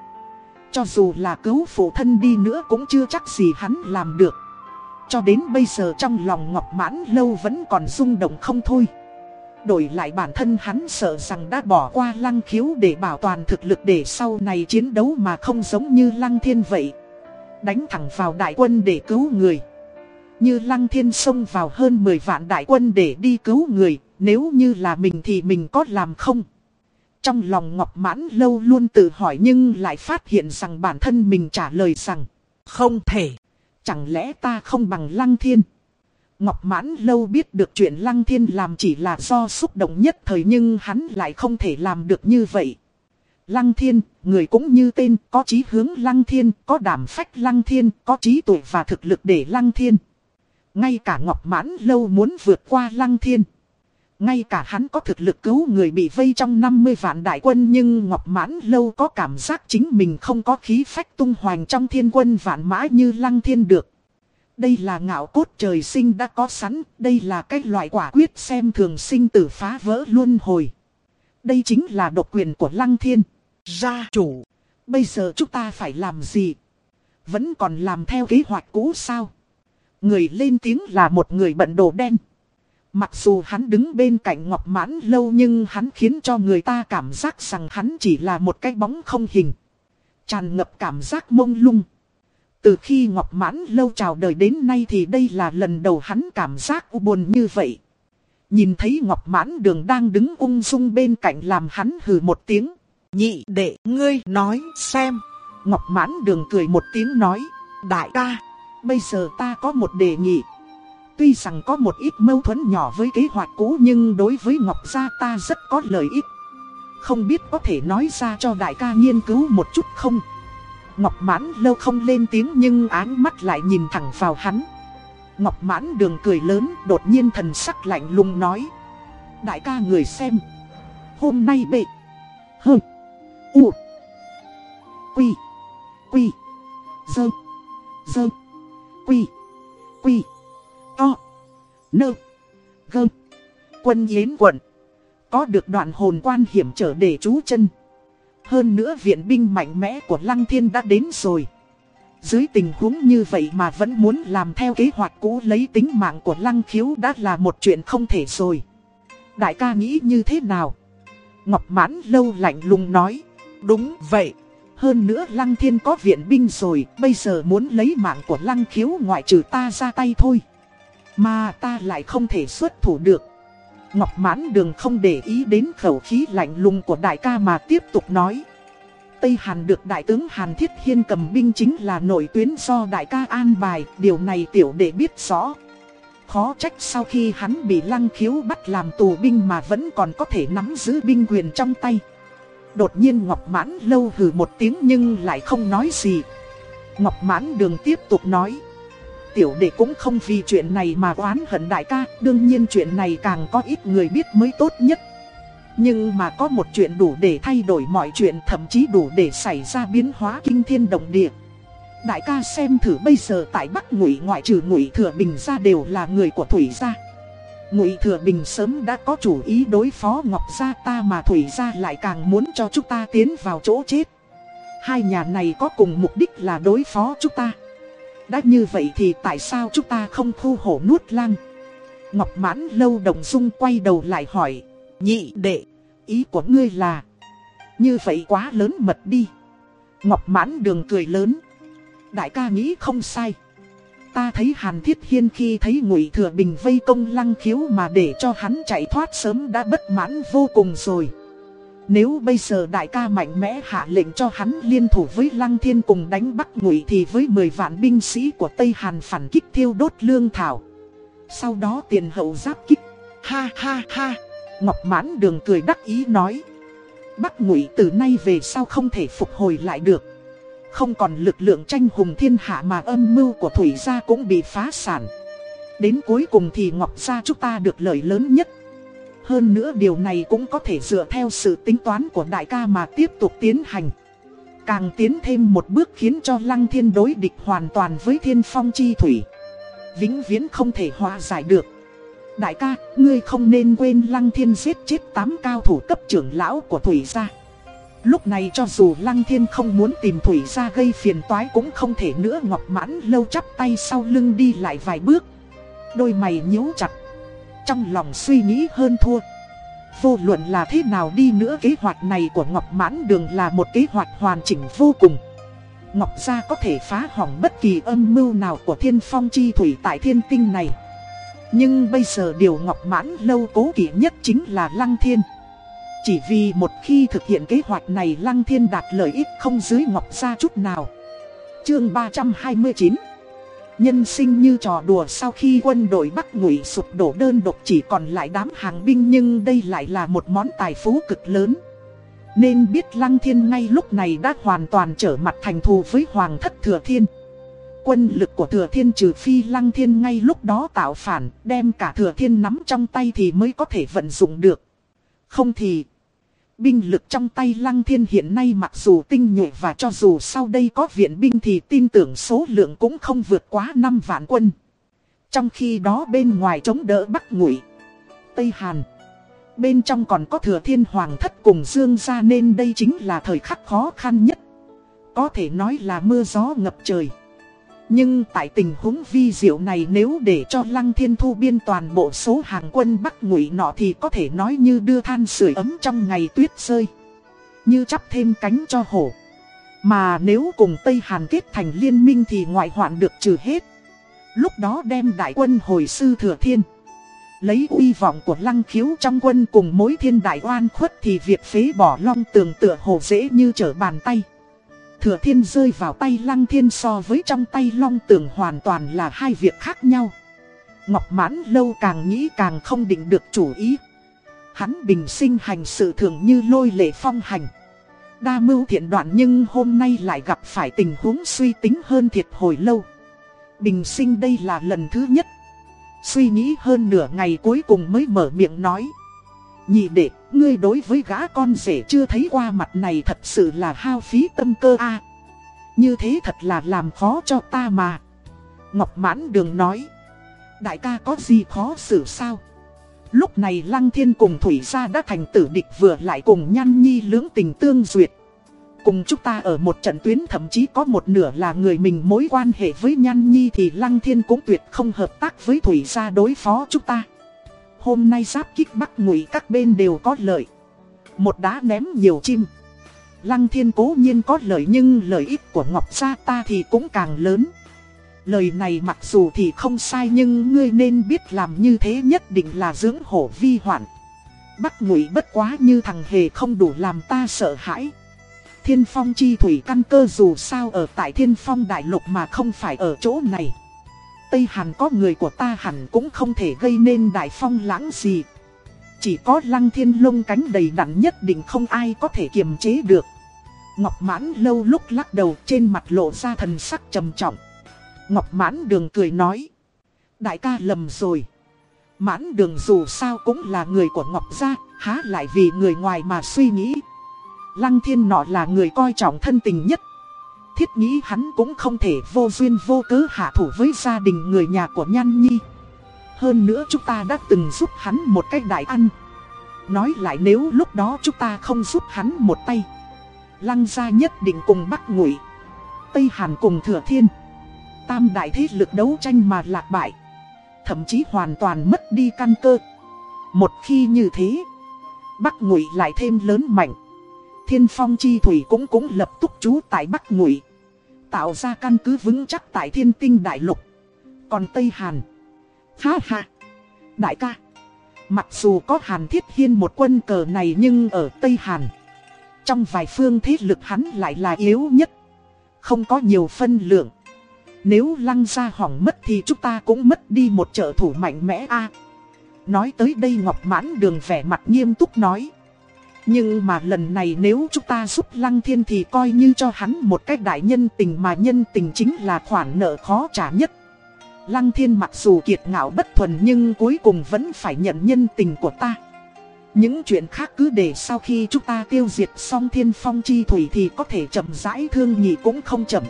Cho dù là cứu phụ thân đi nữa cũng chưa chắc gì hắn làm được. Cho đến bây giờ trong lòng Ngọc Mãn Lâu vẫn còn rung động không thôi. Đổi lại bản thân hắn sợ rằng đã bỏ qua lăng khiếu để bảo toàn thực lực để sau này chiến đấu mà không giống như lăng thiên vậy. Đánh thẳng vào đại quân để cứu người. Như Lăng Thiên xông vào hơn 10 vạn đại quân để đi cứu người, nếu như là mình thì mình có làm không? Trong lòng Ngọc Mãn lâu luôn tự hỏi nhưng lại phát hiện rằng bản thân mình trả lời rằng Không thể, chẳng lẽ ta không bằng Lăng Thiên? Ngọc Mãn lâu biết được chuyện Lăng Thiên làm chỉ là do xúc động nhất thời nhưng hắn lại không thể làm được như vậy. Lăng Thiên, người cũng như tên, có chí hướng Lăng Thiên, có đảm phách Lăng Thiên, có trí tuệ và thực lực để Lăng Thiên. Ngay cả Ngọc Mãn lâu muốn vượt qua Lăng Thiên. Ngay cả hắn có thực lực cứu người bị vây trong 50 vạn đại quân nhưng Ngọc Mãn lâu có cảm giác chính mình không có khí phách tung hoành trong thiên quân vạn mã như Lăng Thiên được. Đây là ngạo cốt trời sinh đã có sẵn, đây là cái loại quả quyết xem thường sinh tử phá vỡ luôn hồi. Đây chính là độc quyền của Lăng Thiên. Gia chủ, bây giờ chúng ta phải làm gì? Vẫn còn làm theo kế hoạch cũ sao? Người lên tiếng là một người bận đồ đen. Mặc dù hắn đứng bên cạnh Ngọc Mãn lâu nhưng hắn khiến cho người ta cảm giác rằng hắn chỉ là một cái bóng không hình. Tràn ngập cảm giác mông lung. Từ khi Ngọc Mãn lâu chào đời đến nay thì đây là lần đầu hắn cảm giác u buồn như vậy. Nhìn thấy Ngọc Mãn đường đang đứng ung dung bên cạnh làm hắn hừ một tiếng. Nhị đệ ngươi nói xem. Ngọc Mãn đường cười một tiếng nói. Đại ca, bây giờ ta có một đề nghị. Tuy rằng có một ít mâu thuẫn nhỏ với kế hoạch cũ nhưng đối với Ngọc Gia ta rất có lợi ích. Không biết có thể nói ra cho đại ca nghiên cứu một chút không? Ngọc Mãn lâu không lên tiếng nhưng áng mắt lại nhìn thẳng vào hắn. Ngọc Mãn đường cười lớn, đột nhiên thần sắc lạnh lùng nói. Đại ca người xem. Hôm nay bệ. hừ U. Quy. Quy. Dơ. Dơ. Quy. Quy o Nơ. Gơ. Quân Yến quận. Có được đoạn hồn quan hiểm trở để trú chân. Hơn nữa viện binh mạnh mẽ của Lăng Thiên đã đến rồi. Dưới tình huống như vậy mà vẫn muốn làm theo kế hoạch cũ lấy tính mạng của Lăng Khiếu đã là một chuyện không thể rồi. Đại ca nghĩ như thế nào? Ngọc Mãn lâu lạnh lùng nói. Đúng vậy. Hơn nữa Lăng Thiên có viện binh rồi, bây giờ muốn lấy mạng của Lăng Khiếu ngoại trừ ta ra tay thôi. Mà ta lại không thể xuất thủ được. Ngọc Mãn Đường không để ý đến khẩu khí lạnh lùng của đại ca mà tiếp tục nói. Tây Hàn được đại tướng Hàn Thiết Hiên cầm binh chính là nội tuyến do đại ca an bài, điều này tiểu đệ biết rõ. Khó trách sau khi hắn bị lăng khiếu bắt làm tù binh mà vẫn còn có thể nắm giữ binh quyền trong tay. Đột nhiên Ngọc Mãn lâu hừ một tiếng nhưng lại không nói gì. Ngọc Mãn đường tiếp tục nói tiểu đệ cũng không vì chuyện này mà oán hận đại ca, đương nhiên chuyện này càng có ít người biết mới tốt nhất. Nhưng mà có một chuyện đủ để thay đổi mọi chuyện thậm chí đủ để xảy ra biến hóa kinh thiên động địa. Đại ca xem thử bây giờ tại Bắc Ngụy ngoại trừ Ngụy Thừa Bình ra đều là người của Thủy gia. Ngụy Thừa Bình sớm đã có chủ ý đối phó Ngọc gia ta mà Thủy gia lại càng muốn cho chúng ta tiến vào chỗ chết. Hai nhà này có cùng mục đích là đối phó chúng ta. Đã như vậy thì tại sao chúng ta không thu hổ nuốt lang? Ngọc mãn lâu đồng dung quay đầu lại hỏi. Nhị đệ, ý của ngươi là... Như vậy quá lớn mật đi. Ngọc mãn đường cười lớn. Đại ca nghĩ không sai. Ta thấy Hàn Thiết Hiên khi thấy Ngụy Thừa Bình vây công lăng khiếu mà để cho hắn chạy thoát sớm đã bất mãn vô cùng rồi. Nếu bây giờ đại ca mạnh mẽ hạ lệnh cho hắn liên thủ với Lăng Thiên cùng đánh Bắc Ngụy thì với 10 vạn binh sĩ của Tây Hàn phản kích thiêu đốt lương thảo. Sau đó tiền hậu giáp kích. Ha ha ha. Ngọc Mãn Đường cười đắc ý nói. Bắc Ngụy từ nay về sau không thể phục hồi lại được. Không còn lực lượng tranh hùng thiên hạ mà âm mưu của Thủy gia cũng bị phá sản. Đến cuối cùng thì Ngọc gia chúng ta được lợi lớn nhất. Hơn nữa điều này cũng có thể dựa theo sự tính toán của đại ca mà tiếp tục tiến hành. Càng tiến thêm một bước khiến cho lăng thiên đối địch hoàn toàn với thiên phong chi thủy. Vĩnh viễn không thể hòa giải được. Đại ca, ngươi không nên quên lăng thiên giết chết tám cao thủ cấp trưởng lão của thủy gia. Lúc này cho dù lăng thiên không muốn tìm thủy gia gây phiền toái cũng không thể nữa ngọc mãn lâu chắp tay sau lưng đi lại vài bước. Đôi mày nhíu chặt trong lòng suy nghĩ hơn thua. Vô luận là thế nào đi nữa, kế hoạch này của Ngọc Mãn Đường là một kế hoạch hoàn chỉnh vô cùng. Ngọc Gia có thể phá hỏng bất kỳ âm mưu nào của thiên phong chi thủy tại thiên tinh này. Nhưng bây giờ điều Ngọc Mãn lâu cố kỵ nhất chính là Lăng Thiên. Chỉ vì một khi thực hiện kế hoạch này, Lăng Thiên đạt lợi ích không dưới Ngọc Gia chút nào. Chương 329 Nhân sinh như trò đùa sau khi quân đội Bắc Ngụy sụp đổ đơn độc chỉ còn lại đám hàng binh nhưng đây lại là một món tài phú cực lớn. Nên biết Lăng Thiên ngay lúc này đã hoàn toàn trở mặt thành thù với Hoàng thất Thừa Thiên. Quân lực của Thừa Thiên trừ phi Lăng Thiên ngay lúc đó tạo phản, đem cả Thừa Thiên nắm trong tay thì mới có thể vận dụng được. Không thì, binh lực trong tay Lăng Thiên hiện nay mặc dù tinh nhuệ và cho dù sau đây có viện binh thì tin tưởng số lượng cũng không vượt quá 5 vạn quân. Trong khi đó bên ngoài chống đỡ Bắc Ngụy, Tây Hàn bên trong còn có thừa thiên hoàng thất cùng dương ra nên đây chính là thời khắc khó khăn nhất. Có thể nói là mưa gió ngập trời. Nhưng tại tình huống vi diệu này nếu để cho Lăng Thiên Thu biên toàn bộ số hàng quân Bắc ngụy nọ thì có thể nói như đưa than sưởi ấm trong ngày tuyết rơi. Như chắp thêm cánh cho hổ. Mà nếu cùng Tây Hàn kết thành liên minh thì ngoại hoạn được trừ hết. Lúc đó đem đại quân hồi sư thừa thiên. Lấy uy vọng của lăng khiếu trong quân cùng mối thiên đại oan khuất thì việc phế bỏ long tường tựa hồ dễ như trở bàn tay. Thừa thiên rơi vào tay lăng thiên so với trong tay long tường hoàn toàn là hai việc khác nhau. Ngọc mãn lâu càng nghĩ càng không định được chủ ý. Hắn bình sinh hành sự thường như lôi lệ phong hành. Đa mưu thiện đoạn nhưng hôm nay lại gặp phải tình huống suy tính hơn thiệt hồi lâu. Bình sinh đây là lần thứ nhất Suy nghĩ hơn nửa ngày cuối cùng mới mở miệng nói Nhị đệ, ngươi đối với gã con rể chưa thấy qua mặt này thật sự là hao phí tâm cơ a. Như thế thật là làm khó cho ta mà. Ngọc mãn đường nói. Đại ca có gì khó xử sao? Lúc này Lăng Thiên cùng Thủy Gia đã thành tử địch vừa lại cùng Nhan Nhi lưỡng tình tương duyệt. Cùng chúng ta ở một trận tuyến thậm chí có một nửa là người mình mối quan hệ với Nhan Nhi thì Lăng Thiên cũng tuyệt không hợp tác với Thủy gia đối phó chúng ta. Hôm nay giáp kích bắc ngụy các bên đều có lợi. Một đá ném nhiều chim. Lăng Thiên cố nhiên có lợi nhưng lợi ích của Ngọc Gia ta thì cũng càng lớn. Lời này mặc dù thì không sai nhưng ngươi nên biết làm như thế nhất định là dưỡng hổ vi hoạn. Bắc ngụy bất quá như thằng hề không đủ làm ta sợ hãi. Thiên phong chi thủy căn cơ dù sao ở tại thiên phong đại lục mà không phải ở chỗ này. Tây Hàn có người của ta hẳn cũng không thể gây nên đại phong lãng gì. Chỉ có lăng thiên lông cánh đầy đặn nhất định không ai có thể kiềm chế được. Ngọc mãn lâu lúc lắc đầu trên mặt lộ ra thần sắc trầm trọng. Ngọc mãn đường cười nói. Đại ca lầm rồi. Mãn đường dù sao cũng là người của Ngọc gia, há lại vì người ngoài mà suy nghĩ. Lăng thiên nọ là người coi trọng thân tình nhất. Thiết nghĩ hắn cũng không thể vô duyên vô cớ hạ thủ với gia đình người nhà của Nhan Nhi. Hơn nữa chúng ta đã từng giúp hắn một cách đại ăn. Nói lại nếu lúc đó chúng ta không giúp hắn một tay. Lăng gia nhất định cùng bắt ngụy. Tây Hàn cùng Thừa Thiên. Tam đại thế lực đấu tranh mà lạc bại. Thậm chí hoàn toàn mất đi căn cơ. Một khi như thế, Bắc Ngụy lại thêm lớn mạnh. Thiên phong chi thủy cũng cũng lập túc trú tại Bắc Ngụy. Tạo ra căn cứ vững chắc tại thiên tinh đại lục. Còn Tây Hàn. Ha ha. Đại ca. Mặc dù có Hàn Thiết Hiên một quân cờ này nhưng ở Tây Hàn. Trong vài phương thế lực hắn lại là yếu nhất. Không có nhiều phân lượng. Nếu lăng ra hỏng mất thì chúng ta cũng mất đi một trợ thủ mạnh mẽ a. nói tới đây Ngọc Mãn Đường vẻ mặt nghiêm túc nói. Nhưng mà lần này nếu chúng ta giúp Lăng Thiên thì coi như cho hắn một cách đại nhân tình mà nhân tình chính là khoản nợ khó trả nhất. Lăng Thiên mặc dù kiệt ngạo bất thuần nhưng cuối cùng vẫn phải nhận nhân tình của ta. Những chuyện khác cứ để sau khi chúng ta tiêu diệt xong thiên phong chi thủy thì có thể chậm rãi thương nhị cũng không chậm.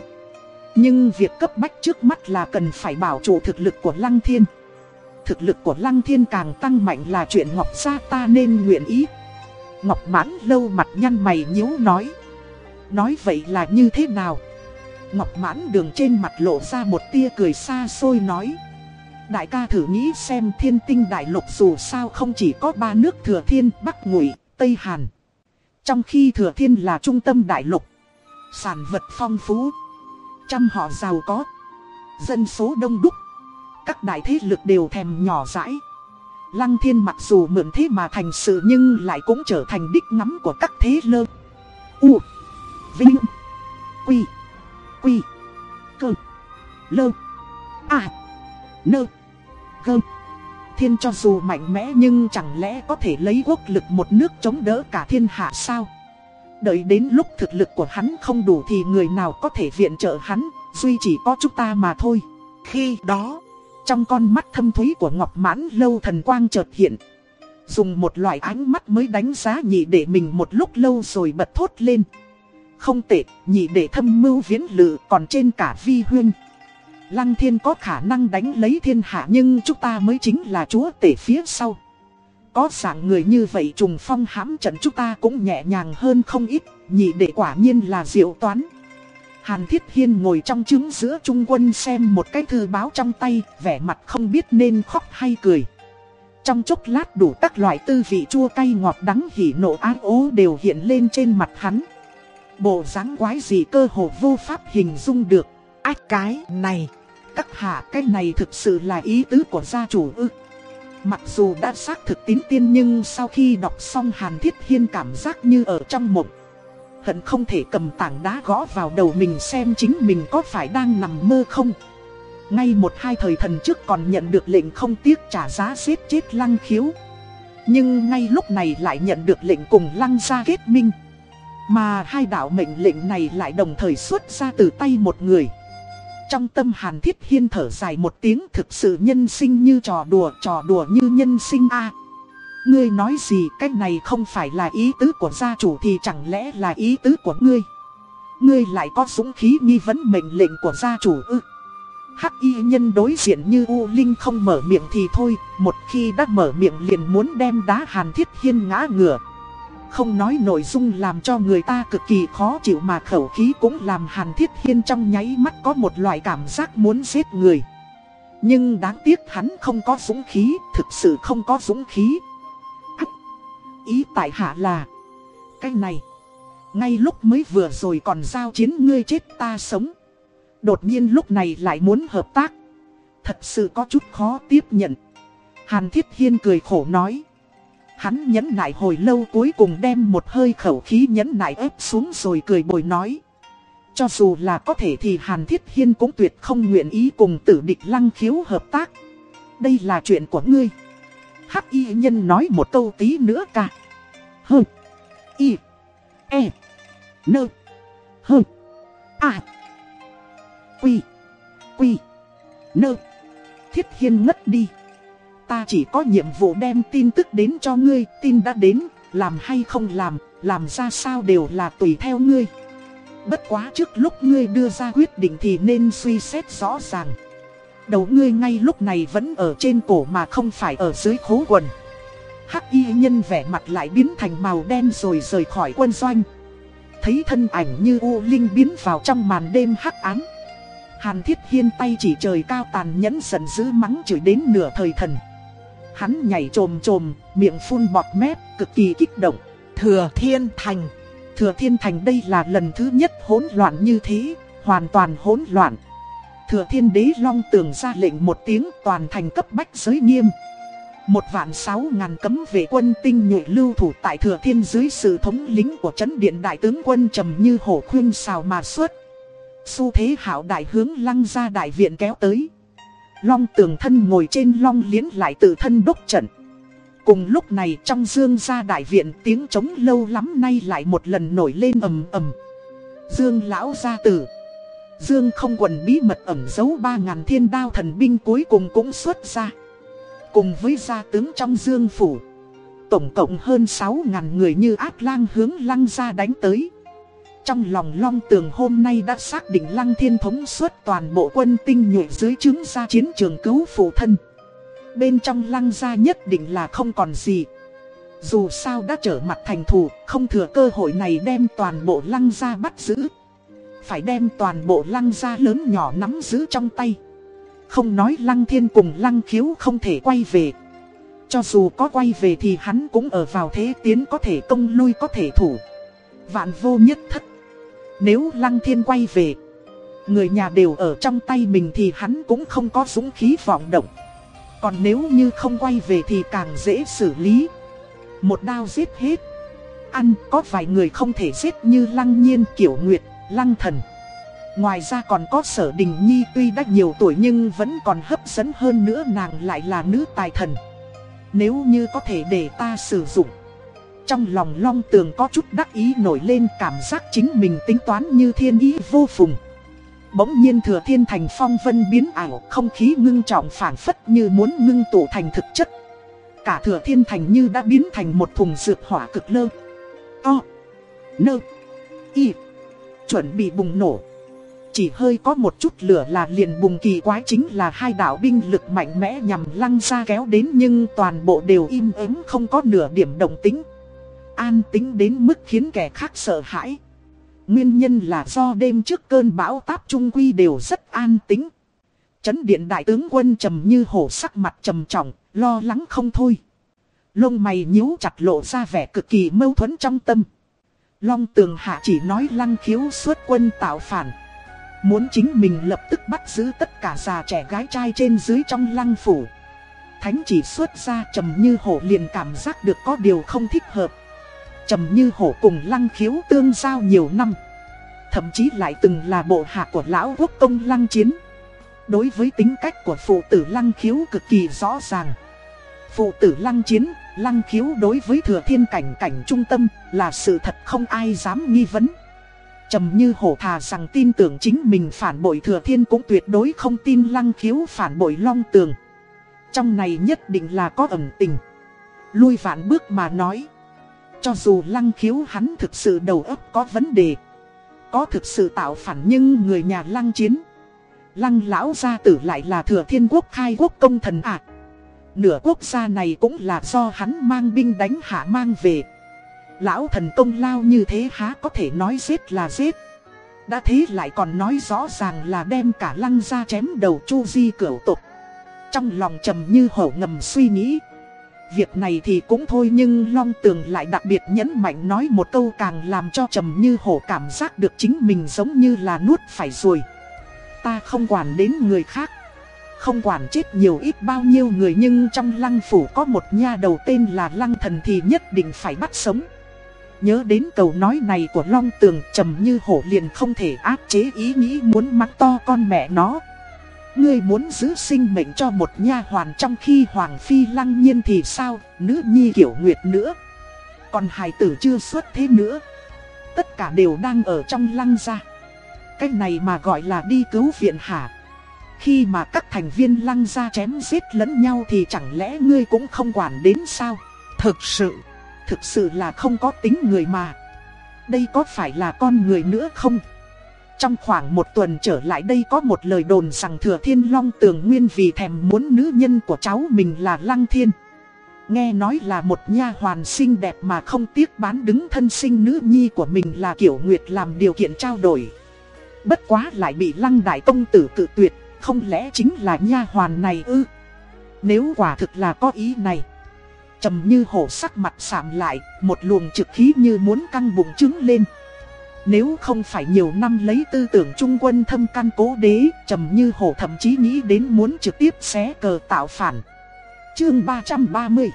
Nhưng việc cấp bách trước mắt là cần phải bảo trụ thực lực của Lăng Thiên. Thực lực của Lăng Thiên càng tăng mạnh là chuyện Ngọc Gia ta nên nguyện ý. Ngọc mãn lâu mặt nhăn mày nhíu nói. Nói vậy là như thế nào? Ngọc mãn đường trên mặt lộ ra một tia cười xa xôi nói. Đại ca thử nghĩ xem thiên tinh đại lục dù sao không chỉ có ba nước thừa thiên, Bắc Ngụy, Tây Hàn. Trong khi thừa thiên là trung tâm đại lục, sản vật phong phú, Trăm họ giàu có. Dân số đông đúc. Các đại thế lực đều thèm nhỏ rãi. Lăng thiên mặc dù mượn thế mà thành sự nhưng lại cũng trở thành đích ngắm của các thế lơ. U. Vinh. Quy. Quy. Cơ. Lơ. À. Nơ. Gơ. Thiên cho dù mạnh mẽ nhưng chẳng lẽ có thể lấy quốc lực một nước chống đỡ cả thiên hạ sao? Đợi đến lúc thực lực của hắn không đủ thì người nào có thể viện trợ hắn, duy chỉ có chúng ta mà thôi. Khi đó, trong con mắt thâm thúy của Ngọc Mãn lâu thần quang chợt hiện. Dùng một loại ánh mắt mới đánh giá nhị để mình một lúc lâu rồi bật thốt lên. Không tệ, nhị để thâm mưu viễn lự còn trên cả vi huyên. Lăng thiên có khả năng đánh lấy thiên hạ nhưng chúng ta mới chính là chúa tể phía sau. Có dạng người như vậy trùng phong hãm trận chúng ta cũng nhẹ nhàng hơn không ít, nhị để quả nhiên là diệu toán. Hàn Thiết Hiên ngồi trong trứng giữa trung quân xem một cái thư báo trong tay, vẻ mặt không biết nên khóc hay cười. Trong chốc lát đủ các loại tư vị chua cay ngọt đắng hỉ nộ ái ố đều hiện lên trên mặt hắn. Bộ dáng quái gì cơ hồ vô pháp hình dung được. Ách cái này, các hạ cái này thực sự là ý tứ của gia chủ ư. Mặc dù đã xác thực tín tiên nhưng sau khi đọc xong Hàn Thiết Hiên cảm giác như ở trong mộng. Hận không thể cầm tảng đá gõ vào đầu mình xem chính mình có phải đang nằm mơ không. Ngay một hai thời thần trước còn nhận được lệnh không tiếc trả giá giết chết lăng khiếu. Nhưng ngay lúc này lại nhận được lệnh cùng lăng ra kết minh. Mà hai đạo mệnh lệnh này lại đồng thời xuất ra từ tay một người. Trong tâm Hàn Thiết Hiên thở dài một tiếng thực sự nhân sinh như trò đùa, trò đùa như nhân sinh a. Ngươi nói gì cách này không phải là ý tứ của gia chủ thì chẳng lẽ là ý tứ của ngươi. Ngươi lại có súng khí nghi vấn mệnh lệnh của gia chủ ư. Hắc y nhân đối diện như U Linh không mở miệng thì thôi, một khi đã mở miệng liền muốn đem đá Hàn Thiết Hiên ngã ngửa. Không nói nội dung làm cho người ta cực kỳ khó chịu mà khẩu khí cũng làm Hàn Thiết Hiên trong nháy mắt có một loại cảm giác muốn giết người. Nhưng đáng tiếc hắn không có dũng khí, thực sự không có dũng khí. Ý tại hạ là, cái này, ngay lúc mới vừa rồi còn giao chiến ngươi chết ta sống. Đột nhiên lúc này lại muốn hợp tác. Thật sự có chút khó tiếp nhận. Hàn Thiết Hiên cười khổ nói. Hắn nhẫn nại hồi lâu cuối cùng đem một hơi khẩu khí nhẫn nại ép xuống rồi cười bồi nói. Cho dù là có thể thì Hàn Thiết Hiên cũng tuyệt không nguyện ý cùng tử địch lăng khiếu hợp tác. Đây là chuyện của ngươi. Hắc y nhân nói một câu tí nữa cả. Hơ. Y. E. Nơ. Hơ. À. Quy. Quy. Nơ. Thiết Hiên ngất đi ta chỉ có nhiệm vụ đem tin tức đến cho ngươi, tin đã đến, làm hay không làm, làm ra sao đều là tùy theo ngươi. Bất quá trước lúc ngươi đưa ra quyết định thì nên suy xét rõ ràng. Đầu ngươi ngay lúc này vẫn ở trên cổ mà không phải ở dưới khố quần. Hắc y nhân vẻ mặt lại biến thành màu đen rồi rời khỏi quân doanh. Thấy thân ảnh như U Linh biến vào trong màn đêm hắc ám. Hàn Thiết Hiên tay chỉ trời cao tàn nhẫn giận dữ mắng chửi đến nửa thời thần. Hắn nhảy trồm trồm, miệng phun bọt mép, cực kỳ kích động. Thừa Thiên Thành. Thừa Thiên Thành đây là lần thứ nhất hỗn loạn như thế, hoàn toàn hỗn loạn. Thừa Thiên Đế Long tường ra lệnh một tiếng toàn thành cấp bách giới nghiêm. Một vạn sáu ngàn cấm vệ quân tinh nhuệ lưu thủ tại Thừa Thiên dưới sự thống lính của chấn điện đại tướng quân trầm như hổ khuyên xào mà xuất. Xu thế hảo đại hướng lăng ra đại viện kéo tới. Long tường thân ngồi trên long liến lại tự thân đốc trận. Cùng lúc này trong dương gia đại viện tiếng trống lâu lắm nay lại một lần nổi lên ầm ầm. Dương lão gia tử. Dương không quần bí mật ẩn giấu ba ngàn thiên đao thần binh cuối cùng cũng xuất ra. Cùng với gia tướng trong dương phủ. Tổng cộng hơn sáu ngàn người như ác lang hướng lăng ra đánh tới. Trong lòng long tường hôm nay đã xác định lăng thiên thống suốt toàn bộ quân tinh nhuệ dưới chứng ra chiến trường cứu phụ thân. Bên trong lăng gia nhất định là không còn gì. Dù sao đã trở mặt thành thù, không thừa cơ hội này đem toàn bộ lăng gia bắt giữ. Phải đem toàn bộ lăng gia lớn nhỏ nắm giữ trong tay. Không nói lăng thiên cùng lăng khiếu không thể quay về. Cho dù có quay về thì hắn cũng ở vào thế tiến có thể công lui có thể thủ. Vạn vô nhất thất. Nếu Lăng Thiên quay về, Người nhà đều ở trong tay mình thì hắn cũng không có dũng khí vọng động Còn nếu như không quay về thì càng dễ xử lý Một đao giết hết Ăn có vài người không thể giết như Lăng Nhiên, Kiểu Nguyệt, Lăng Thần. Ngoài ra còn có sở đình nhi, tuy đã nhiều tuổi nhưng vẫn còn hấp dẫn hơn nữa, nàng lại là nữ tài thần. Nếu như có thể để ta sử dụng, Trong lòng long tường có chút đắc ý nổi lên, cảm giác chính mình tính toán như thiên ý vô phùng. Bỗng nhiên thừa thiên thành phong vân biến ảo, Không khí ngưng trọng phản phất như muốn ngưng tụ thành thực chất. Cả thừa thiên thành như đã biến thành một thùng dược hỏa cực lơ. To Nơ, Y. Chuẩn bị bùng nổ chỉ hơi có một chút lửa là liền bùng kỳ quái chính là hai đạo binh lực mạnh mẽ nhằm lăng ra kéo đến nhưng toàn bộ đều im ắng không có nửa điểm động tính. An tính đến mức khiến kẻ khác sợ hãi. Nguyên nhân là do đêm trước cơn bão táp trung quy đều rất an tính. Chấn điện đại tướng quân trầm như hổ sắc mặt trầm trọng, lo lắng không thôi. Lông mày nhíu chặt lộ ra vẻ cực kỳ mâu thuẫn trong tâm. Long tường hạ chỉ nói lăng khiếu xuất quân tạo phản. Muốn chính mình lập tức bắt giữ tất cả già trẻ gái trai trên dưới trong lăng phủ. Thánh chỉ xuất ra trầm như hổ liền cảm giác được có điều không thích hợp. Trầm như hổ cùng lăng khiếu tương giao nhiều năm. Thậm chí lại từng là bộ hạ của lão quốc công lăng chiến. Đối với tính cách của phụ tử lăng khiếu cực kỳ rõ ràng. Phụ tử lăng chiến, lăng khiếu đối với thừa thiên cảnh cảnh trung tâm là sự thật không ai dám nghi vấn trầm như hổ thà rằng tin tưởng chính mình phản bội thừa thiên cũng tuyệt đối không tin lăng khiếu phản bội long tường. Trong này nhất định là có ẩn tình. Lui vạn bước mà nói. Cho dù lăng khiếu hắn thực sự đầu óc có vấn đề. Có thực sự tạo phản nhưng người nhà lăng chiến. Lăng lão gia tử lại là thừa thiên quốc khai quốc công thần à. Nửa quốc gia này cũng là do hắn mang binh đánh hạ mang về. Lão thần công lao như thế há có thể nói giết là giết. Đã thế lại còn nói rõ ràng là đem cả lăng ra chém đầu chu di cửu tục. Trong lòng trầm như hổ ngầm suy nghĩ. Việc này thì cũng thôi nhưng Long Tường lại đặc biệt nhấn mạnh nói một câu càng làm cho trầm như hổ cảm giác được chính mình giống như là nuốt phải rồi Ta không quản đến người khác. Không quản chết nhiều ít bao nhiêu người nhưng trong lăng phủ có một nha đầu tên là lăng thần thì nhất định phải bắt sống Nhớ đến câu nói này của Long Tường trầm như hổ liền không thể áp chế ý nghĩ muốn mắng to con mẹ nó. Ngươi muốn giữ sinh mệnh cho một nha hoàn trong khi Hoàng Phi lăng nhiên thì sao, nữ nhi kiểu nguyệt nữa. Còn hài tử chưa xuất thế nữa. Tất cả đều đang ở trong lăng gia. Cách này mà gọi là đi cứu viện hả? Khi mà các thành viên lăng ra chém giết lẫn nhau thì chẳng lẽ ngươi cũng không quản đến sao? Thực sự thực sự là không có tính người mà. Đây có phải là con người nữa không? Trong khoảng một tuần trở lại đây có một lời đồn rằng Thừa Thiên Long Tường Nguyên vì thèm muốn nữ nhân của cháu mình là Lăng Thiên. Nghe nói là một nha hoàn xinh đẹp mà không tiếc bán đứng thân sinh nữ nhi của mình là Kiểu Nguyệt làm điều kiện trao đổi. Bất quá lại bị Lăng Đại Công Tử cự tuyệt, không lẽ chính là nha hoàn này ư? Nếu quả thực là có ý này trầm như hổ sắc mặt sạm lại, một luồng trực khí như muốn căng bụng trứng lên. Nếu không phải nhiều năm lấy tư tưởng trung quân thâm căn cố đế, trầm như hổ thậm chí nghĩ đến muốn trực tiếp xé cờ tạo phản. Chương 330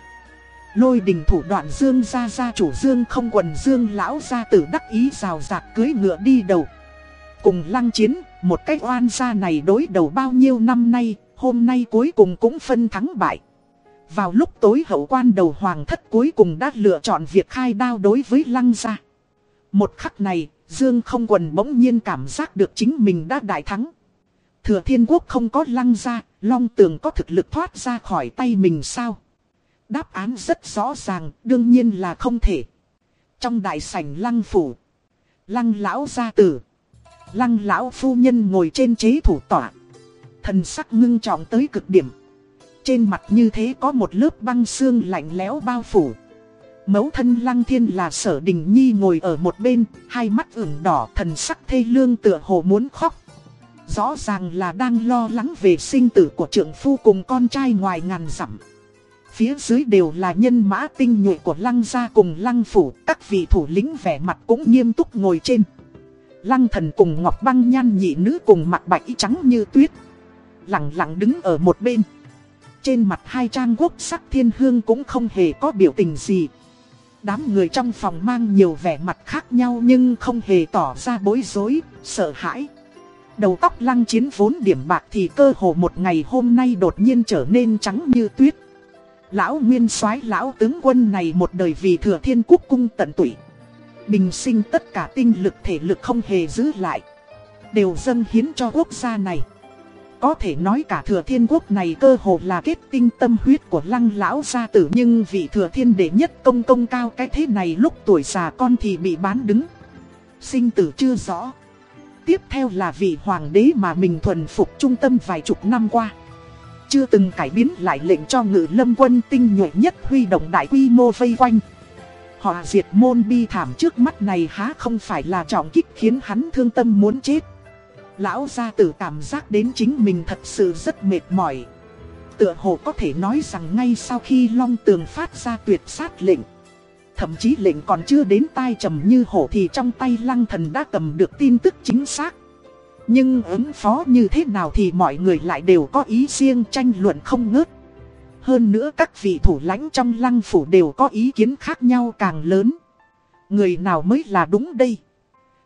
Lôi đình thủ đoạn dương ra ra chủ dương không quần dương lão ra tử đắc ý rào rạc cưới ngựa đi đầu. Cùng lăng chiến, một cách oan gia này đối đầu bao nhiêu năm nay, hôm nay cuối cùng cũng phân thắng bại. Vào lúc tối hậu quan đầu hoàng thất cuối cùng đã lựa chọn việc khai đao đối với lăng gia. Một khắc này, Dương không quần bỗng nhiên cảm giác được chính mình đã đại thắng. Thừa thiên quốc không có lăng gia, long tường có thực lực thoát ra khỏi tay mình sao? Đáp án rất rõ ràng, đương nhiên là không thể. Trong đại sảnh lăng phủ, lăng lão gia tử, lăng lão phu nhân ngồi trên chế thủ tỏa. Thần sắc ngưng trọng tới cực điểm. Trên mặt như thế có một lớp băng xương lạnh lẽo bao phủ. Mẫu thân lăng thiên là sở đình nhi ngồi ở một bên, hai mắt ửng đỏ thần sắc thê lương tựa hồ muốn khóc. Rõ ràng là đang lo lắng về sinh tử của trưởng phu cùng con trai ngoài ngàn dặm. Phía dưới đều là nhân mã tinh nhuệ của lăng gia cùng lăng phủ, các vị thủ lĩnh vẻ mặt cũng nghiêm túc ngồi trên. Lăng thần cùng Ngọc Băng nhan nhị nữ cùng mặt bạch trắng như tuyết. Lặng lặng đứng ở một bên. Trên mặt hai trang quốc sắc thiên hương cũng không hề có biểu tình gì. Đám người trong phòng mang nhiều vẻ mặt khác nhau nhưng không hề tỏ ra bối rối, sợ hãi. Đầu tóc lăng chiến vốn điểm bạc thì cơ hồ một ngày hôm nay đột nhiên trở nên trắng như tuyết. Lão nguyên soái lão tướng quân này một đời vì thừa thiên quốc cung tận tụy. Bình sinh tất cả tinh lực thể lực không hề giữ lại. Đều dâng hiến cho quốc gia này. Có thể nói cả thừa thiên quốc này cơ hồ là kết tinh tâm huyết của lăng lão gia tử, Nhưng vị thừa thiên đệ nhất công công cao cái thế này lúc tuổi già con thì bị bán đứng Sinh tử chưa rõ Tiếp theo là vị hoàng đế mà mình thuần phục trung tâm vài chục năm qua Chưa từng cải biến lại lệnh cho ngự lâm quân tinh nhuệ nhất huy động đại quy mô vây quanh Họ diệt môn bi thảm trước mắt này há không phải là trọng kích khiến hắn thương tâm muốn chết Lão gia tử cảm giác đến chính mình thật sự rất mệt mỏi. Tựa hồ có thể nói rằng ngay sau khi Long Tường phát ra tuyệt sát lệnh. Thậm chí lệnh còn chưa đến tai trầm như hổ thì trong tay lăng thần đã cầm được tin tức chính xác. Nhưng ứng phó như thế nào thì mọi người lại đều có ý riêng tranh luận không ngớt. Hơn nữa các vị thủ lãnh trong lăng phủ đều có ý kiến khác nhau càng lớn. Người nào mới là đúng đây?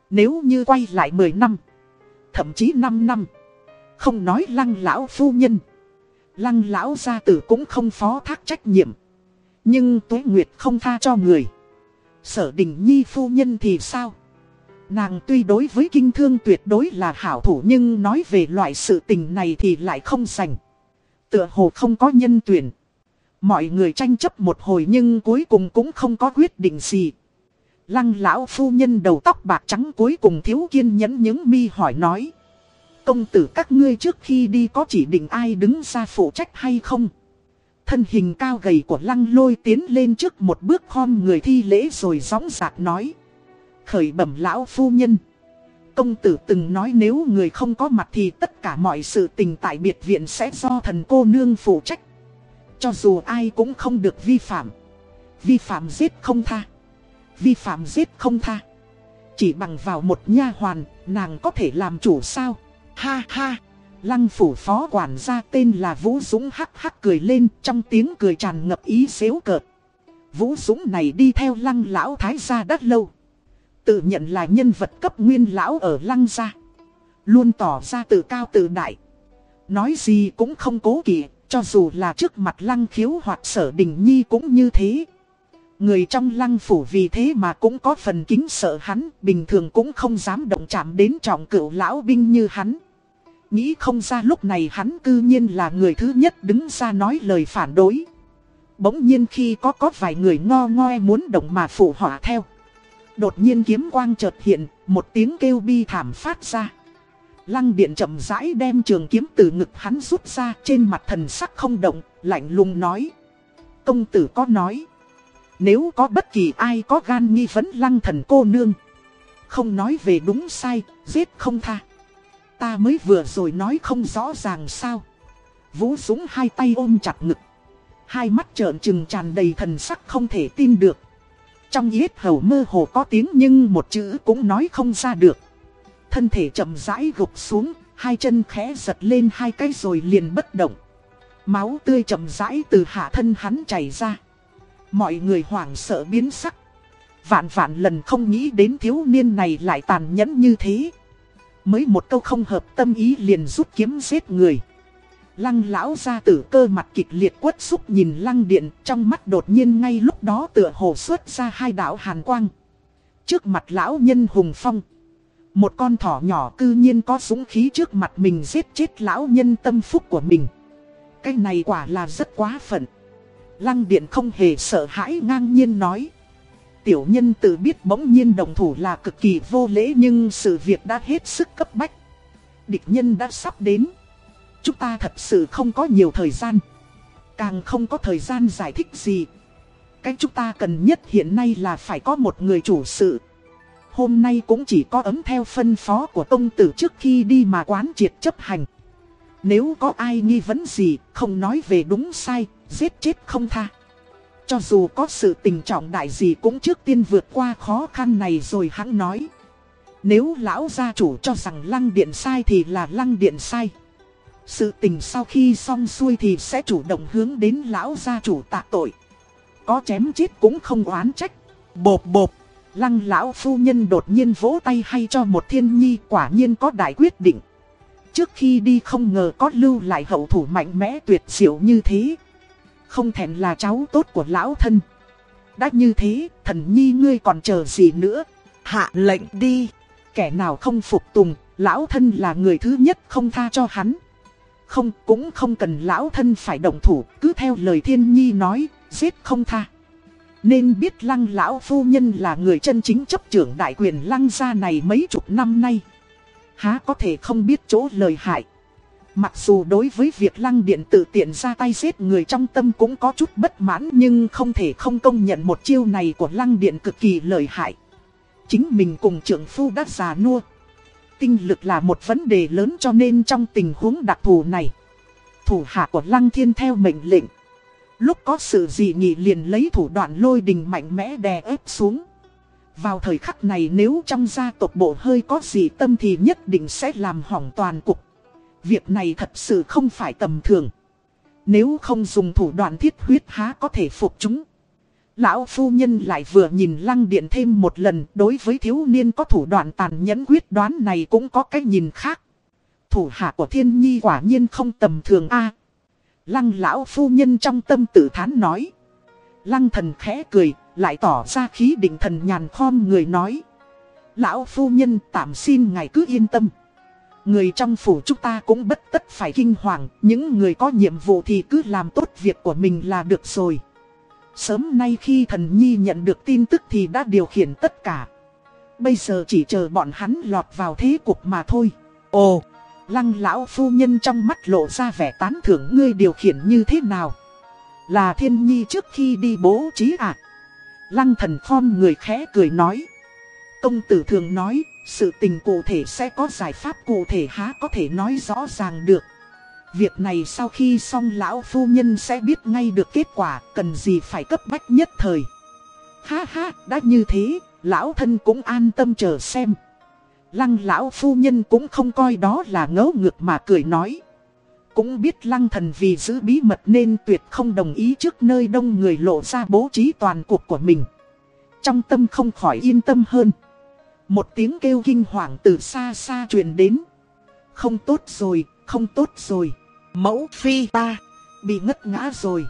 Nếu như quay lại 10 năm, thậm chí 5 năm. Không nói lăng lão phu nhân. Lăng lão gia tử cũng không phó thác trách nhiệm. Nhưng tuế nguyệt không tha cho người. Sở đình nhi phu nhân thì sao? Nàng tuy đối với kinh thương tuyệt đối là hảo thủ nhưng nói về loại sự tình này thì lại không sành. Tựa hồ không có nhân tuyển. Mọi người tranh chấp một hồi nhưng cuối cùng cũng không có quyết định gì. Lăng lão phu nhân đầu tóc bạc trắng cuối cùng thiếu kiên nhẫn những mi hỏi nói. Công tử các ngươi trước khi đi có chỉ định ai đứng ra phụ trách hay không? Thân hình cao gầy của lăng lôi tiến lên trước một bước khom người thi lễ rồi gióng giạc nói. Khởi bẩm lão phu nhân. Công tử từng nói nếu người không có mặt thì tất cả mọi sự tình tại biệt viện sẽ do thần cô nương phụ trách. Cho dù ai cũng không được vi phạm. Vi phạm giết không tha vi phạm giết không tha. Chỉ bằng vào một nha hoàn, nàng có thể làm chủ sao? Ha ha! Lăng phủ phó quản gia tên là Vũ Dũng hắc hắc cười lên trong tiếng cười tràn ngập ý xếu cợt. Vũ Dũng này đi theo lăng lão thái gia đất lâu. Tự nhận là nhân vật cấp nguyên lão ở lăng gia. Luôn tỏ ra tự cao tự đại. Nói gì cũng không cố kỵ, cho dù là trước mặt lăng khiếu hoặc sở đình nhi cũng như thế. Người trong lăng phủ vì thế mà cũng có phần kính sợ hắn, bình thường cũng không dám động chạm đến trọng cựu lão binh như hắn. Nghĩ không ra lúc này hắn cư nhiên là người thứ nhất đứng ra nói lời phản đối. Bỗng nhiên khi có có vài người ngo ngoe muốn động mà phụ họa theo. Đột nhiên kiếm quang chợt hiện, một tiếng kêu bi thảm phát ra. Lăng điện chậm rãi đem trường kiếm từ ngực hắn rút ra trên mặt thần sắc không động, lạnh lùng nói. Công tử có nói. Nếu có bất kỳ ai có gan nghi vấn lăng thần cô nương Không nói về đúng sai, giết không tha Ta mới vừa rồi nói không rõ ràng sao Vũ Dũng hai tay ôm chặt ngực Hai mắt trợn trừng tràn đầy thần sắc không thể tin được trong yết hầu mơ hồ có tiếng nhưng một chữ cũng nói không ra được Thân thể chậm rãi gục xuống, Hai chân khẽ giật lên hai cái rồi liền bất động Máu tươi chậm rãi từ hạ thân hắn chảy ra Mọi người hoảng sợ biến sắc. Vạn vạn lần không nghĩ đến thiếu niên này lại tàn nhẫn như thế. Mới một câu không hợp tâm ý liền rút kiếm giết người. Lăng lão ra tử cơ mặt kịch liệt quất xúc nhìn lăng điện, trong mắt đột nhiên ngay lúc đó tựa hồ xuất ra hai đạo hàn quang. Trước mặt lão nhân hùng phong. Một con thỏ nhỏ cư nhiên có súng khí trước mặt mình giết chết lão nhân tâm phúc của mình. Cái này quả là rất quá phận. Lăng điện không hề sợ hãi ngang nhiên nói. Tiểu nhân tự biết bỗng nhiên đồng thủ là cực kỳ vô lễ nhưng sự việc đã hết sức cấp bách. Địch nhân đã sắp đến. Chúng ta thật sự không có nhiều thời gian. Càng không có thời gian giải thích gì. Cái chúng ta cần nhất hiện nay là phải có một người chủ sự. Hôm nay cũng chỉ có ấm theo phân phó của công tử trước khi đi mà quán triệt chấp hành. Nếu có ai nghi vấn gì, không nói về đúng sai, giết chết không tha. Cho dù có sự tình trọng đại gì cũng trước tiên vượt qua khó khăn này rồi hắn nói. Nếu lão gia chủ cho rằng lăng điện sai thì là lăng điện sai. Sự tình sau khi xong xuôi thì sẽ chủ động hướng đến lão gia chủ tạ tội. Có chém chết cũng không oán trách. Bộp bộp, lăng lão phu nhân đột nhiên vỗ tay hay cho một thiên nhi quả nhiên có đại quyết định. Trước khi đi không ngờ có lưu lại hậu thủ mạnh mẽ tuyệt diệu như thế. Không thèm là cháu tốt của lão thân. Đã như thế, thần nhi ngươi còn chờ gì nữa? Hạ lệnh đi. Kẻ nào không phục tùng, lão thân là người thứ nhất không tha cho hắn. Không, cũng không cần lão thân phải động thủ, cứ theo lời thiên nhi nói, giết không tha. Nên biết lăng lão phu nhân là người chân chính chấp trưởng đại quyền lăng gia này mấy chục năm nay. Há có thể không biết chỗ lời hại. Mặc dù đối với việc lăng điện tự tiện ra tay giết người trong tâm cũng có chút bất mãn nhưng không thể không công nhận một chiêu này của lăng điện cực kỳ lợi hại. Chính mình cùng trưởng phu đã già nua. Tinh lực là một vấn đề lớn cho nên trong tình huống đặc thù này. Thủ hạ của lăng thiên theo mệnh lệnh. Lúc có sự gì nghị liền lấy thủ đoạn lôi đình mạnh mẽ đè ép xuống. Vào thời khắc này nếu trong gia tộc bộ hơi có gì tâm thì nhất định sẽ làm hỏng toàn cục. Việc này thật sự không phải tầm thường. Nếu không dùng thủ đoạn thiết huyết há có thể phục chúng. Lão phu nhân lại vừa nhìn lăng điện thêm một lần đối với thiếu niên có thủ đoạn tàn nhẫn quyết đoán này cũng có cái nhìn khác. Thủ hạ của thiên nhi quả nhiên không tầm thường a Lăng lão phu nhân trong tâm tự thán nói. Lăng thần khẽ cười, lại tỏ ra khí định thần nhàn khom người nói. Lão phu nhân tạm xin ngài cứ yên tâm. Người trong phủ chúng ta cũng bất tất phải kinh hoàng, những người có nhiệm vụ thì cứ làm tốt việc của mình là được rồi. Sớm nay khi thần nhi nhận được tin tức thì đã điều khiển tất cả. Bây giờ chỉ chờ bọn hắn lọt vào thế cục mà thôi. Ồ, lăng lão phu nhân trong mắt lộ ra vẻ tán thưởng ngươi điều khiển như thế nào. Là thiên nhi trước khi đi bố trí à? Lăng thần khom người khẽ cười nói. Công tử thường nói, sự tình cụ thể sẽ có giải pháp cụ thể há có thể nói rõ ràng được. Việc này sau khi xong lão phu nhân sẽ biết ngay được kết quả, cần gì phải cấp bách nhất thời. Ha ha, đã như thế, lão thân cũng an tâm chờ xem. Lăng lão phu nhân cũng không coi đó là ngấu ngược mà cười nói. Cũng biết lăng thần vì giữ bí mật nên tuyệt không đồng ý trước nơi đông người lộ ra bố trí toàn cuộc của mình. Trong tâm không khỏi yên tâm hơn. Một tiếng kêu kinh hoàng từ xa xa truyền đến. Không tốt rồi, không tốt rồi. Mẫu phi ta, bị ngất ngã rồi.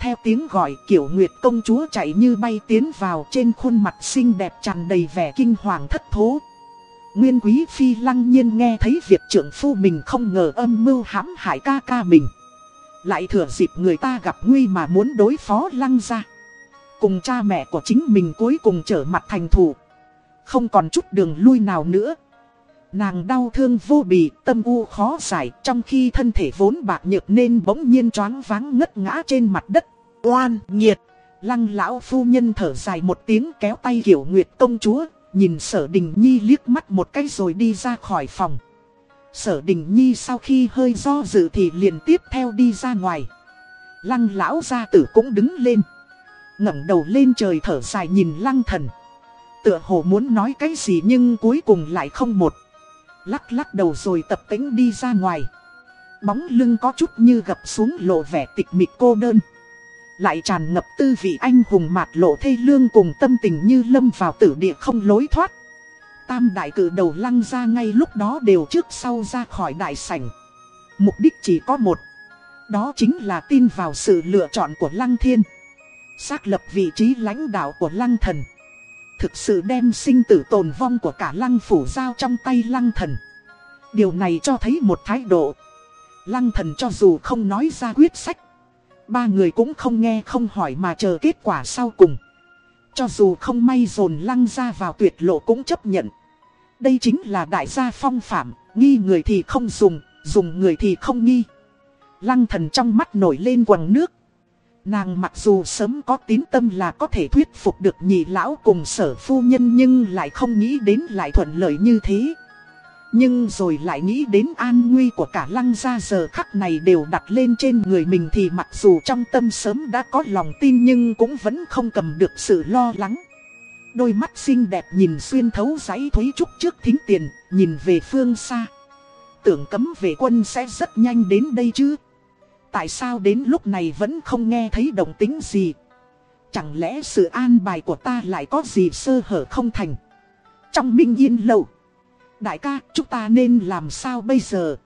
Theo tiếng gọi kiểu nguyệt công chúa chạy như bay tiến vào trên khuôn mặt xinh đẹp tràn đầy vẻ kinh hoàng thất thố. Nguyên quý phi lăng nhiên nghe thấy việc trưởng phu mình không ngờ âm mưu hãm hại ca ca mình. Lại thừa dịp người ta gặp nguy mà muốn đối phó lăng ra. Cùng cha mẹ của chính mình cuối cùng trở mặt thành thủ. Không còn chút đường lui nào nữa. Nàng đau thương vô bì, tâm u khó giải, trong khi thân thể vốn bạc nhược nên bỗng nhiên choáng váng ngất ngã trên mặt đất. Oan, nhiệt, lăng lão phu nhân thở dài một tiếng kéo tay kiểu nguyệt công chúa, nhìn sở đình nhi liếc mắt một cái rồi đi ra khỏi phòng. Sở đình nhi sau khi hơi do dự thì liền tiếp theo đi ra ngoài. Lăng lão gia tử cũng đứng lên. ngẩng đầu lên trời thở dài nhìn lăng thần. Tựa hồ muốn nói cái gì nhưng cuối cùng lại không một. Lắc lắc đầu rồi tập tính đi ra ngoài. Bóng lưng có chút như gập xuống lộ vẻ tịch mịch cô đơn. Lại tràn ngập tư vị anh hùng mạt lộ thê lương cùng tâm tình như lâm vào tử địa không lối thoát. Tam đại cử đầu lăng ra ngay lúc đó đều trước sau ra khỏi đại sảnh. Mục đích chỉ có một. Đó chính là tin vào sự lựa chọn của lăng thiên. Xác lập vị trí lãnh đạo của lăng thần. Thực sự đem sinh tử tồn vong của cả lăng phủ giao trong tay lăng thần. Điều này cho thấy một thái độ. Lăng thần cho dù không nói ra quyết sách. Ba người cũng không nghe không hỏi mà chờ kết quả sau cùng. Cho dù không may dồn lăng ra vào tuyệt lộ cũng chấp nhận. Đây chính là đại gia phong phạm, nghi người thì không dùng, dùng người thì không nghi. Lăng thần trong mắt nổi lên quầng nước. Nàng mặc dù sớm có tín tâm là có thể thuyết phục được nhị lão cùng sở phu nhân nhưng lại không nghĩ đến lại thuận lợi như thế. Nhưng rồi lại nghĩ đến an nguy của cả lăng gia giờ khắc này đều đặt lên trên người mình thì mặc dù trong tâm sớm đã có lòng tin nhưng cũng vẫn không cầm được sự lo lắng. Đôi mắt xinh đẹp nhìn xuyên thấu giấy thúy trúc trước thính tiền, nhìn về phương xa. Tưởng cấm về quân sẽ rất nhanh đến đây chứ. Tại sao đến lúc này vẫn không nghe thấy động tính gì? Chẳng lẽ sự an bài của ta lại có gì sơ hở không thành? Trong minh yên lâu. Đại ca, chúng ta nên làm sao bây giờ?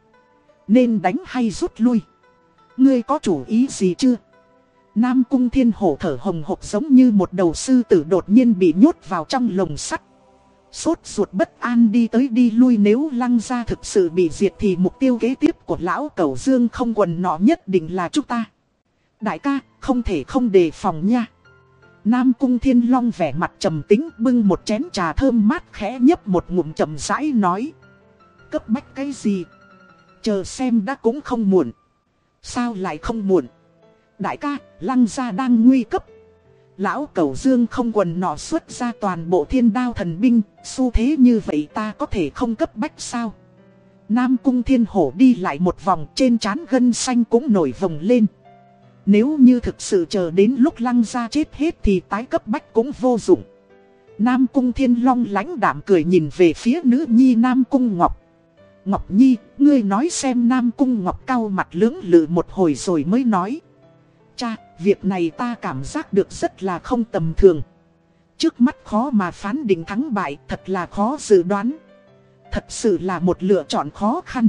Nên đánh hay rút lui? Ngươi có chủ ý gì chưa? Nam cung thiên hổ thở hồng hộc giống như một đầu sư tử đột nhiên bị nhốt vào trong lồng sắt. Sốt ruột bất an đi tới đi lui nếu lăng ra thực sự bị diệt thì mục tiêu kế tiếp của lão cầu dương không quần nọ nhất định là chúng ta. Đại ca, không thể không đề phòng nha. Nam cung thiên long vẻ mặt trầm tính bưng một chén trà thơm mát khẽ nhấp một ngụm chậm rãi nói. Cấp bách cái gì? Chờ xem đã cũng không muộn. Sao lại không muộn? Đại ca, lăng gia đang nguy cấp. Lão cầu dương không quần nọ xuất ra toàn bộ thiên đao thần binh, xu thế như vậy ta có thể không cấp bách sao? Nam cung thiên hổ đi lại một vòng trên trán gân xanh cũng nổi vòng lên. Nếu như thực sự chờ đến lúc lăng ra chết hết thì tái cấp bách cũng vô dụng. Nam cung thiên long lãnh đạm cười nhìn về phía nữ nhi Nam cung Ngọc. Ngọc Nhi, ngươi nói xem Nam cung Ngọc cao mặt lưỡng lự một hồi rồi mới nói. Cha, việc này ta cảm giác được rất là không tầm thường. Trước mắt khó mà phán định thắng bại, thật là khó dự đoán. Thật sự là một lựa chọn khó khăn.